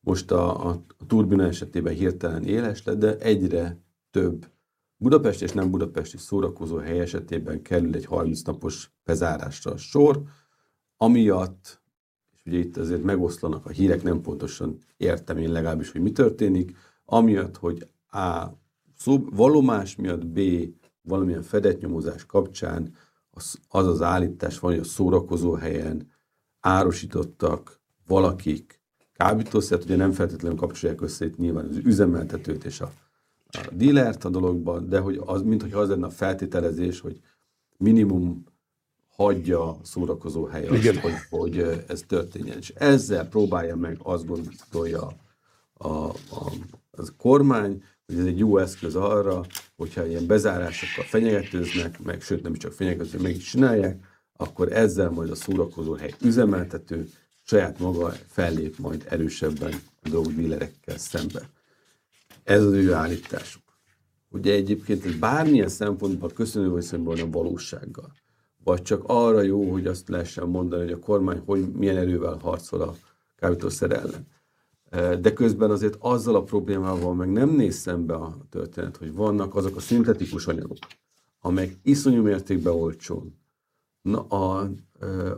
most a, a, a turbina esetében hirtelen éles lett, de egyre több Budapest és nem budapesti szórakozó hely esetében kerül egy 30 napos bezárásra a sor, amiatt, és ugye itt azért megoszlanak a hírek, nem pontosan értem én legalábbis, hogy mi történik, amiatt, hogy A. Szó, valomás miatt, B. valamilyen fedett nyomozás kapcsán az az, az állítás van, hogy a szórakozó helyen árosítottak valakik kábítószert, ugye nem feltétlenül kapcsolják össze itt nyilván az üzemeltetőt és a, a dílert a dologban, de hogy az, mint hogy az lenne a feltételezés, hogy minimum hagyja a szórakozó hely azt, hogy, hogy ez történjen. És ezzel próbálja meg azt gondolja a, a, az kormány, hogy ez egy jó eszköz arra, hogyha ilyen bezárásokkal fenyegetőznek, meg sőt nem csak fenyegetőznek, meg is csinálják, akkor ezzel majd a szórakozó hely üzemeltető saját maga fellép majd erősebben a drogdílerekkel szemben. Ez az ő állításuk. Ugye egyébként ez bármilyen szempontból köszönő viszonyban a valósággal. Vagy csak arra jó, hogy azt lehessen mondani, hogy a kormány hogy milyen erővel harcol a kábítószer ellen. De közben azért azzal a problémával meg nem néz szembe a történet, hogy vannak azok a szintetikus anyagok, amelyek iszonyú mértékben olcsón na, a,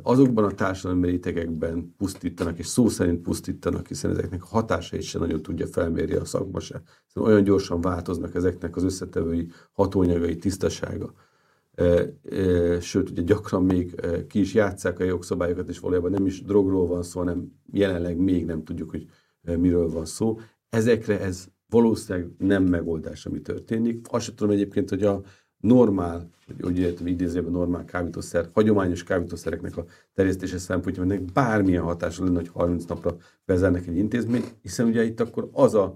azokban a társadalmi rétegekben pusztítanak, és szó szerint pusztítanak, hiszen ezeknek a hatásait sem nagyon tudja felmérni a szakma se. Hiszen olyan gyorsan változnak ezeknek az összetevői hatóanyagai tisztasága. Sőt, ugye gyakran még ki is játszák a jogszabályokat, és valójában nem is drogról van szó, hanem jelenleg még nem tudjuk, hogy miről van szó. Ezekre ez valószínűleg nem megoldás, ami történik. Azt sem tudom egyébként, hogy a normál, hogy értem, idézőben normál kábítószer, hagyományos kábítószereknek a terjesztése szempontjából ennek bármilyen hatása lenne, hogy 30 napra bezárnak egy intézményt, hiszen ugye itt akkor az a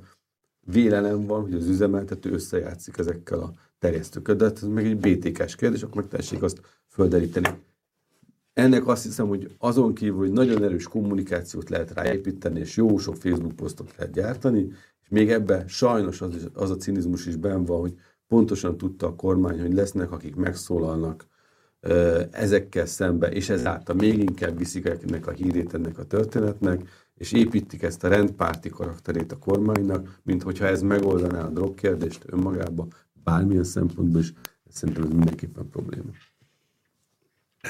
vélelem van, hogy az üzemeltető összejátszik ezekkel a terjesztőkkel, de hát ez meg egy BTK-s kérdés, akkor meg tessék azt földeríteni. Ennek azt hiszem, hogy azon kívül, hogy nagyon erős kommunikációt lehet ráépíteni, és jó sok Facebook posztot lehet gyártani, és még ebben sajnos az, az a cinizmus is benn van, hogy pontosan tudta a kormány, hogy lesznek, akik megszólalnak ezekkel szembe, és ezáltal még inkább viszik ennek a hírét ennek a történetnek, és építik ezt a rendpárti karakterét a kormánynak, mint hogyha ez megoldaná a drogkérdést önmagába, bármilyen szempontból is, szerintem ez mindenképpen probléma.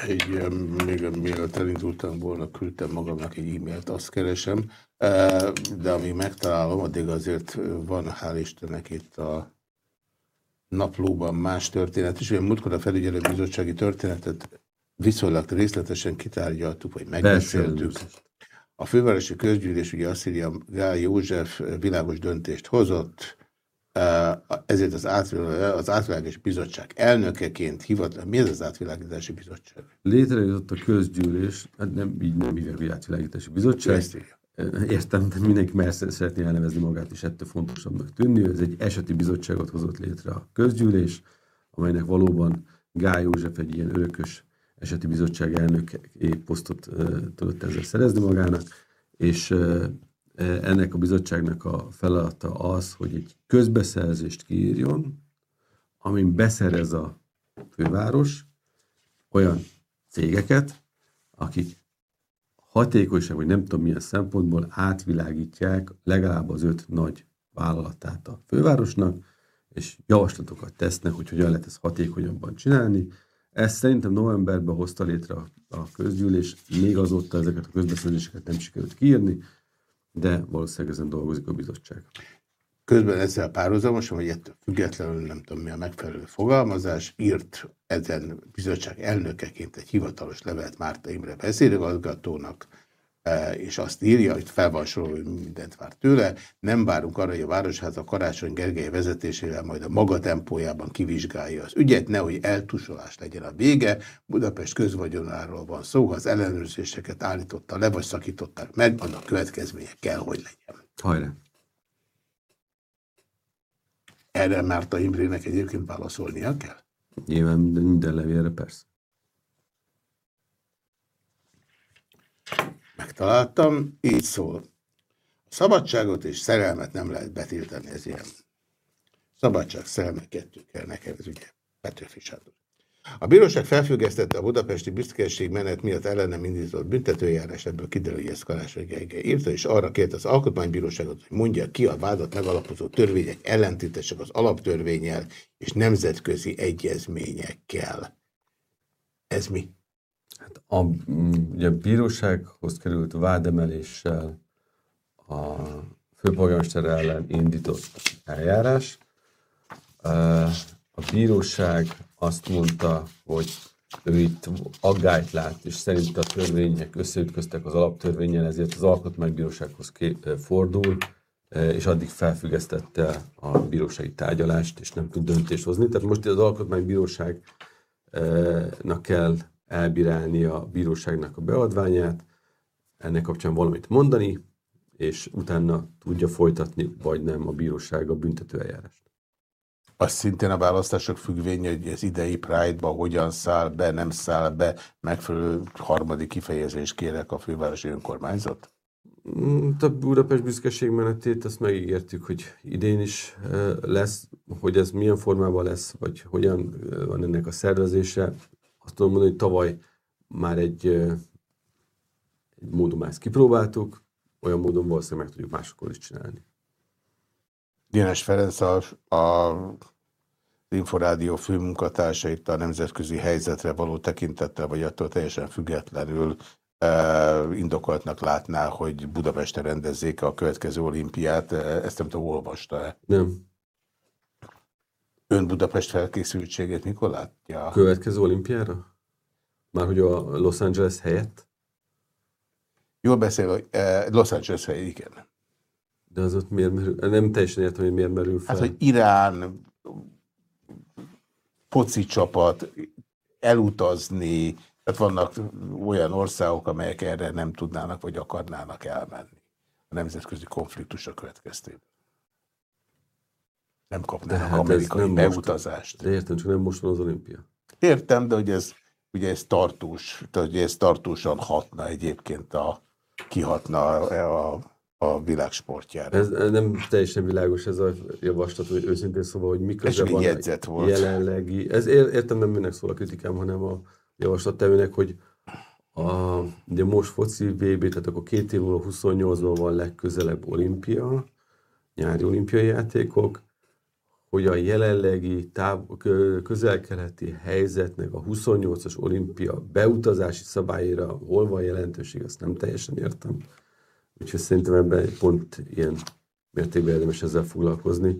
Egy, még mielőtt elindultam volna, küldtem magamnak egy e-mailt, azt keresem, de amíg megtalálom, addig azért van, hál' Istennek itt a naplóban más történet is. Olyan múltkor a felügyelőbizottsági történetet viszonylag részletesen kitárgyaltuk, vagy megbeszéltük. A fővárosi közgyűlés ugye azt írja, Gál József világos döntést hozott, ezért az, átvilág, az átvilágítási bizottság elnökeként hivat, mi ez az átvilágítási bizottság? Létrehozott a közgyűlés, hát nem, így nem hívják, átvilágítási bizottság. Ezt írja. Értem, de mindenki már szeretné elnevezni magát, és ettől fontosabbnak tűnni. Ez egy eseti bizottságot hozott létre a közgyűlés, amelynek valóban Gály József egy ilyen örökös eseti bizottság elnök posztot tudott ezzel szerezni magának, és ennek a bizottságnak a feladata az, hogy egy közbeszerzést kiírjon, amin beszerez a főváros olyan cégeket, akik hatékonyság, vagy nem tudom milyen szempontból átvilágítják legalább az öt nagy vállalatát a fővárosnak, és javaslatokat tesznek, hogy hogyan lehet ezt hatékonyabban csinálni. Ezt szerintem novemberben hozta létre a közgyűlés, még azóta ezeket a közbeszerzéseket nem sikerült kiírni, de valószínűleg ezen dolgozik a bizottság. Közben ezzel párhuzamosan, vagy ettől függetlenül nem tudom mi a megfelelő fogalmazás, írt ezen bizottság elnökeként egy hivatalos levelet Márta Imre beszélőgazgatónak, e, és azt írja, hogy fel van sorolva, hogy mindent vár tőle. Nem várunk arra, hogy a Városháza Karácsony Gergely vezetésével majd a maga tempójában kivizsgálja az ügyet, nehogy eltusolás legyen a vége. Budapest közvagyonáról van szó, ha az ellenőrzéseket állította le, vagy szakították meg, annak következménye kell, hogy legyen. Hajrá! Erre Márta Imrének egyébként válaszolnia kell? Nyilván minden, minden levélre persze. Megtaláltam, így szól. A szabadságot és szerelmet nem lehet betiltani, ez ilyen. Szabadság, szerelme, kettő kell nekem, ez ugye Petőfi Sándor. A bíróság felfüggesztette a budapesti büszkeség menet miatt ellenem indított büntetőjárás, ebből kiderül, hogy ezt Karácsony írta, és arra kért az alkotmánybíróságot, hogy mondja ki a vádat megalapozó törvények ellentétesek az alaptörvényel és nemzetközi egyezményekkel. Ez mi? Hát a, ugye a bírósághoz került vádemeléssel a főpolgármester ellen indított eljárás. A bíróság azt mondta, hogy ő itt aggályt lát, és szerint a törvények összeütköztek az alaptörvényen, ezért az alkotmánybírósághoz fordul, és addig felfüggesztette a bírósági tárgyalást, és nem tud döntést hozni. Tehát most az alkotmánybíróságnak kell elbírálni a bíróságnak a beadványát, ennek kapcsán valamit mondani, és utána tudja folytatni, vagy nem a bíróság a büntetőeljárást. Az szintén a választások függvénye, hogy az idei Pride-ba hogyan száll be, nem száll be, megfelelő harmadik kifejezést kérek a fővárosi önkormányzat? Mm, a Budapest büszkeség menetét azt megígértük, hogy idén is lesz, hogy ez milyen formában lesz, vagy hogyan van ennek a szervezése. Azt tudom mondani, hogy tavaly már egy, egy módon ezt kipróbáltuk, olyan módon valószínűleg meg tudjuk másokkor is csinálni. Dénes Ferenc a, a Inforádió főmunkatársa itt a nemzetközi helyzetre való tekintettel, vagy attól teljesen függetlenül e, indokoltnak látná, hogy Budapesten rendezzék a következő olimpiát. Ezt nem tudom, olvasta-e? Nem. Ön Budapest felkészültségét mikor látja? Következő olimpiára? Már hogy a Los Angeles helyett? Jól beszél, hogy e, Los Angeles helyett, igen. De az ott miért merül? Nem teljesen értem, hogy miért merül fel. Hát, hogy Irán foci csapat elutazni, tehát vannak olyan országok, amelyek erre nem tudnának, vagy akarnának elmenni a nemzetközi konfliktusra következtében. Nem kapnának hát amerikai nem beutazást. Most, de értem, csak nem most van az olimpia. Értem, de hogy ez, ugye ez tartós, tehát ugye ez tartósan hatna egyébként a, kihatna a, a a világsportjára. Ez nem teljesen világos ez a javaslat, hogy őszintén szóval, hogy miközben van a volt. jelenlegi... Ez értem nem minek szól a kritikám, hanem a javaslattevőnek, hogy a, ugye most foci VB, tehát akkor két év múlva 28-ban van legközelebb olimpia, nyári olimpiai játékok, hogy a jelenlegi táv, közel-keleti helyzetnek a 28-as olimpia beutazási szabályra hol van jelentőség, azt nem teljesen értem. Úgyhogy szerintem ebben pont ilyen mértékben érdemes ezzel foglalkozni.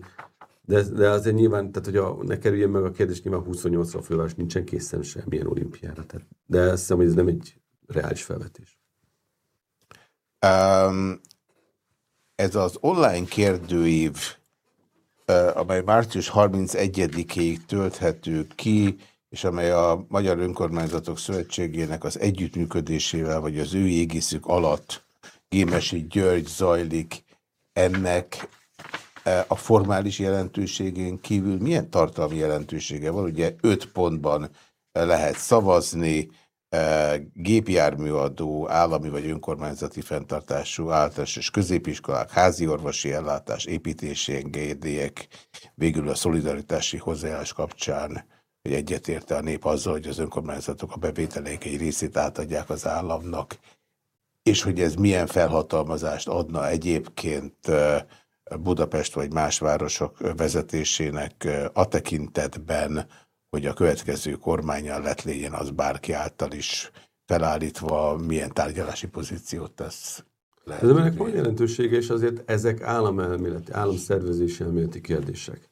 De, de azért nyilván, tehát hogy a, ne kerüljön meg a kérdés, nyilván 28-ra a főváros nincsen készen semmilyen olimpiára. Tehát, de azt hiszem, hogy ez nem egy reális felvetés. Um, ez az online kérdőív, amely március 31-ig tölthető ki, és amely a Magyar Önkormányzatok Szövetségének az együttműködésével, vagy az ő égiszük alatt Gémesi György zajlik, ennek a formális jelentőségén kívül milyen tartalmi jelentősége van? Ugye öt pontban lehet szavazni, gépjárműadó, állami vagy önkormányzati fenntartású általános és középiskolák, házi orvosi ellátás, építési engedélyek, végül a szolidaritási hozzáállás kapcsán, hogy egyetérte a nép azzal, hogy az önkormányzatok a bevételeik egy részét átadják az államnak, és hogy ez milyen felhatalmazást adna egyébként Budapest vagy más városok vezetésének a tekintetben, hogy a következő kormányon lett legyen az bárki által is felállítva, milyen tárgyalási pozíciót tesz lehet. De ennek van jelentősége, és azért ezek államelméleti, államszervezési elméleti kérdések.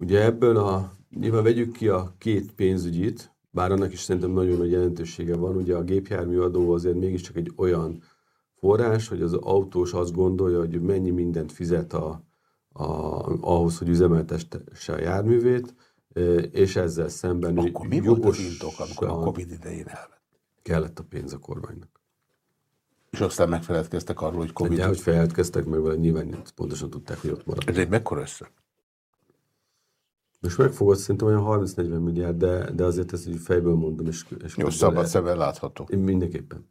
Ugye ebből a, nyilván vegyük ki a két pénzügyit, bár annak is szerintem nagyon nagy jelentősége van. Ugye a gépjárműadó azért mégiscsak egy olyan forrás, hogy az autós azt gondolja, hogy mennyi mindent fizet a, a, ahhoz, hogy üzemeltesse a járművét, és ezzel szemben Akkor mi volt az indok, amikor a Covid idején elvett? Kellett a pénz a kormánynak. És aztán megfeledkeztek arról, hogy Covid... Hát, hogy felelkeztek meg vele, nyilván pontosan tudták, hogy ott marad. Ez egy mekkora összeg? Most megfogod szerintem olyan 30-40 milliárd, de, de azért ezt így fejből mondom. És, és Jó, szabad szemben látható. Mindenképpen.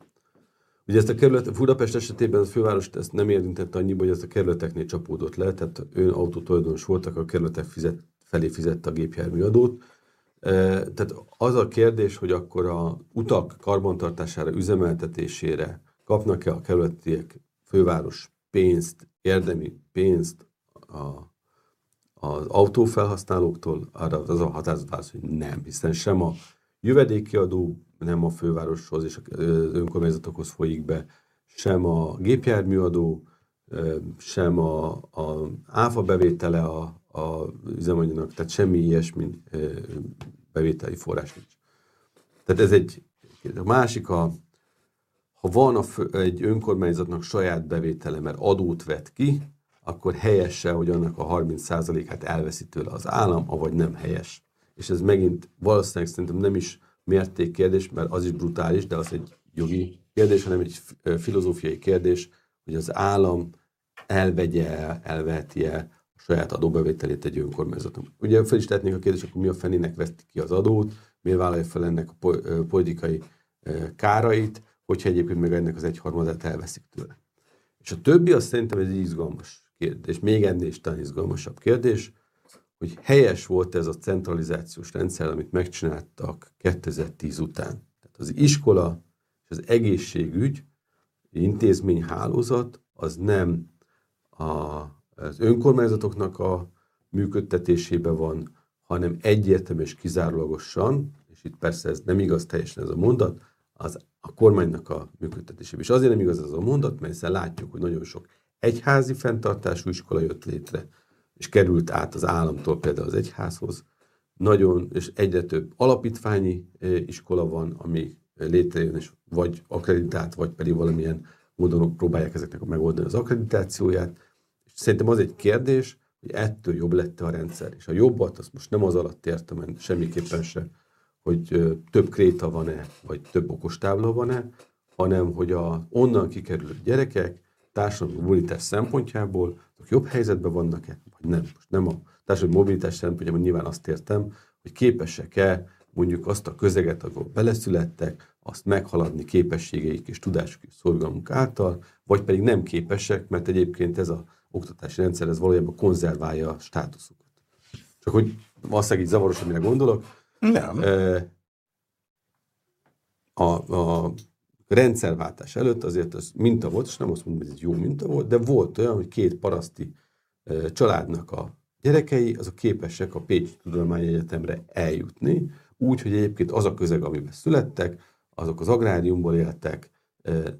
Ugye ezt a kerület, Budapest esetében a főváros ezt nem érintett annyiba, hogy ezt a kerületeknél csapódott le, tehát ön autótulajdonos voltak, a kerületek fizet, felé fizette a gépjárműadót. Tehát az a kérdés, hogy akkor a utak karbantartására, üzemeltetésére kapnak-e a kerületiek főváros pénzt, érdemi pénzt a, az autófelhasználóktól, arra az a határozat hogy nem, hiszen sem a jövedéki adó nem a fővároshoz és az önkormányzatokhoz folyik be, sem a gépjárműadó, sem a, a áfa bevétele a, a üzemanyagnak, tehát semmi ilyesmi bevételi forrás nincs. Tehát ez egy, a másik, a, ha van a, egy önkormányzatnak saját bevétele, mert adót vet ki, akkor helyese, hogy annak a 30%-át elveszi tőle az állam, avagy nem helyes. És ez megint valószínűleg szerintem nem is mértékkérdés, mert az is brutális, de az egy jogi kérdés, hanem egy filozófiai kérdés, hogy az állam elvegye el, elveheti saját adóbevételét egy önkormányzaton. Ugye fel is tehetnénk a kérdést, akkor mi a fenének veszti ki az adót, miért vállalja fel ennek a politikai kárait, hogyha egyébként meg ennek az egyharmadát elveszik tőle. És a többi az szerintem egy izgalmas kérdés, még ennél is talán izgalmasabb kérdés, hogy helyes volt ez a centralizációs rendszer, amit megcsináltak 2010 után. Tehát az iskola és az egészségügy intézményhálózat az nem a, az önkormányzatoknak a működtetésében van, hanem egyértelmű és kizárólagosan, és itt persze ez nem igaz teljesen ez a mondat, az a kormánynak a működtetésében. És azért nem igaz ez a mondat, mert hiszen látjuk, hogy nagyon sok egyházi fenntartású iskola jött létre, és került át az államtól például az egyházhoz. Nagyon, és egyre több alapítványi iskola van, ami létrejön, és vagy akreditált, vagy pedig valamilyen módon próbálják ezeknek megoldani az akkreditációját. Szerintem az egy kérdés, hogy ettől jobb lett a rendszer. És a jobbat, azt most nem az alatt értem, semmiképpen se, hogy több kréta van-e, vagy több okostábla van-e, hanem hogy a onnan kikerülő gyerekek társadalmi mobilitás szempontjából jobb helyzetben vannak-e, vagy nem. Most nem a társadalmi mobilitás szempontjából nyilván azt értem, hogy képesek-e mondjuk azt a közeget, ahol beleszülettek, azt meghaladni képességeik és tudásuk és szorgalmuk által, vagy pedig nem képesek, mert egyébként ez a oktatási rendszer ez valójában konzerválja a státuszukat. Csak hogy valószínűleg így zavaros, amire gondolok. Nem. A, a rendszerváltás előtt azért az minta volt, és nem azt mondom, hogy ez jó minta volt, de volt olyan, hogy két paraszti családnak a gyerekei, azok képesek a Pécsi Tudományegyetemre eljutni, úgy, hogy egyébként az a közeg, amiben születtek, azok az agráriumból éltek,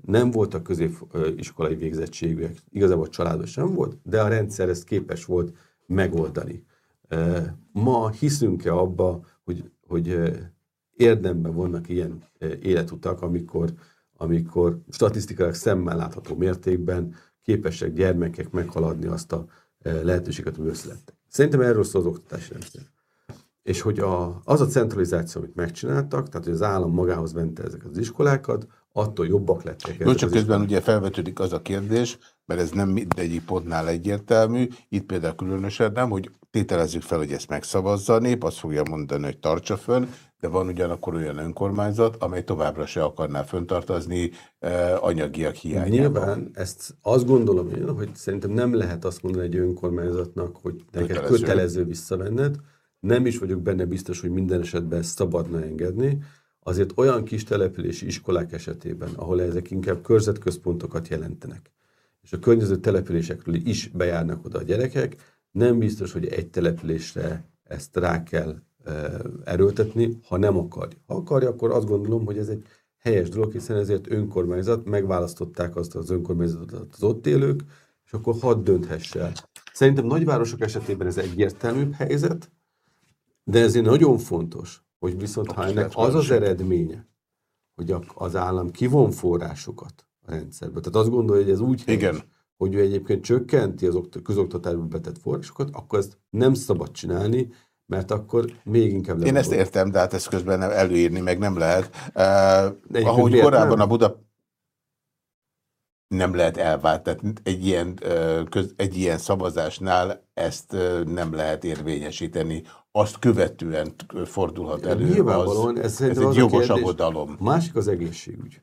nem voltak középiskolai végzettségűek, igazából a családban sem volt, de a rendszer ezt képes volt megoldani. Ma hiszünk-e abba, hogy, hogy érdemben vannak ilyen életutak, amikor, amikor statisztikailag szemmel látható mértékben képesek gyermekek meghaladni azt a lehetőséget, hogy összelettek. Szerintem erről szól az oktatási rendszer. És hogy a, az a centralizáció, amit megcsináltak, tehát hogy az állam magához vente ezeket az iskolákat, attól jobbak lettek. Jó, csak közben ugye felvetődik az a kérdés, mert ez nem mindegyik pontnál egyértelmű, itt például különösen nem, hogy tételezzük fel, hogy ezt megszavazza a nép, azt fogja mondani, hogy tartsa fönn, de van ugyanakkor olyan önkormányzat, amely továbbra se akarná föntartazni eh, anyagiak hiányában. Nyilván ezt azt gondolom én, hogy szerintem nem lehet azt mondani egy önkormányzatnak, hogy neked kötelező, kötelező visszavenned, nem is vagyok benne biztos, hogy minden esetben ezt szabadna engedni, azért olyan kis települési iskolák esetében, ahol ezek inkább körzetközpontokat jelentenek, és a környező településekről is bejárnak oda a gyerekek, nem biztos, hogy egy településre ezt rá kell e, erőltetni, ha nem akarja. Ha akarja, akkor azt gondolom, hogy ez egy helyes dolog, hiszen ezért önkormányzat, megválasztották azt az önkormányzatot az ott élők, és akkor hadd dönthesse Szerintem nagyvárosok esetében ez egyértelműbb helyzet, de ezért nagyon fontos, hogy viszont ha ennek az az eredménye, hogy az állam kivon forrásokat a rendszerbe, tehát azt gondolja, hogy ez úgy Igen. Helyes, hogy ő egyébként csökkenti az közoktatásba betett forrásokat, akkor ezt nem szabad csinálni, mert akkor még inkább... Én ezt értem, de hát ezt közben előírni meg nem lehet. Uh, ahogy korábban nem? a Buda nem lehet elvált. Tehát egy ilyen, egy ilyen szavazásnál ezt nem lehet érvényesíteni. Azt követően fordulhat elő. Nyilvánvalóan az, ez, ez egy jogos aggodalom. Másik az egészségügy.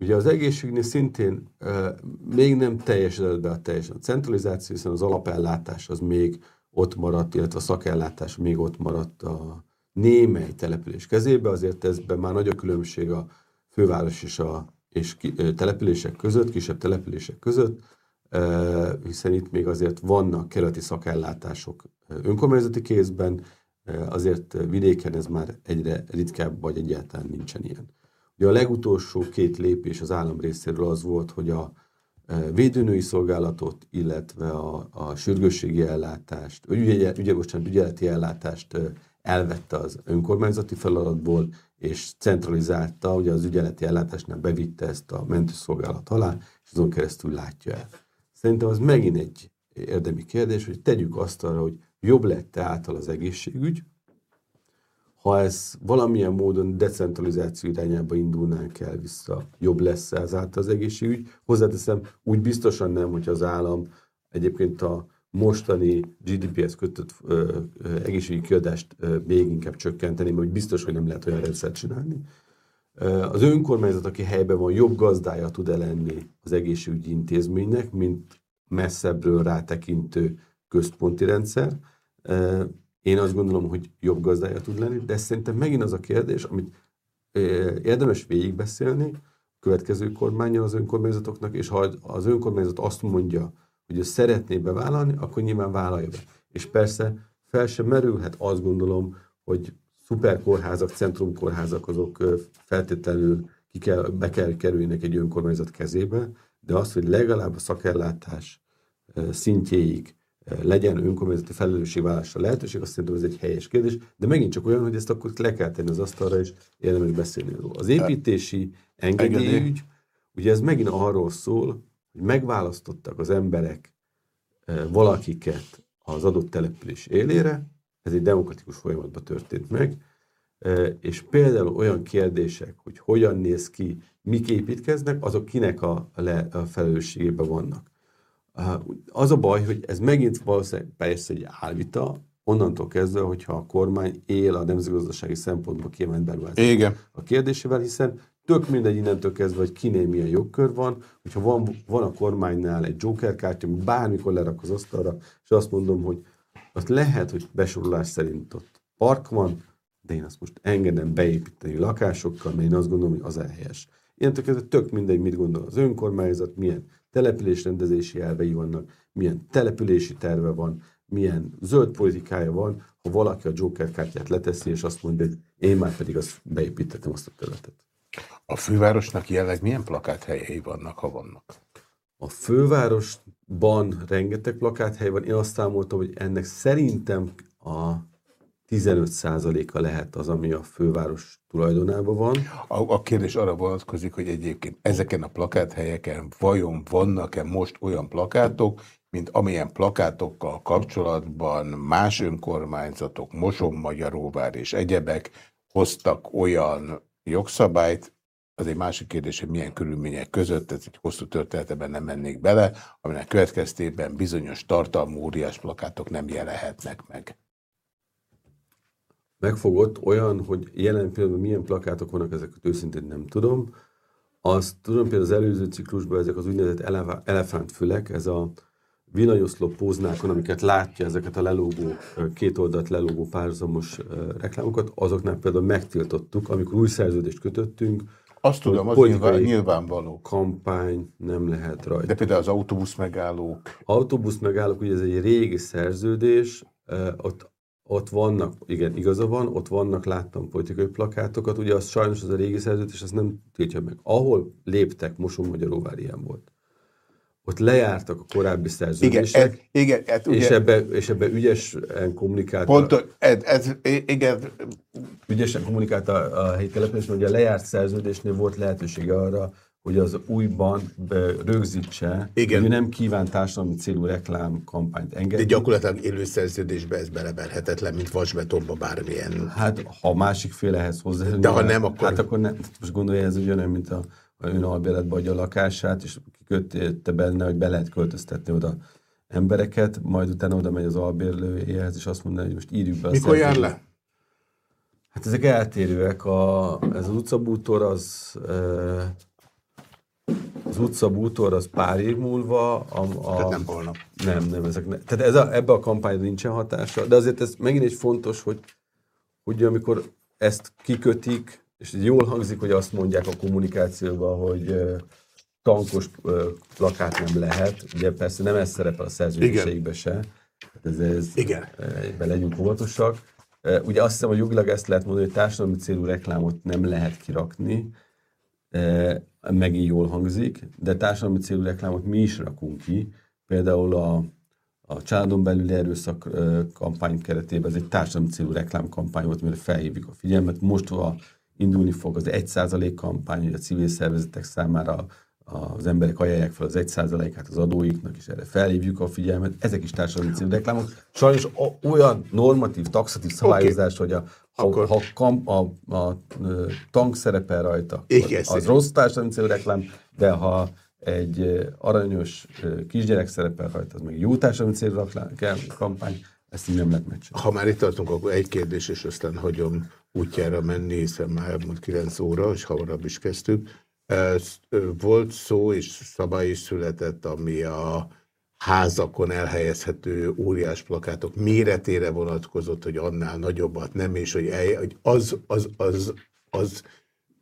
Ugye az egészségnél szintén uh, még nem teljesedett be a teljesen a centralizáció, hiszen az alapellátás az még ott maradt, illetve a szakellátás még ott maradt a némely település kezébe, azért ezben már nagy a különbség a főváros és a és ki, települések között, kisebb települések között, hiszen itt még azért vannak keleti szakellátások önkormányzati kézben, azért vidéken ez már egyre ritkább, vagy egyáltalán nincsen ilyen. Ugye a legutolsó két lépés az állam részéről az volt, hogy a védőnői szolgálatot, illetve a, a sürgősségi ellátást, ügye, ügye, bocsánat, ügyeleti ellátást elvette az önkormányzati feladatból, és centralizálta, ugye az ügyeleti ellátásnál bevitte ezt a mentőszolgálat alá, és azon keresztül látja el. Szerintem az megint egy érdemi kérdés, hogy tegyük azt arra, hogy jobb lett által az egészségügy, ha ez valamilyen módon decentralizáció irányába indulnánk el vissza, jobb lesz ezáltal az egészségügy. Hozzáteszem, úgy biztosan nem, hogy az állam egyébként a mostani GDP-hez kötött ö, ö, egészségügyi kiadást ö, még inkább csökkenteni, mert biztos, hogy nem lehet olyan rendszert csinálni. Az önkormányzat, aki helyben van, jobb gazdája tud-e lenni az egészségügyi intézménynek, mint messzebbről rátekintő központi rendszer. Én azt gondolom, hogy jobb gazdája tud lenni, de szerintem megint az a kérdés, amit érdemes végigbeszélni következő kormányjal az önkormányzatoknak, és ha az önkormányzat azt mondja, hogy ő szeretné bevállalni, akkor nyilván vállalja be. És persze fel sem merülhet azt gondolom, hogy szuperkórházak, centrumkórházak azok feltétlenül ki kell, be kell kerüljenek egy önkormányzat kezébe, de az, hogy legalább a szakellátás szintjéig legyen önkormányzati felelősségvállásra lehetőség, azt szerintem ez egy helyes kérdés, de megint csak olyan, hogy ezt akkor le kell tenni az asztalra, és érdemes beszélni róla. Az építési engedélyügy, ugye ez megint arról szól, hogy megválasztottak az emberek valakiket az adott település élére, ez egy demokratikus folyamatban történt meg, és például olyan kérdések, hogy hogyan néz ki, mik építkeznek, azok kinek a, le, a felelősségében vannak. Az a baj, hogy ez megint valószínűleg persze egy álvita, onnantól kezdve, hogyha a kormány él a nemzetgazdasági szempontból kiemelt beruházás a kérdésével, hiszen tök mindegy innentől kezdve, hogy kinél milyen jogkör van, hogyha van, van a kormánynál egy Joker kártya, amit bármikor lerak az asztalra, és azt mondom, hogy azt lehet, hogy besorolás szerint ott park van, de én azt most engedem beépíteni lakásokkal, mert én azt gondolom, hogy az elhelyes. Ilyen kezdve tök mindegy, mit gondol az önkormányzat, milyen településrendezési elvei vannak, milyen települési terve van, milyen zöld politikája van, ha valaki a Joker kártyát leteszi, és azt mondja, hogy én már pedig azt beépítettem azt a területet. A fővárosnak jelenleg milyen plakáthelyei vannak, ha vannak? A fővárosban rengeteg plakáthely van. Én azt számoltam, hogy ennek szerintem a 15%-a lehet az, ami a főváros tulajdonában van. A, a kérdés arra vonatkozik, hogy egyébként ezeken a plakáthelyeken vajon vannak-e most olyan plakátok, mint amilyen plakátokkal kapcsolatban más önkormányzatok, Moson, Magyaróvár és egyebek hoztak olyan jogszabályt, az egy másik kérdés, hogy milyen körülmények között, ez egy hosszú történetben nem mennék bele, aminek következtében bizonyos tartalmú óriás plakátok nem jelenhetnek meg. Megfogott olyan, hogy jelen pillanatban milyen plakátok vannak, ezeket őszintén nem tudom. Azt tudom például az előző ciklusban ezek az úgynevezett elefántfülek, ez a villanyoszló póznákon, amiket látja ezeket a lelógó, két oldalt lelógó párhuzamos reklámokat, azoknál például megtiltottuk, amikor új szerződést kötöttünk, azt tudom, az nyilván, nyilvánvaló. Kampány nem lehet rajta. De például az autóbusz megállók. Autóbusz megállók, ugye ez egy régi szerződés, ott, ott vannak, igen, igaza van, ott vannak, láttam politikai plakátokat, ugye az sajnos az a régi szerződés, azt nem tiltja meg. Ahol léptek, Moson Magyaróvár ilyen volt ott lejártak a korábbi szerződések, igen, ez, igen, ez, ugye, és, ebbe, és ebbe ügyesen kommunikálta. Pont, ez, ez, igen. Ügyesen kommunikálta a, a helyi település, hogy a lejárt szerződésnél volt lehetősége arra, hogy az újban rögzítse, Igen. hogy nem kíván társadalmi célú reklámkampányt engedni. De gyakorlatilag élő szerződésbe ez beleverhetetlen, mint vasbetonba bármilyen. Hát, ha a másik fél ehhez hozzá. De ha nem, akkor... Hát akkor ne, most gondolja, ez ugyanolyan, mint a, a ön albéletbe adja a lakását, és kikötte benne, hogy be lehet költöztetni oda embereket, majd utána oda megy az albérlőjéhez, és azt mondja, hogy most írjuk be a Mikor jár le? Hát ezek eltérőek. A, ez az utcabútor az az utcabútor az pár év múlva. A, a, tehát nem holnap. Nem, nem. Ezek ne, tehát ez a, ebbe a kampányra nincsen hatása, de azért ez megint egy fontos, hogy hogy amikor ezt kikötik, és jól hangzik, hogy azt mondják a kommunikációban, hogy tankos plakát nem lehet. Ugye persze nem ez szerepel a szerződéseikbe se. Hát ez, ez, Igen. Be legyünk óvatosak. Ugye azt hiszem, hogy jogilag ezt lehet mondani, hogy társadalmi célú reklámot nem lehet kirakni, megint jól hangzik, de társadalmi célú reklámot mi is rakunk ki. Például a, a családon belüli erőszak kampány keretében ez egy társadalmi célú reklámkampány volt, mire felhívjuk a figyelmet. Most a indulni fog az 1% kampány, hogy a civil szervezetek számára az emberek ajánlják fel az 1%-át az adóiknak, és erre felhívjuk a figyelmet. Ezek is társadalmi című reklámok. Sajnos olyan normatív, taxatív szabályozás, okay. hogy a, ha, akkor... ha kam, a, a, a tank szerepel rajta, Igen, az rossz társadalmi című reklám, de ha egy aranyos kisgyerek szerepel rajta, az meg jó társadalmi célú kampány, ezt így nem lehet megcsinálni. Ha már itt tartunk, akkor egy kérdés, és aztán hagyom útjára menni, hiszen már elmúlt 9 óra, és hamarabb is kezdtük. Volt szó, és szabály is született, ami a házakon elhelyezhető óriás plakátok méretére vonatkozott, hogy annál nagyobbat nem, és hogy, el, hogy az, az, az, az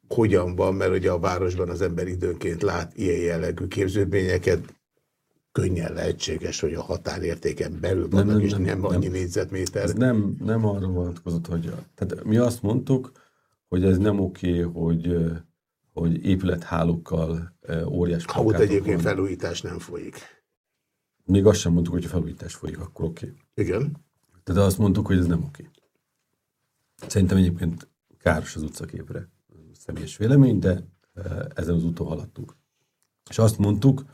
hogyan van, mert ugye a városban az ember időnként lát ilyen jellegű képződményeket, könnyen lehetséges, hogy a határértéken belül vannak, nem, nem, és nem, nem annyi nem, négyzetméter. Ez nem, nem arra vonatkozott, hogy... Tehát mi azt mondtuk, hogy ez nem oké, hogy hogy épülethálókkal óriás Ha ott egyébként van. felújítás nem folyik. Még azt sem mondtuk, hogy a felújítás folyik, akkor oké. Igen. Tehát azt mondtuk, hogy ez nem oké. Szerintem egyébként káros az utcaképre. Személyes vélemény, de ezen az úton haladtunk. És azt mondtuk,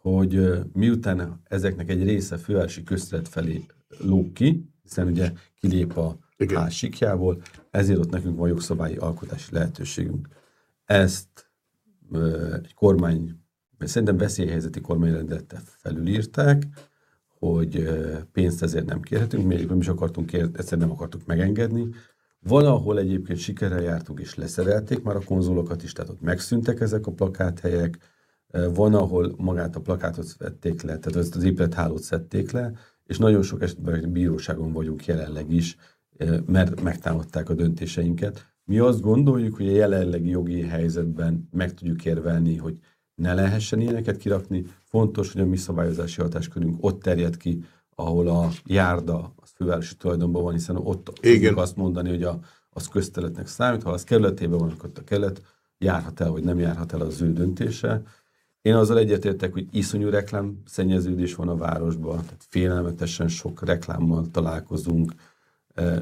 hogy miután ezeknek egy része fővárosi köztelet felé lóg ki, hiszen ugye kilép a Igen. ház ezért ott nekünk van jogszabályi alkotási lehetőségünk. Ezt egy kormány, szerintem veszélyhelyzeti kormányrendelettel felülírták, hogy pénzt ezért nem kérhetünk, még nem is akartunk kérni, egyszerűen nem akartuk megengedni. Valahol egyébként sikerrel jártunk és leszerelték már a konzolokat is, tehát ott megszűntek ezek a plakáthelyek. Van, ahol magát a plakátot vették le, tehát ezt az épülethálót szedték le, és nagyon sok esetben bíróságon vagyunk jelenleg is, mert megtámadták a döntéseinket. Mi azt gondoljuk, hogy a jelenlegi jogi helyzetben meg tudjuk érvelni, hogy ne lehessen ilyeneket kirakni. Fontos, hogy a mi szabályozási hatáskörünk ott terjed ki, ahol a járda az fővárosi tulajdonban van, hiszen ott Igen. tudjuk azt mondani, hogy a, az közteletnek számít, ha az kerületében van, akkor a kerület járhat el, vagy nem járhat el, az ő döntése. Én azzal egyetértek, hogy iszonyú reklám szennyeződés van a városban, tehát félelmetesen sok reklámmal találkozunk,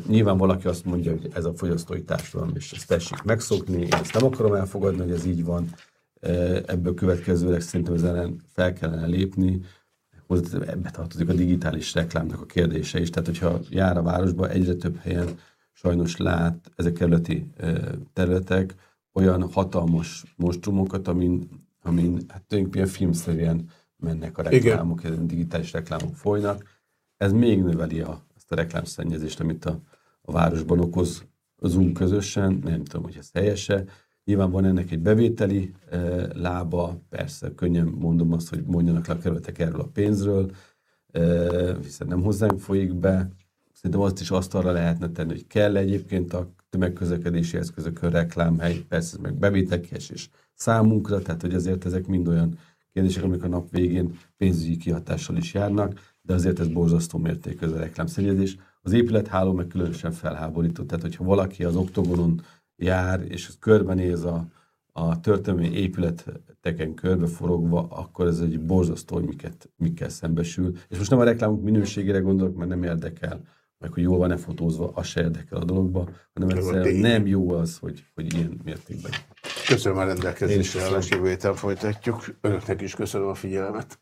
Nyilván valaki azt mondja, hogy ez a fogyasztói társadalom, és ezt tessék megszokni, én ezt nem akarom elfogadni, hogy ez így van. Ebből következőleg szerintem ezen fel kellene lépni. Ebbe tartozik a digitális reklámnak a kérdése is. Tehát, hogyha jár a városba, egyre több helyen sajnos lát ezek kerületi területek olyan hatalmas monstrumokat, amin, amin hát tulajdonképpen filmszerűen mennek a reklámok, Igen. digitális reklámok folynak. Ez még növeli a ezt a reklámszennyezést, amit a, a városban okozunk közösen, nem tudom, hogy ez helyese. Nyilván van ennek egy bevételi e, lába, persze könnyen mondom azt, hogy mondjanak le a kerületek erről a pénzről, e, hiszen nem hozzánk folyik be. Szerintem azt is azt arra lehetne tenni, hogy kell egyébként a tömegközlekedési eszközökön reklámhely, persze ez meg bevételkés és számunkra, tehát hogy azért ezek mind olyan kérdések, amik a nap végén pénzügyi kihatással is járnak de azért ez borzasztó mértékű ez a reklámszennyezés. Az épületháló meg különösen felháborító, tehát hogyha valaki az oktogonon jár, és körbenéz a, a történelmi épületeken körbeforogva, akkor ez egy borzasztó, hogy miket, mikkel szembesül. És most nem a reklámok minőségére gondolok, mert nem érdekel, meg hogy jól van-e fotózva, az se érdekel a dologba, hanem egyszerűen nem jó az, hogy, hogy ilyen mértékben. Köszönöm a rendelkezésre, a jövő folytatjuk. Önöknek is köszönöm a figyelmet.